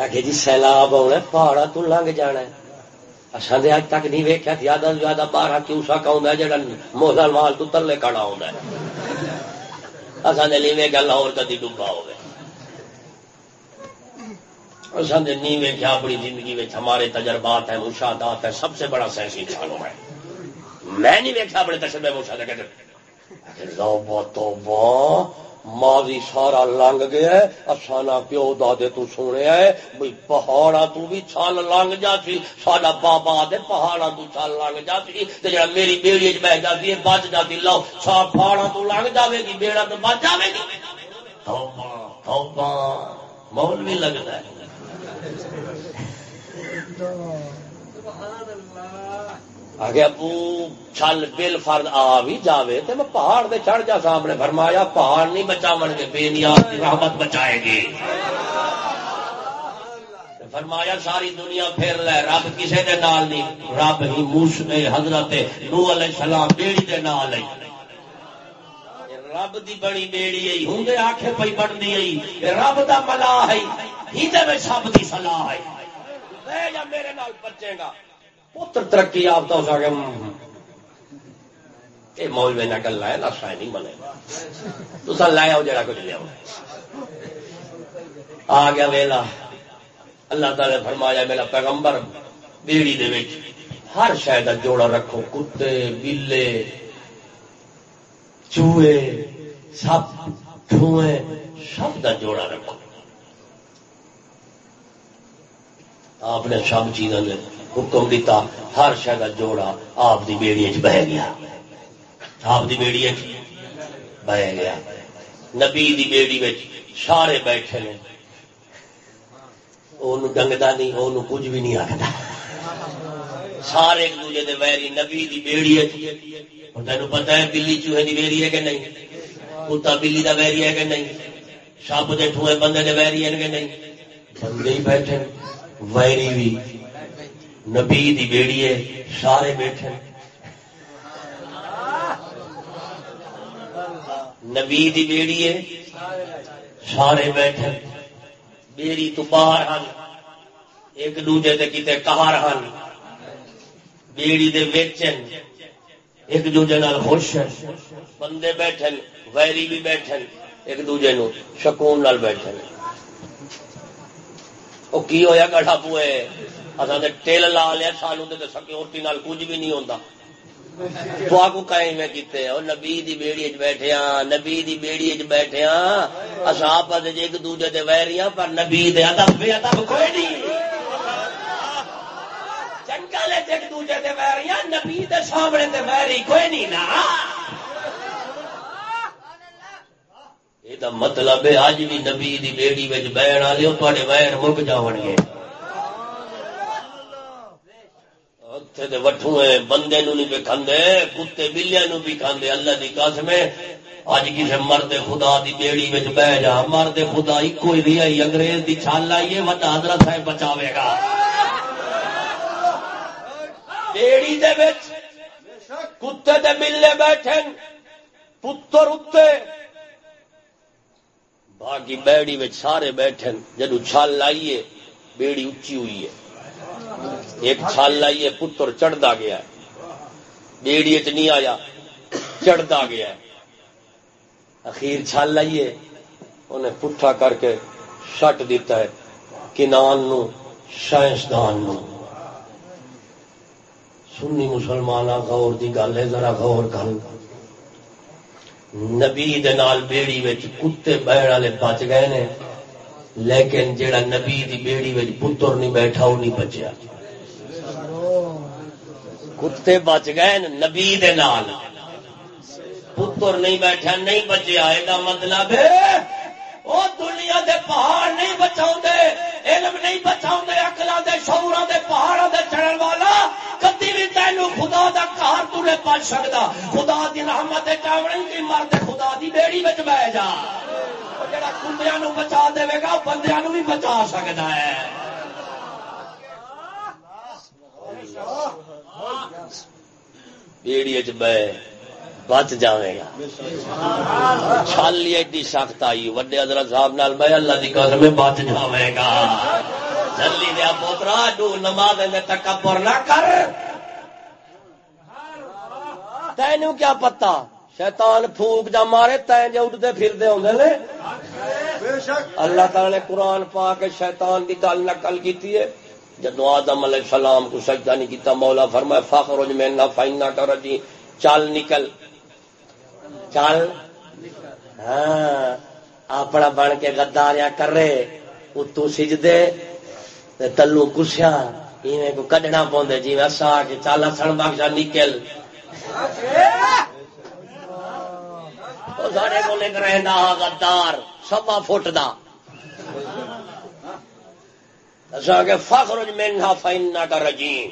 آخر جی سیلاب آنا پہاڑا تو لنگ جانا ہے۔ اصل نے اج تک نہیں ویکیا زیادہ سے زیادہ بارہ کیوسا کا ہوں جا موسل مال تو تلے کڑا ہوں اصل نے نہیں گل لاہور کدی ڈبا ہو اصل نے نہیں ویکیا اپنی زندگی میں ہمارے تجربات ہیں، مشاہدات ہیں، سب سے بڑا سائنسی انسانوں ہے۔ میں نہیں ویکیا اپنے تجربے مشاہدے تو ماضی سارا لنگ گیا افسانہ پیو دادے تو سنیا ہے بھائی پہاڑا تو بھی چھال لنگ جاتی ساڈا بابا دے پہاڑا تو چھال لنگ جاتی تے جڑا میری بیڑی وچ بیٹھ جاتی ہے، بچ جاتی، لو سا پہاڑا تو لنگ جاوے گی، بیڑا تو بچ جاوے گی۔ توبہ توبہ مولوی لگتا ہے۔ چل بل فرد آ بھی جاوے تے میں پہاڑ دے چڑھ جا سامنے فرمایا، پہاڑ نہیں بچا گے، بے نیاز کی رحمت بچائے گی۔ فرمایا، ساری دنیا پھر لے، رب کسے دے نال نہیں، رب ہی موس حضرت نو علیہ السلام بیڑی دے نال ہے۔ رب دی بڑی بیڑی ہے، ہوں آخے پی بنتی ہے رب دا ملا ہے، ہی دے میں سب دی سلاح ہے۔ یا میرے نال بچے گا۔ پتر ترقی یافتہ ہو سکے یہ نہ گلا ہے نشا نہیں بنے۔ تو سر لایا جڑا کچھ لیا۔ آ گیا ویلا۔ اللہ تعالی فرمایا، میرا پیغمبر بیڑی دے ہر شاید جوڑا رکھو۔ کتے، بلے، چوہے سب ٹھوئے سب کا جوڑا رکھو۔ آپ نے سب چیزوں نے حکم دیتا ہر شہ کا جوڑا آپ دی بیڑی چ بہ گیا آپ دی بیڑی بہ گیا نبی دی بیڑی سارے بیٹھے نے وہ ڈنگتا نہیں وہ کچھ بھی نہیں آخر سارے ایک دوجے دے ویری نبی دی بیڑی تین پتا ہے بلی چوہے دی بیڑی ہے کہ نہیں کتا بلی دا ویری ہے کہ نہیں سب دے ٹوئے بندے دے ویری ہے کہ نہیں بندے ہی بیٹھے ویری بھی نبی دی بیڑی ہے، سارے بیٹھے نبی دی بیڑی ہے، سارے بیٹھے بیڑی تو باہر ہن ایک دوجے دے کتے کہار ہن بیڑی دے ویچن ایک دوجے نال خوش ہیں۔ بندے بیٹھے ویری بھی بیٹھے ایک دوجے نو شکون نال بیٹھے وہ کی ہویا گڑھا پوئے اصل ٹل لا لیا سانو تو سکیورٹی نال کچھ بھی نہیں ہوتا تو آگو کہیں میں کیتے اور نبی دی بیڑی اچ بیٹھے ہاں نبی دی بیڑی اچ بیٹھے ہاں اصا آپس ایک دوجے دے ویریاں پر نبی دے ادب، بے ادب کوئی نہیں۔ جنگل ایک دوجے دے ویریاں نبی دے سامنے دے ویری کوئی نہیں نا۔ یہ مطلب ہے اج بھی نبی دی بیڑی بچ بہن والے تے ویر مک جاؤ گے وٹو بندے نو نہیں بھی کھانے کتے بلیا نو بھی کھانے اللہ کی قسم اج کسی مرد خدا دی بیڑی میں بہ جا مرد خدا ایک ہی رہی انگریز دی چھال لائیے وڈا حضرت صاحب بچاوے گا بیڑی دے کتے دے ملے بیٹھے پتر اتنے باقی بیڑی میں سارے بیٹھے جدو چھال لائیے، بیڑی اچھی ہوئی ہے۔ ایک چھال لائیے، پتر چڑھتا گیا۔ بیڑی چ نہیں آیا چڑھتا گیا۔ اخیر چھال لائیے، انہیں پٹھا کر کے شٹ دیتا ہے، کنان نو، سائنسدان نو۔ سنی مسلمان غور دی گل ہے، ذرا غور کر۔ نبی نال بیڑی کتے بہن والے بچ گئے نے، لیکن جیڑا نبی دی بیڑی پتر نہیں بیٹھا وہ نہیں بچیا۔ کتے بچ گئے نبی نال۔ پتر نہیں بیٹھا، نہیں بچیا یہ مطلب وہ دنیا دے پہاڑ نہیں بچاؤ علم نہیں بچاؤ اکلوں دے شعوروں دے پہاڑوں دے چڑھن والا، کدی بھی تینوں خدا دا کار تو نہیں پچ سکتا خدا دی رحمت چاوڑی کی مرد خدا دی بیڑی بچ بہ جا۔ جڑا کندیا نو بچا دے گا بندیا نو بھی بچا سکتا ہے۔ بیڑی چ بہ۔ بچ جائے گا۔ چھالی ایڈی سخت آئی، وڈے حضرت صاحب نال میں اللہ کی قسم بچ جائے گا۔ جلدی دیا پوترا ڈو نماز تکبر نہ کر۔ تینوں کیا پتا؟ شیطان پھوک جا مارے، تین جے اٹھتے پھرتے ہوں نے۔ اللہ تعالی نے قرآن پا کے شیطان کی گل نقل کی ہے۔ جدو آدم علیہ السلام کو سجدہ نہیں کیتا، مولا فرمایا، فخر میں نہ فائنا کر جی چل نکل۔ چل ہاں اپنا بن کے گداریا کر رہے اتو سجدے تلو کسیا کو کڈنا پوندے جی اصا کے چال سن بخشا نکل۔ سارے کو رہنا گدار سبا فٹ دا اصا کے فخر مینہ فائنا کا رجیم۔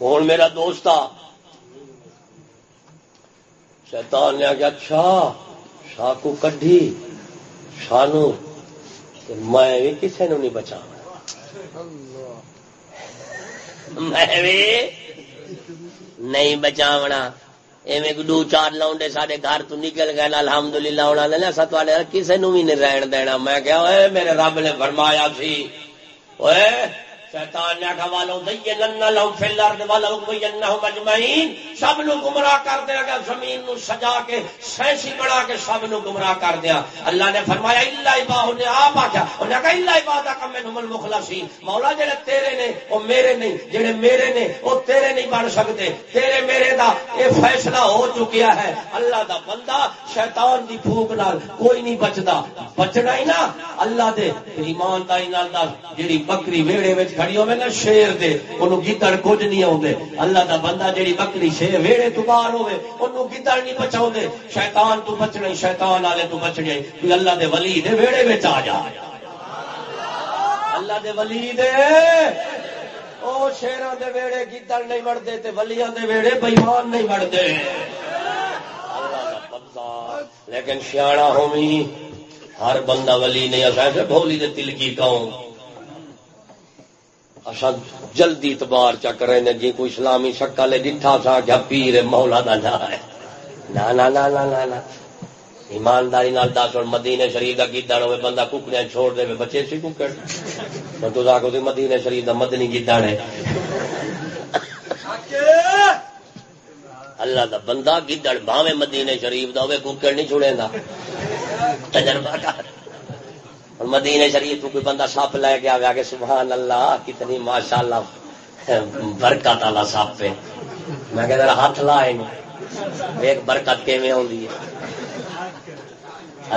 ہوں میرا دوست آ شیطان نے آگیا اچھا شاہ کو کڈی سانو میں بھی کسی نو نہیں بچا میں بھی نہیں بچاونا۔ ایویں دو چار لاؤنڈے سارے گھر تو نکل گئے الحمد للہ ہونا لینا سا تے کسی نو بھی نہیں رہن دینا۔ میں کیا میرے رب نے فرمایا سی شیطان نے کہا والو زیننا لهم فی الارض ولو بینهم اجمعین. سب نو گمراہ کر دیا گا زمین نو سجا کے سینسی بنا کے سب نو گمراہ کر دیا۔ اللہ نے فرمایا الا عباد نے آپ آخیا انہیں کہا الا عباد کا منهم المخلصین مولا جڑے تیرے نے او میرے نہیں، جڑے میرے نے او تیرے نہیں بن سکتے۔ تیرے میرے دا اے فیصلہ ہو چکیا ہے۔ اللہ دا بندہ شیطان دی پھوک نال کوئی نہیں بچدا۔ بچنا ہی نا۔ اللہ دے ایمانداری نال دا جڑی بکری ویڑے وچ کھڑی ہوے نا، شیر دے، اونوں گدڑ کچھ نہیں آوندے۔ اللہ دا بندہ جیڑی بکری شیر ویڑے تو باہر ہوے، اونوں گدڑ نہیں بچاوندے شیطان تو بچنا شیطان والے تو بچنے تو اللہ دے ولی دے ویڑے وچ آ جا۔ اللہ دے ولی دے۔ او شیراں دے ویڑے گدڑ نہیں وڑدے تے ولیاں دے ویڑے بے ایمان نہیں وڑدے۔ لیکن سیاح ہومی، ہر بندہ ولی نہیں۔ ایسے بھولی دے تل کی قوم اصا جلدی اتبار چا کریں جی کوئی اسلامی شکل ڈٹھا سا کیا پیر مولا دا نا ہے۔ نا نا نا نا نا نا۔ ایمانداری نال دس اور مدینے شریف کا گیدڑ ہوئے، بندہ ککڑیاں چھوڑ دے، بچے سی ککڑ۔ میں تو آخو مدینے شریف کا مدنی گیدڑ ہے اللہ دا بندہ گیدڑ باوے مدینے شریف دا ہوئے، ککڑ نہیں چھوڑے گا تجربہ کر۔ اور مدینے شریف کوئی بندہ سپ لے کے آیا کہ سبحان اللہ، کتنی ماشاء اللہ برکت والا سپ پہ میں کہ ہاتھ لائے ایک برکت کیویں آئی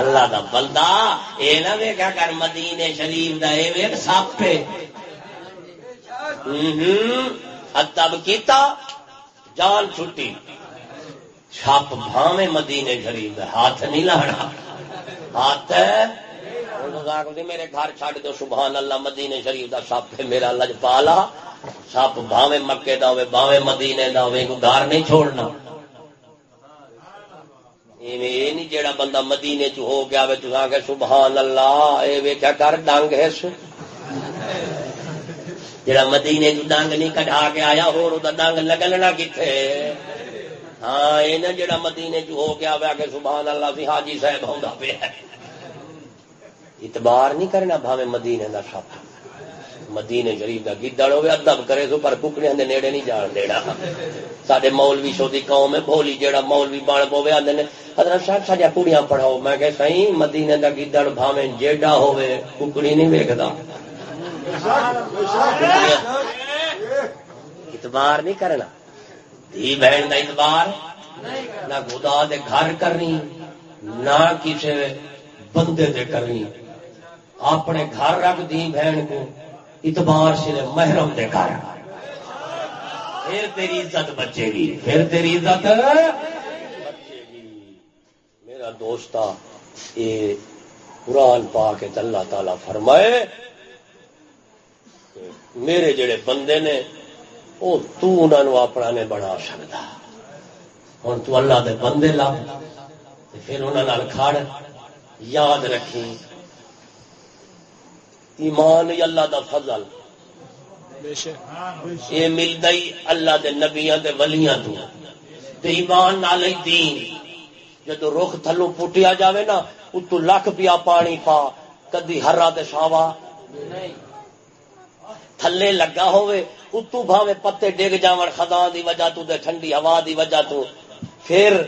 اللہ دا بندہ یہ نہ ویکیا کر مدینے شریف دا اے ویک سپ پہ ادب کیتا، جان چھٹی۔ چھپ بھاوے مدینے شریف ہاتھ نہیں لانا ہاتھ میرے گھر چڈ دو سبحان اللہ مدینے شریف کا سپ میرا لج پالا سپ باوے مکے دا ہوے باوے مدینے دا ہوے کو گھر نہیں چھوڑنا۔ یہ نہیں جیڑا بندہ مدینے چ ہو گیا وے سبحان اللہ اے ویکھیا کر ڈنگ ہے جڑا مدینے جو ڈنگ نہیں کٹا کے آیا ہو ڈنگ لگلنا کتنے ہاں یہ نا جڑا مدینے چ ہو گیا کہ سبحان اللہ سی حاجی صاحب آ پیا اتبار نہیں کرنا بھاوے مدینے کا سپ مدینے شریف کا گدڑ ہوگا ادب کرے تو پر ککڑے کے نیڑے نہیں جان دینا۔ سارے مولوی شو کی قوم ہے بولی جہاں مولوی بن پوے آدھے حضرت صاحب سارا کڑیاں پڑھاؤ۔ میں کہ سی مدینے کا گدڑ بھاوے جیڈا ہوے ککڑی نہیں ویکتا اتبار نہیں کرنا۔ دھی بہن کا اتبار نہ خدا دے گھر کرنی، نہ کسی بندے دے کرنی۔ اپنے گھر رکھ دی بہن کو، اتبار سے محرم دے گھر۔ پھر تیری عزت بچے گی۔ پھر تیری عزت بچے گی۔ میرا دوست یہ قرآن پا کے اللہ تعالی فرمائے، میرے جڑے بندے نے وہ تنہوں اپنا نے بنا سکتا ہوں تو اللہ دے بندے لب پھر انہوں کھڑ، یاد رکھی۔ ایمان اللہ دا فضل؟ یہ ملتا ہی اللہ دے نبیاں دے ولیاں تو۔ تے ایمان نال دین۔ جدو رخ تھلو پٹیا جاوے نا اتو لکھ پیا پانی پا۔ کدی ہرا تے ساوا تھلے لگا ہوئے اتو بھاوے پتے ڈگ جاون خدا دی وجہ تو دے ٹھنڈی ہوا دی وجہ تو۔ پھر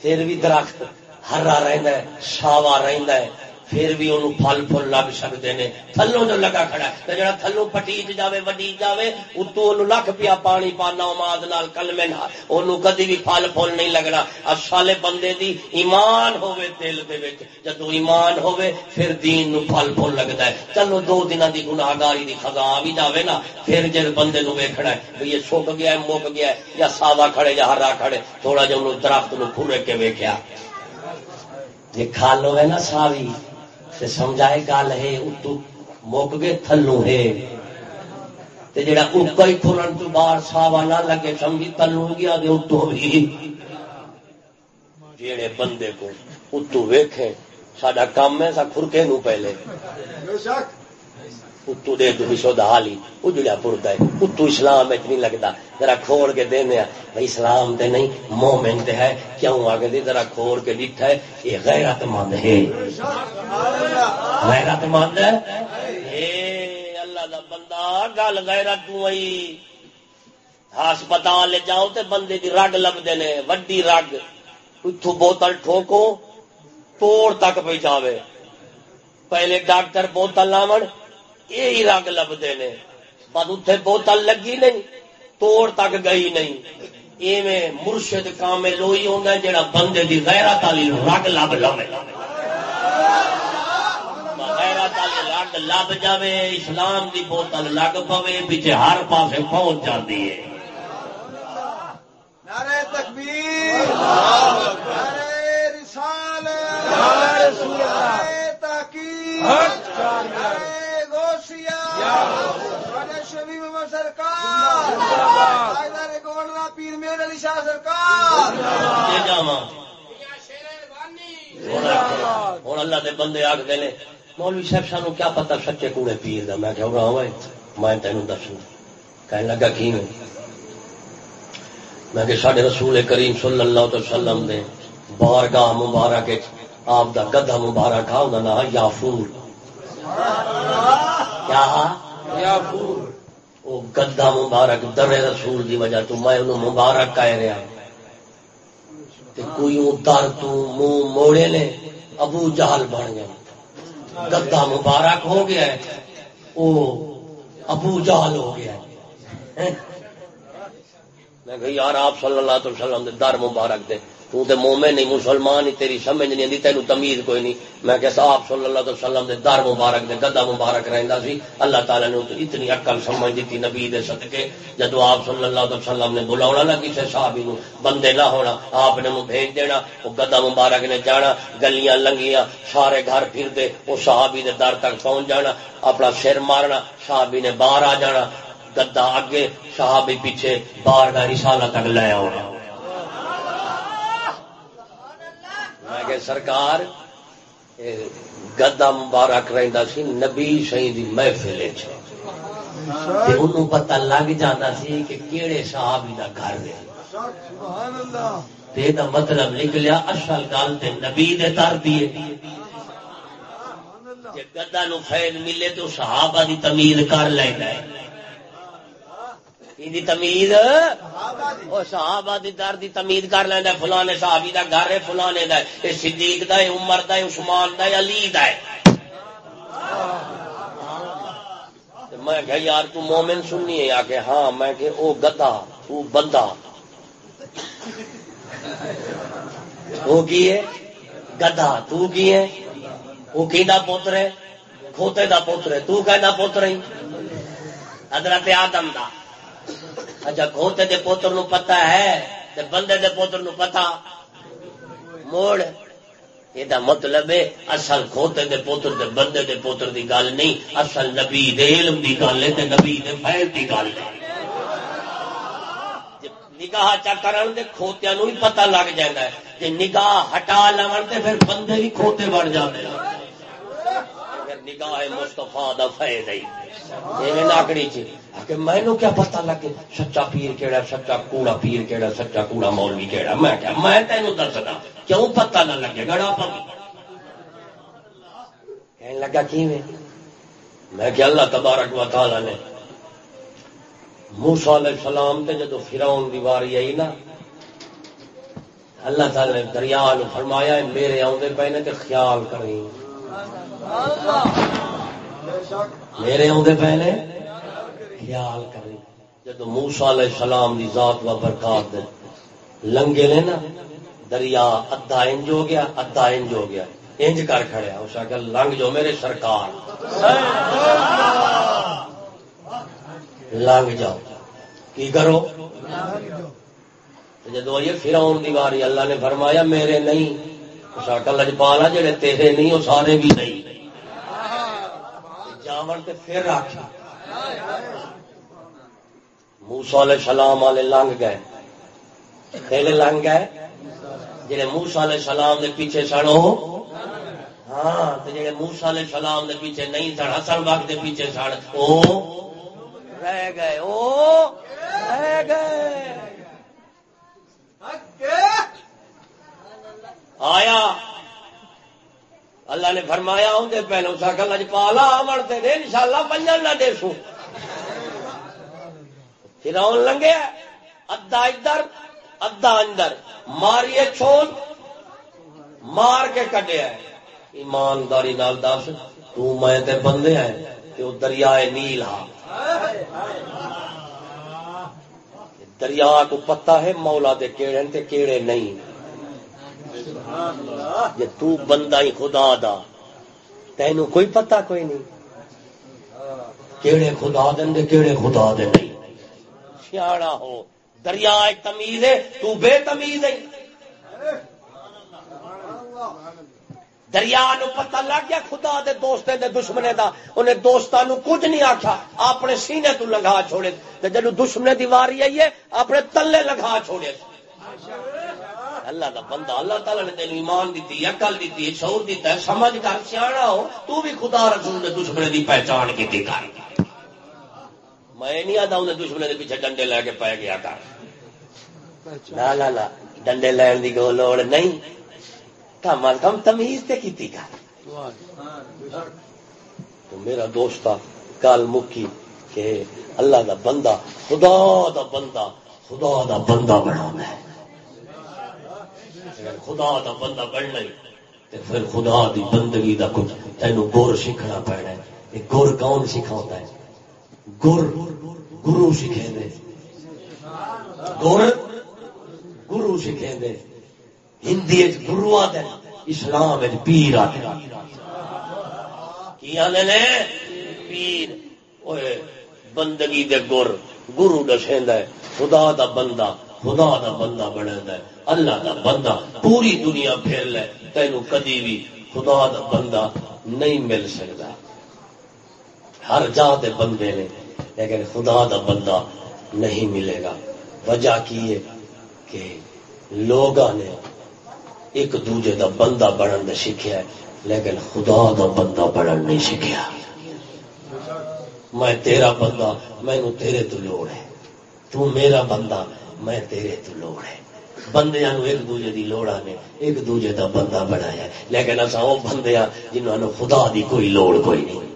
پھر بھی درخت ہرا رہندا ہے ساوا رہندا ہے۔ پھر بھی انہوں پھل پھل لگ سکتے ہیں۔ تھلوں جو لگا کھڑا ہے جڑا تھلوں پٹیچ جاوے، وڈی جاوے، اتو انہوں لکھ پیا پانی پانا اماد نال کلمے نال۔ انہوں کدی بھی پھل پھل نہیں لگنا۔ اصالے بندے دی ایمان ہوے دل دے وچ۔ جدوں ایمان ہوے پھر دین نو پھل پھل لگدا ہے۔ چلو دو دناں دی گناہگاری دی خزا آ بھی جاوے نا، پھر جے بندے نو ویکھنا ہے، بھئی یہ سوک گیا ہے موک گیا ہے، یا ساوا کھڑے یا ہرا کھڑے، تھوڑا جا انہوں درخت نو پھرے کے ویکھیا۔ یہ کھالو ہے نا ساوی تے سمجھائے گل ہے اتو مک گئے تھلو ہے۔ تے جڑا اکا ہی کھلن تو باہر ساوا نہ لگے، سمجھی تلو گیا دے اتو بھی۔ جیڑے بندے کو اتو ویکھے، ساڈا کام ہے سا کھرکے نو پہلے۔ بے شک۔ اتو دے دو تو بشو حالی او اجڑیا پڑتا ہے اتو اسلام میں نہیں لگتا ذرا کھوڑ کے دینے بھائی اسلام تے نہیں مومن تے ہے کیوں آگے دے ذرا کھوڑ کے ڈٹھا ہے یہ غیرت مند ہے غیرت مند ہے اے اللہ دا بندہ گل غیرت تو آئی ہسپتال لے جاؤ تے بندے دی رگ لبدے نے وڈی رگ اتو بوتل ٹھوکو توڑ تک پہنچاوے پہلے ڈاکٹر بوتل لاون یہ رنگ لبتے نے۔ پر اتنے بوتل لگی نہیں، توڑ تک گئی نہیں۔ ایویں مرشد کام لوئی ہوتا جڑا بندے دی غیرت والی رگ لب لو غیرت والی رگ لب جائے اسلام دی بوتل لگ پوے پیچھے ہر پاسے پہنچ جاتی ہے۔ نعرہ تکبیر نعرہ رسالت نعرہ ہوں اللہ دے بندے آخر نے۔ مولوی صاحب سانو کیا پتا سچے کوڑے پیر کا میں کہ میں تینوں دسوں۔ کہنے لگا کی میں کہ سارے رسول کریم صلی اللہ علیہ وسلم دے بارگاہ مبارک آپ دا گدھا مبارک آ نا یافور۔ کیا؟ وہ گدا مبارک در رسول دی وجہ تو میں انہوں مبارک کہہ رہا کوئی در تو منہ موڑے نے ابو جہل بن گیا۔ گدا مبارک ہو گیا ہے۔ وہ ابو جہل ہو گیا میں کہ یار آپ صلی اللہ علیہ وسلم دے در مبارک دے۔ تو تے مومن نہیں، مسلمان ہی تیری سمجھ نہیں آتی تینوں تمیز کوئی نہیں۔ میں کہ صاحب صلی اللہ علیہ وسلم دے در مبارک دے گدا مبارک رہندا سی۔ اللہ تعالی نے اتنی عقل سمجھ دیتی نبی دے صدقے۔ جدو آپ صلی اللہ علیہ وسلم نے بلاونا نہ کسی صحابی نو، بندے نہ ہونا، آپ نے بھیج دینا، وہ گدا مبارک نے جانا، گلیاں لنگیاں، سارے گھر پھر دے، وہ صحابی دے در تک پہنچ جانا، اپنا سر مارنا، صحابی نے باہر آ جانا، گدا اگے صحابی پیچھے باہر کا رسالہ تک لے آنا کہ سرکار گدا مبارک رہتا سی نبی سی دی محفل پتہ لگ جانا سی کہ کیڑے صحابی دا گھر ہے تے دا مطلب نکلیا اصل گل تے نبی دے تر دیے جے گدا نو فیض ملے تو صحابہ دی تمیز کر لیندا ہے۔ تمیز۔ صحابہ دی در دی تمیز کر لینا فلانے صحابی دا گھر ہے فلانے دا ہے صدیق دا ہے عمر دا ہے عثمان دا ہے علی دا ہے۔ میں کہ یار تو مومن سننی ہے آ ہاں میں کہ او گدا تو بندہ۔ وہ کی ہے؟ گدا تو کی ہے؟ وہ کی دا پوتر ہے؟ کھوتے دا پوتر ہے۔ تو کہ پوتر ہے؟ حضرت آدم دا۔ اچھا کھوتے دے پوتر نو پتا ہے تے بندے دے پوتر نو پتا موڑ۔ یہ مطلب ہے اصل کھوتے دے پوتر دے بندے دے پوتر دی گل نہیں، اصل نبی دے علم دی گل ہے تے نبی دے فیض دی گل ہے۔ نگاہ چا کرن دے کھوتیا نو بھی پتہ لگ جائے ہے۔ کہ نگاہ ہٹا لون تے پھر بندے بھی کھوتے بڑھ جاتے ہیں نگاہ مستفا دا فیض ہے لاکڑی چ کہ مینو کیا پتا لگے سچا پیر کہڑا سچا کوڑا پیر کہڑا سچا کوڑا مولوی کہڑا میں کیا میں تینوں دسنا کیوں پتا نہ لگے؟ گڑا پگی کہنے لگا کی میں کہ اللہ تبارک و تعالی نے موسا علیہ السلام تے جدو فراؤن دی واری آئی نا اللہ تعالی نے دریا فرمایا میرے آدھے پے نے خیال کریں۔ میرے آدھے پے نے خیال کریں جب موسا علیہ السلام دی ذات و برکات لنگے نے نا، دریا ادھا انج ہو گیا، ادھا انج ہو گیا۔ انج کر کھڑیا اس آگے لنگ جو میرے سرکار۔ لنگ جاؤ۔ کی کرو؟ جدو یہ پھر آن دی واری، اللہ نے فرمایا، میرے نہیں۔ اس آگے لجپالا جڑے تیرے نہیں، وہ سارے بھی نہیں۔ جامن تے پھر آخیا موسا علیہ السلام والے لنگ گئے۔ کہلے لنگ گئے؟ جہے موسا علیہ السلام دے پیچھے سن ہاں جہے موسا علیہ السلام دے پیچھے نہیں سن حسن باغ دے پیچھے سن او رہ گئے، او رہ گئے۔ آیا۔ اللہ نے فرمایا ہوں پہلو سا کل پالا مرتے دے ان شاء اللہ پنجل نہ دے سو پھر لنگے ادا ادھر ادا اندر، ماریے چھول مار کے کٹیا ایمانداری نال دس تے بندے ہیں تو دریائے نیل ہا دریا کو پتا ہے مولا دے کیڑے تے کیڑے نہیں۔ جی تو بندہ ہی خدا دا۔ تینوں کوئی پتا کوئی نہیں۔ کیڑے خدا دے کیڑے خدا دے نہیں۔ سیاڑا ہو۔ دریا تمیز ہے، تو بے تمیز ہے۔ دریا نو پتہ لگ گیا خدا دے دوستے دے دشمنے دا۔ انہیں دوستان کچھ نہیں آخا اپنے سینے تو لگا چھوڑے۔ جدو دشمنے دیواری آئی ہے، اپنے تلے لگا چھوڑے۔ اللہ دا بندہ اللہ تعالی نے تین ایمان دیتی اکل دیتی شعور دیتا ہے سمجھ کر سیاح ہو، تو بھی خدا رسول نے دشمنے دی پہچان کی کر۔ میں نہیں آتا انہیں دشمنے دے پیچھے ڈنڈے لے کے پی گیا کر۔ لا لا ڈنڈے لین دی کو لوڑ نہیں۔ کم از کم تمیز تے کی کر۔ تو میرا دوست کال مکی کہ اللہ دا بندہ، خدا دا بندہ، خدا دا بندہ بنا خدا دا بندہ بننا تے پھر خدا دی بندگی دا کچھ تینوں گر سیکھنا پینا ہے۔ گر کون سکھا ہے؟ گر، گرو سکھے دے گر گرو سکھے دے ہندی گرو آتے اسلام پیر آتے۔ کی آدھے پیر۔ بندگی دے گر، گرو دسے خدا دا بندہ، خدا دا بندہ بنے ہے۔ اللہ دا بندہ پوری دنیا پھیر لے تینوں کدی بھی خدا دا بندہ نہیں مل سکتا ہر جا دے بندے نے۔ لیکن خدا دا بندہ نہیں ملے گا۔ وجہ کی ہے کہ لوگ نے ایک دوجے دا بندہ بڑھن سیکھا ہے، لیکن خدا دا بندہ بڑھن نہیں سیکھا میں تیرا بندہ مینو تیرے تو لوڑ ہے۔ تو میرا بندہ، میں تیرے تو لوڑ ہے۔ بندیا ایک دوجے کی لوڑا نے ایک دوجے کا بندہ بنایا لیکن اصا وہ بندے جنہوں نے خدا دی کوئی لوڑ کوئی نہیں۔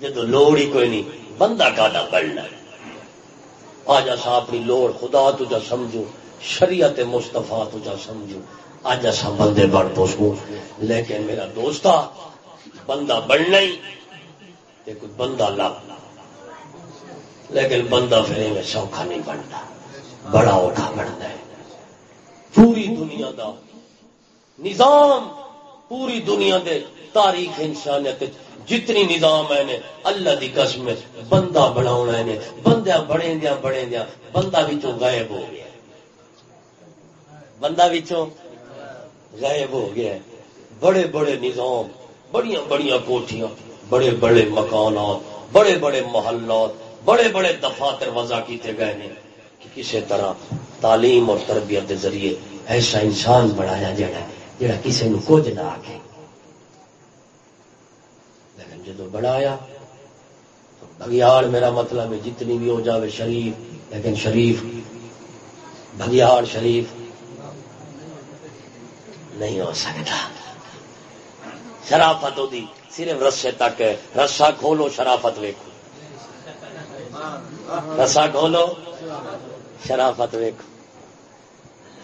جدو لوڑ ہی کوئی نہیں، بندہ کا بڑھنا۔ آج اصا اپنی لوڑ خدا تجا سمجھو شریعت مستفا تجا سمجھو اج اصا بندے بڑھ پوسو لیکن میرا دوست بندہ بڑھنا ہی کوئی بندہ لگ لیکن بندہ پھر میں سوکھا نہیں بنتا۔ بڑا اوکھا بنتا ہے۔ پوری دنیا دا نظام پوری دنیا دے تاریخ انسانیت جتنی نظام ہے اللہ دی قسم بندہ بنا نے۔ بندہ بڑے دیا بڑے دیا بندہ بچوں غائب ہو گیا۔ بندہ بچوں غائب ہو گیا۔ بڑے بڑے نظام بڑی بڑی کوٹیاں بڑے بڑے مکانات، بڑے بڑے محلات، بڑے بڑے دفاتر وضع کیتے گئے نے کہ کسی طرح تعلیم اور تربیت کے ذریعے ایسا انسان بنایا جڑا جڑا کسی نے کچھ نہ آکے لیکن جدو بنایا تو بگیاڑ میرا مطلب ہے جتنی بھی ہو جاوے شریف، لیکن شریف بگیاڑ شریف نہیں ہو سکتا۔ شرافت ہوتی صرف رسے تک رسا کھولو، شرافت ویکو رسا کھولو، شرافت ویکو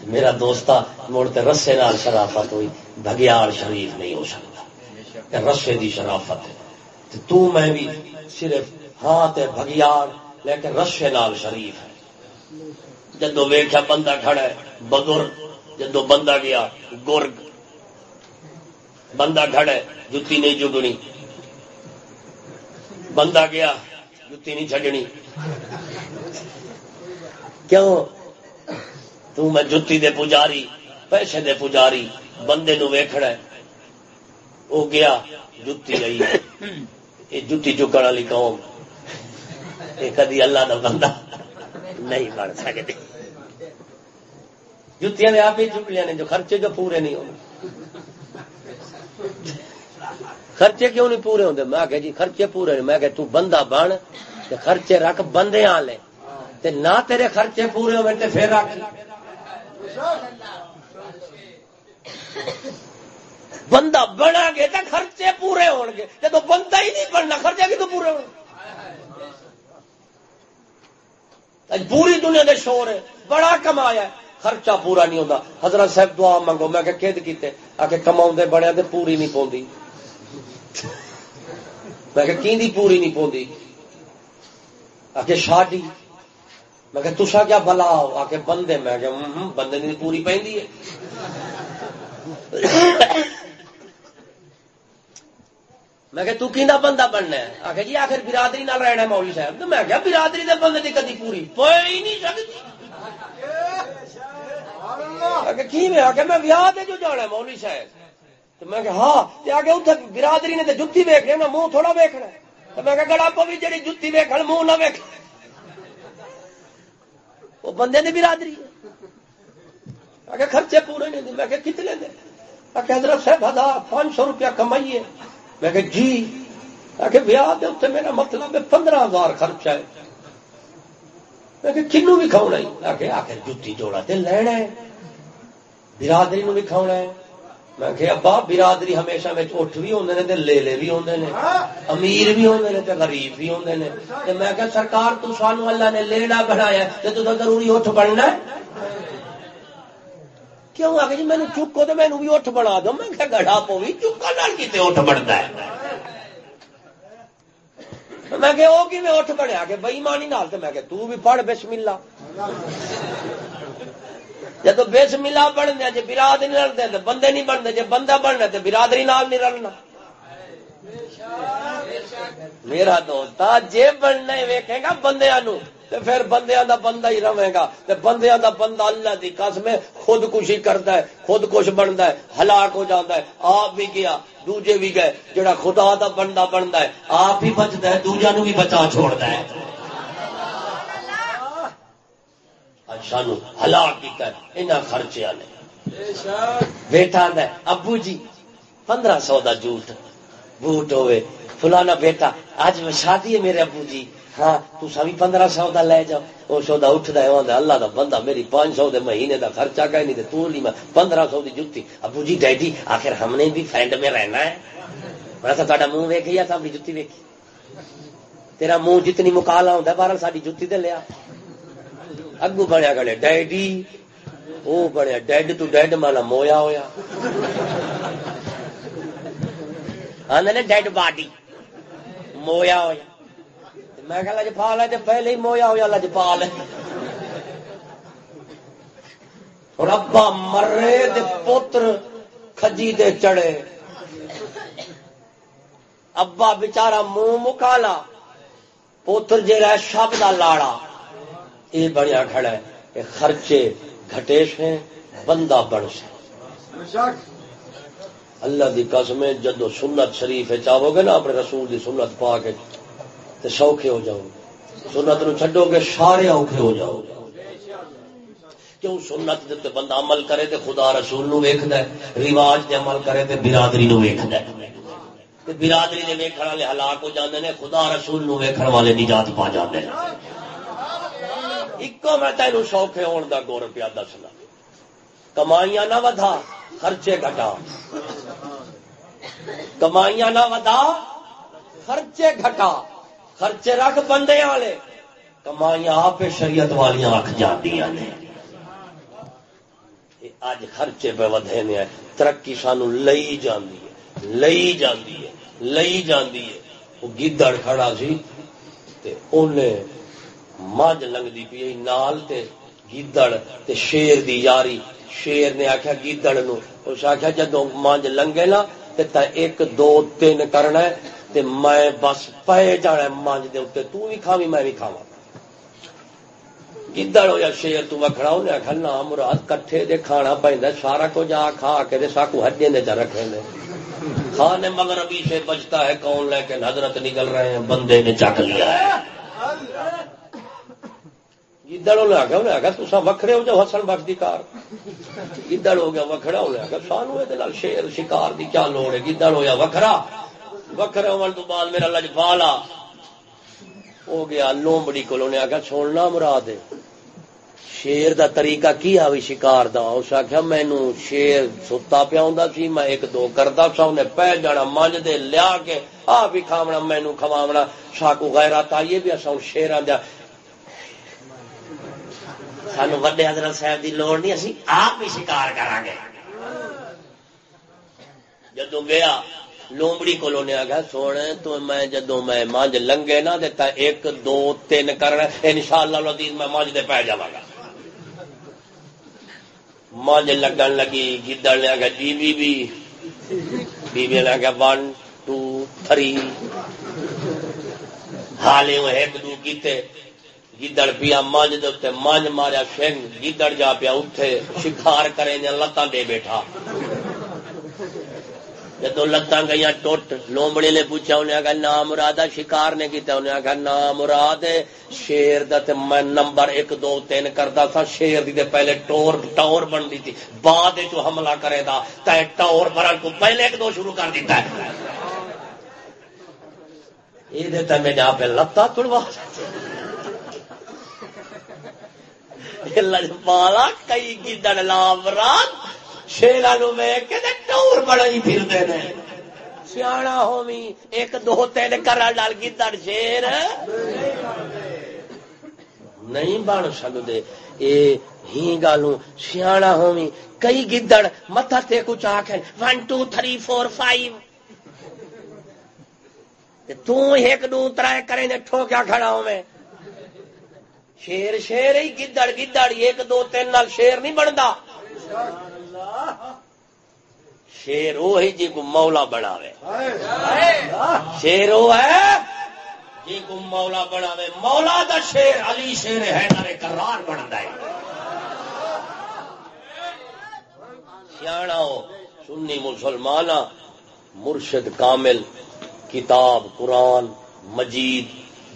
میرا دوست مڑتے رسے نال شرافت ہوئی بگیار شریف نہیں ہو سکتا۔ رسے دی شرافت ہے۔ تو میں بھی صرف ہاتھ ہے بگیار لیکن رسے نال شریف ہے۔ جدو ویخیا بندہ کھڑا ہے، بزرگ، جدو بندہ گیا، گرگ۔ بندہ کھڑا ہے، جتی نہیں چگنی بندہ گیا، جتی نہیں چڈنی کیوں؟ تو میں جتی دے پجاری، پیسے دے پجاری، بندے نو ویکھنا وہ گیا، جتی گئی یہ جتی چکن والی قوم۔ یہ کدی اللہ کا بندہ نہیں بن سکتی۔ جتیاں نے آپ ہی چک لیا نے، جو خرچے جو پورے نہیں ہوتے خرچے کیوں نہیں پورے ہوتے میں کہ جی خرچے پورے نہیں۔ میں کہ تو بندہ بن خرچے رکھ بندے آ لے۔ نہ تیرے خرچے پورے ہوئے تو پھر رکھ۔ بندہ بنا گے تو خرچے پورے ہو گے۔ جب بندہ ہی نہیں بننا، خرچے کی تو پورے ہو پوری دنیا دے شور ہے، بڑا کمایا خرچہ پورا نہیں ہوتا حضرت صاحب دعا منگو میں کہ کیتے؟ آ کے کما بڑے تو پوری نہیں پوندی۔ میں کہ کی پوری نہیں پوندی؟ آ کے شادی میں کہ تسا کیا بلا آ کے بندے، میں کہ بندے نہیں پوری پہ میں کہ تو کیندا بندہ بننا ہے؟ آ جی آخر برادری نال رہنا مولوی صاحب۔ تو میں کیا برادری دے بندے دی کدی پوری پوئی نہیں سکتی۔ کی میں؟ آ میں ویاہ دے جو جانا مولوی صاحب۔ تو میں کہ ہاں آگے اتنے برادری نے جتی ویک لینا منہ تھوڑا ویکنا تو میں کہ گڑا پوی جی جتی ویک منہ نہ ویک وہ بندے نے برادری آگے خرچے پورے نہیں دیں میں کہ کتنے دیں میں کہ حضرت صاحب ہزار پانچ سو روپیہ کمائیے میں کہ جی۔ کہ بیاہ دے اتنے میرا مطلب ہے پندرہ ہزار خرچہ ہے۔ میں کہ کنو بھی کھاؤنا ہی آ آخر جتی جوڑا تے لینا ہے۔ برادری نو بھی کھاؤنا ہے۔ میں کہ ابا برادری ہمیشہ میں اٹھ بھی ہوندے نے تے لے بھی ہوندے نے امیر بھی ہوندے نے تے غریب بھی ہوندے نے۔ تے میں کہ سرکار تو سانو اللہ نے لیڑا بنایا تے تو ضروری اٹھ بننا ہے۔ کیوں؟ آ جی مینو چکو تو مینو بھی اٹھ بنا دو۔ میں کہ گڑا پو بھی چکا نال کیتے اٹھ بنتا ہے۔ میں کہ وہ کی اٹھ بڑھیا کہ بئی مانی نال؟ تے میں کہ تو بھی پڑھ بسم اللہ۔ جب بس ملا بننے جی برادری رلتے تو بندے نہیں بنتے جی بندہ بننا تو برادری نال نہیں رلنا۔ میرا دوست جی بننا ویکے گا بندیا نو پھر بندیا دا بندہ ہی رہے گا۔ بندیا دا بندہ اللہ دی قسم خود کشی کرتا ہے خود کچھ بنتا ہے، ہلاک ہو جاتا ہے۔ آپ بھی گیا دوجے بھی گئے، جڑا خدا دا بندہ بنتا ہے، آپ ہی بچتا ہے دوجا نو بھی بچا چھوڑتا ہے۔ سانو ہلاک خرچیا نے۔ بیٹا ابو جی پندرہ سو کا جھوٹ۔ بوٹ ہوئے فلانا بیٹا اج شادی ہے میرے ابو جی۔ ہاں تسا بھی پندرہ سو کا لے جاؤ۔ وہ سودا اٹھتا ہے اللہ دا بندہ میری پانچ سو دے مہینے دا خرچہ کہ نہیں تو لی میں پندرہ سو کی جتی ابو جی ڈیڈی آخر ہم نے بھی فرینڈ میں رہنا ہے۔ بڑا سا تا منہ ویک یا اپنی جتی ویکھی۔ تیرا منہ جتنی مکالا ہوتا بارہ ساری جتی دے لیا۔ اگو بنیا گڑے ڈیڈی وہ بنیا ڈیڈ تو ڈیڈ مانا مویا ہویا۔ آدھے ڈیڈ باڈی۔ مویا ہویا۔ میں کہ لجپال ہے پہلے ہی مویا ہوا لجپال ہے۔ ربا مرے دے پوتر کھجی دے چڑے ابا بچارا منہ مکالا۔ پوتر جہا شب کا لاڑا۔ یہ بڑیا کھڑا ہے یہ خرچے گھٹے سے بندہ بن سے اللہ دی قسم جدو سنت شریف چاہو گے نا، اپنے رسول دی سنت پا کے سوکھے ہو جاؤ سنت نو چڈو گے، سارے اوکھے ہو جاؤ کیوں سنت دے بندہ عمل کرے تے خدا رسول نو ویکھدا ہے، رواج تے عمل کرے تے برادری نو ویکھدا ہے۔ تے برادری دے ویکھن والے ہلاک ہو جاندے نے، خدا رسول نو ویکھن والے نجات پا جاندے نے۔ اکو میں تینوں سوکھے ہون دا گور پیا دسنا کمائیاں نہ ودھا خرچے گھٹا۔ کمائیاں نہ ودھا خرچے گھٹا۔ خرچے رکھ بندے والے۔ کمائیاں آپ شریعت والیاں آخ جاندیاں نے۔ اج خرچے پہ ودے نے۔ ترقی سانو لئی جاندی ہے۔ لئی جاندی ہے۔ لئی جاندی ہے۔ وہ گدڑ کھڑا سی تے اونے مجھ لنگدی پی نال تے گدڑ تے شیر دی یاری۔ شیر نے آخیا گدڑ نو۔ اس آخیا جدو مجھ لنگے نا، تے تا ایک، دو، تین کرنا ہے، تے میں بس پے جانا مانج دے اتنے تو بھی کھاوی، میں بھی کھاوا گدڑ ہو یا شیر تو وکھڑا انہیں آخر نہ مراد کٹھے دے کھانا پہ سارا کچھ آ کھا کے دے ساکو ہڈے نے چ رکھے نے۔ کھانے مغربی سے بچتا ہے، کون لے کے حضرت نکل رہے ہیں، بندے نے چک لیا ہے۔ گدڑ نے آخیا انہیں آخر تصا وکھرے ہو جاؤ ہسن بخش دی کار۔ گدڑ ہو گیا وکھڑا انہیں آخر سانو یہ شیر شکار دی کیا لوڑ ہے گدڑ ہو وکھرا۔ وکھرے ہونے تو بعد میرا لجپالا ہو گیا لومبڑی کو انہیں آخیا سننا مراد شیر دا طریقہ کی آئی شکار دا؟ اس آخیا مینو شیر ستا پیا ہوں سی، میں ایک دو کرتا سا، انہیں پہ جانا منج دے لیا کے آ بھی کھاونا مینو کھواونا ساکو غیرات آئیے بھی اصا شیران دیا۔ سانو وڈے حضرت صاحب دی لوڑ نہیں اسی آپ ہی شکار کرا گے جدو گیا لومڑی کو لونے آ گیا سونے تو میں جدو میں مانج لنگے نہ دیتا ایک دو تین کرنا ان شاء اللہ میں مانج دے پی جا گا مانج لگن لگی گدڑ نے آگیا جی بی بی بی بی نے آگیا ون ٹو تھری حالے وہ ایک دو کیتے گدڑ پیا مانج دے مانج ماریا سنگ گدڑ جا پیا اٹھے شکار کرے لتاں دے بیٹھا۔ جدو لتان گئی ٹوٹ لومبڑی نے پوچھا، انہیں آگا نام مراد شکار نے کیتا، انہیں آگا نام مراد شیر دا تے میں نمبر ایک، دو، تین کردا تھا شیر دی تے پہلے ٹور ٹور بن دی تھی۔ بعد جو حملہ کرے دا، تے ٹور برن کو پہلے ایک دو شروع کر دیتا ہے۔ یہ دیتا میں جہاں پہ لتا تڑوا۔ لجپالا، کئی گدڑ لام رات شیرا نو ویک ٹور بڑائی پھر سیاح ہومی، ایک دو تین کرا ڈال گدڑ شیر۔ نہیں بن سکتے یہ ہی گالوں سیاح ہومی، کئی گدڑ مت کچھ آخ one two three four five تو ایک دو تر کریں ٹھوکیا کھڑا ہوں میں شیر شیر ہی گدڑ گدڑ، ایک دو تین نال شیر نہیں بنتا شیر وہی جی کو مولا بناوے۔ شیر وہ ہے جی کو مولا بناوے۔ مولا دا شیر علی شیر ہے نارے کرار بنتا ہے۔ سیاح ہو، سنی مسلمان مرشد کامل، کتاب، قرآن، مجید،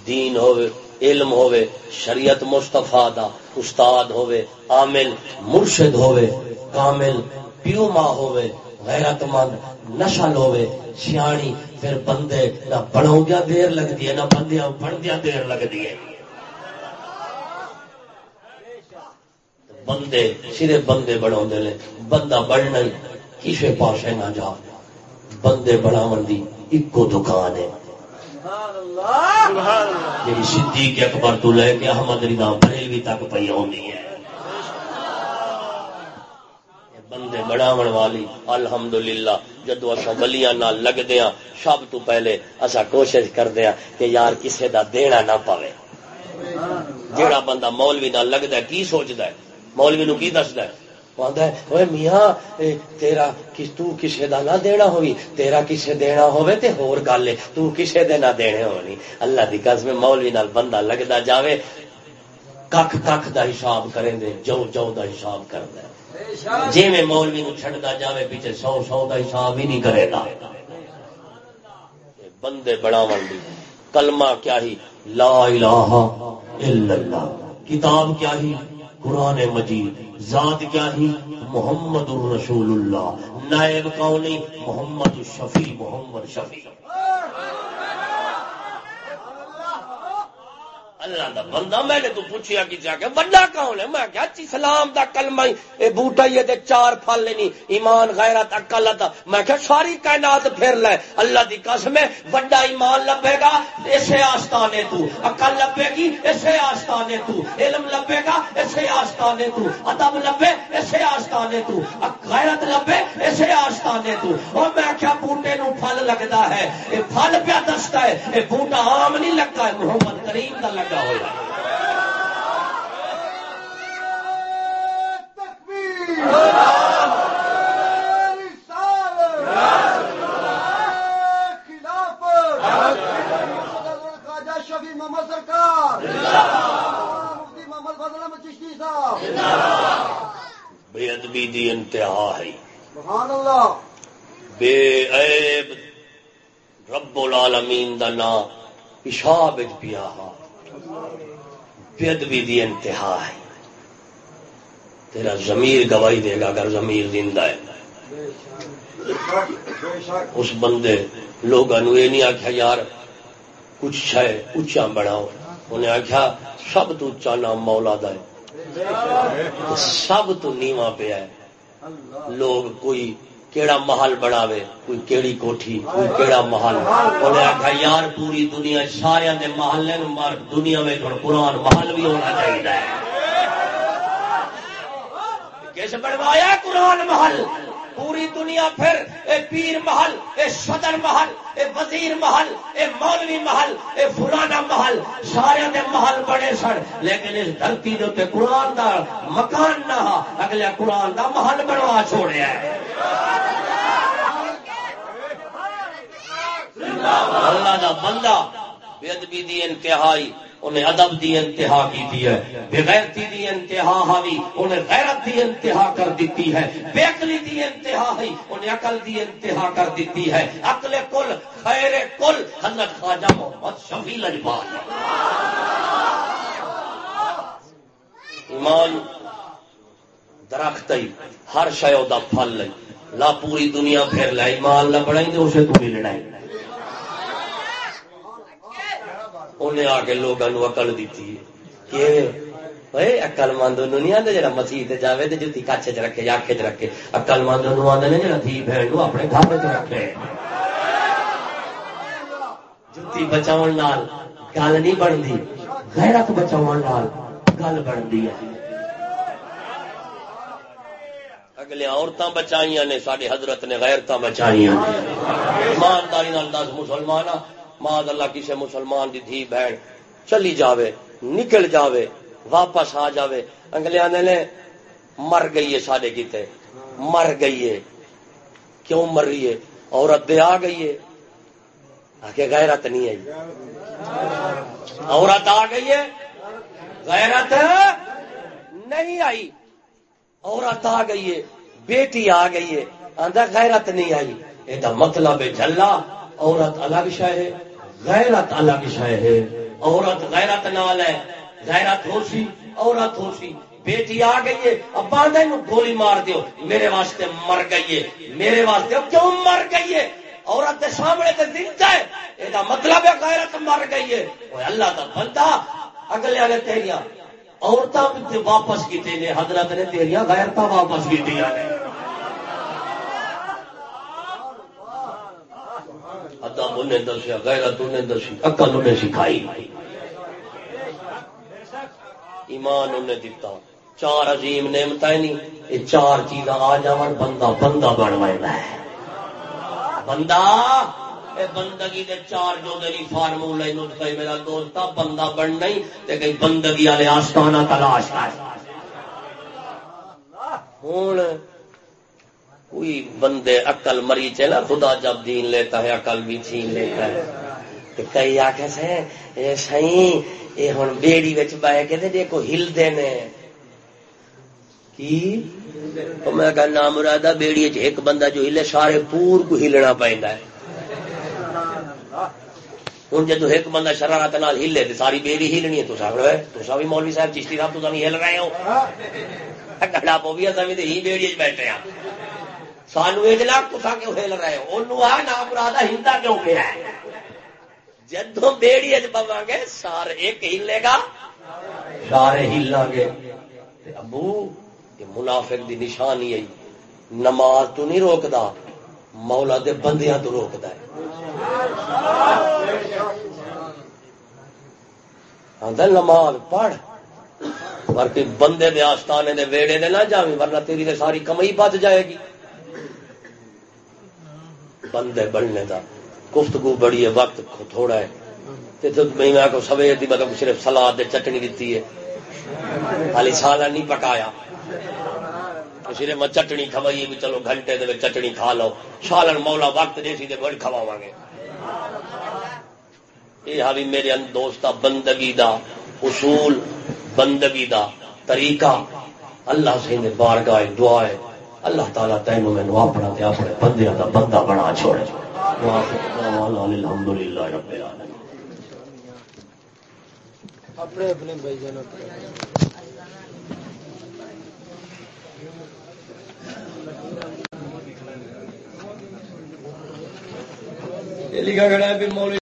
دین ہوئے۔ علم ہوئے شریعت مستفا دا استاد ہوئے عامل مرشد ہوئے کامل پیو ماں ہوئے غیرت مند نشل ہوئے سیانی پھر بندے نہ بڑھاؤ دیر لگتی ہے، نہ بندے بڑھدیا دیر لگتی ہے۔ بندے سرے بندے بڑھا بندہ بڑھنا کسی پاسے نہ جا۔ بندے بڑھاو دی ایکو دکان ہے۔ جی صدیق اکبر تو لے کے احمد رضا بریلوی تک پی آنی ہے۔ بندے بڑھاون والی، الحمدللہ، جدو اصا بلیاں نال لگدے ہاں سب تو پہلے اصا کوشش کردے ہاں کہ یار کسے دا دینا نہ پاوے۔ جیڑا بندہ مولوی نال لگدا ہے، کی سوچدا ہے؟ مولوی نو کی دسدا ہے؟ ہے۔ میاں تیرا تو کسے دا نہ دینا ہوئی، تیرا کسے دینا ہوئے تے ہور گل ہے۔ تو کسے دے نہ دینے ہونی۔ اللہ دی قسم مولوی نال بندہ لگدا جاوے۔ کک کک دا حساب کریں دے جو جو دا حساب کردا ہے۔ جی میں مولوی نو چھڑدا جاوے، پیچھے سو سو دا حساب ہی نہیں کرے گا۔ بندے بڑا دی۔ کلمہ کیا ہی؟ لا الہ الا اللہ۔ کتاب کیا ہی؟ قرآن مجید۔ ذات کیا ہی؟ محمد الرسول اللہ۔ نائب کونی محمد شفیع محمد شفیع۔ اللہ دا بندہ میں نے تو پوچھیا کی جا کے بڑا کون ہے؟ میں کیا اسلام دا کلمہ اے بوٹا یہ دے چار پھل لینی ایمان غیرت، عقل دا میں کیا ساری کائنات پھر لے۔ اللہ دی قسم ہے، بڑا ایمان لبے گا اسے آستانے تو۔ عقل لبے گی اسے آستانے تو۔ علم لبے گا اسے آستانے تو۔ ادب لبے اسے آستانے تو۔ غیرت لبے اسے آستانے تو۔ اور میں کیا بوٹے نو پھل لگدا ہے۔ اے پھل پیا دستا ہے۔ اے بوٹا عام نہیں لگا ہے، محمد کریم دا لگا۔ ہوا چشتی صاحب بے ادبی دی انتہا ہے۔ سبحان اللہ بے عیب رب العالمین دا نام پیشاب پیا بے ادبی دی انتہا ہے۔ تیرا ضمیر گواہی دے گا اگر ضمیر زندہ ہے۔ اس بندے لوگوں یہ نہیں آخیا یار، کچھ ہے اچا بناؤ۔ انہیں آخیا سب تو اچا نام مولا دا ہے۔ سب تو نیواں پیا ہے۔ لوگ کوئی کیڑا محل بناوے، کوئی کیڑی کوٹھی، کوئی کیڑا محل۔ انہیں آخا یار پوری دنیا، سارے دے محلے مار، دنیا میں قرآن محل بھی ہونا چاہیے کس بنوایا قرآن محل؟ پوری دنیا پھر، اے پیر محل، اے صدر محل، اے وزیر محل، اے مولوی محل، اے فلانا محل، سارے دے محل بڑے سن، لیکن اس دھرتی دے قرآن دا مکان نہ اگلے قرآن دا محل بنوا چھوڑیا ہے۔ اللہ دا بندہ بے ادبی دی انتہائی انہیں ادب دی انتہا کی دی ہے، بغیرتی دی انتہا ہوئی انہیں غیرت دی انتہا کر دیتی ہے، بے عقلی دی انتہا ہوئی انہیں عقل دی انتہا کر دیتی ہے۔ عقل کل، خیر کل حضرت خواجہ محمد شفیع لجبال ایمان درخت ہی ہر شے دا پھل لئی لا پوری دنیا پھر لائی ایمان نہ بڑھائی دے، اسے تو ملنا ہے انہیں آ کے لوگوں اکل دیتی کہ اکل مند نہیں آتے جا مسیح جائے تو جتی کچھ چ رکھے آخے چ رکھے اکل مند آدھے جا تھی بہن اپنے گھر چ رکھے جتی بچاؤ گل نہیں بنتی غیرت بچاؤ گل بنتی ہے اگلے عورتیں بچائی نے ساری حضرت نے غیرت بچائی ایمانداری دس مسلمان ماں اللہ کسی مسلمان دی دھی بہن چلی جاوے، نکل جاوے، واپس آ جاوے۔ اگلے آنے نے، مر گئی ہے سارے کیتے مر گئی ہے۔ کیوں مر رہی ہے؟ عورت دے آ گئی ہے۔ آگے غیرت نہیں آئی جی۔ عورت آ گئی ہے۔ غیرت نہیں آئی۔ عورت آ گئی ہے۔ بیٹی آ گئی ہے۔ آدھا غیرت نہیں آئی۔ یہ مطلب ہے جلا عورت الگ شہ ہے۔ غیرت الگ شہ ہے۔ عورت غیرت نال ہے، غیرت ہو سی عورت ہو سی بیٹی آ گئی ہے اب باندھے گولی مار دیو، میرے واسطے مر گئی ہے۔ میرے واسطے کیوں مر گئی ہے؟ عورت کے سامنے تو دلتا ہے یہ مطلب ہے غیرت مر گئی ہے۔ وہ اللہ کا بندہ، اگلے نے تیریاں عورتوں واپس کی نے، حضرت نے تیریاں غیرت واپس کی ادب انہیں دسیا، غیرت انہیں دسی اکل انہیں سکھائی۔ ایمان انہیں دیتا چار عظیم نعمت نہیں، یہ چار چیزاں آ جان بندہ بندہ بنوا ہے۔ بندہ؟ بندگی دے چار جو دلی فارمولے نسخے میرا دوست بندہ بن نہیں، تے کئی بندگی والے آستانہ تلاش ہے ہوں کوئی بندے عقل مری چے نا، خدا جب دین لیتا ہے، عقل بھی چھین لیتا ہے۔ تو کئی آخ سے سی یہ ہوں بیڑی بچ بہ کے دیکھو ہلتے نے۔ کی؟ میں کہنا مرادہ، بیڑی ایک بندہ جو ہلے، سارے پور کو ہلنا پہنتا ہے۔ ہوں جدو ایک بندہ شرارت نال ہلے تو ساری بیڑی ہلنی ہے، تو سب تو بھی مولوی صاحب، چشتی صاحب، تو ہل رہے ہو۔ گڑا پو بھی اصل ہی بیڑی بیٹھے ہیں سانو یہ جنا کسا کیوں ہل رہے ہو انہوں آ نام مرادہ ہندا کیوں پہ ہے جدو بیڑی اج پوا گے سارے ایک ہلے گا سارے ہلا گے ابو یہ منافق دی نشانی آئی نماز تو نہیں روکتا مولا دے بندیاں تو روکتا ہے نماز پڑھ پر بندے دے آستانے دے ویڑے دے نہ جاوی ورنہ تیری دے ساری کمائی بچ جائے گی بندے بڑھنے دا۔ گفتگو بڑی ہے، وقت تھوڑا ہے۔ میں کو سویر دی مطلب صرف سلاد دے چٹنی دیتی ہے۔ خالی سالہ نہیں پکایا۔ صرف میں چٹنی کھوائی بھی چلو، گھنٹے دے چٹنی کھا لو۔ سالن مولا وقت دے سی دے بڑی کھواوا گے۔ یہ ہاں میرے دوست بندگی دا اصول، بندگی دا طریقہ۔ اللہ سے بارگاہ دعا ہے۔ اللہ تعالیٰ تینوں مینو اپنا تے اپنے بندے دا بندہ بنا چھوڑے۔ الحمد للہ رب اپنے اپنے بھائی جانا لکھا گیا ہے پھر مولوی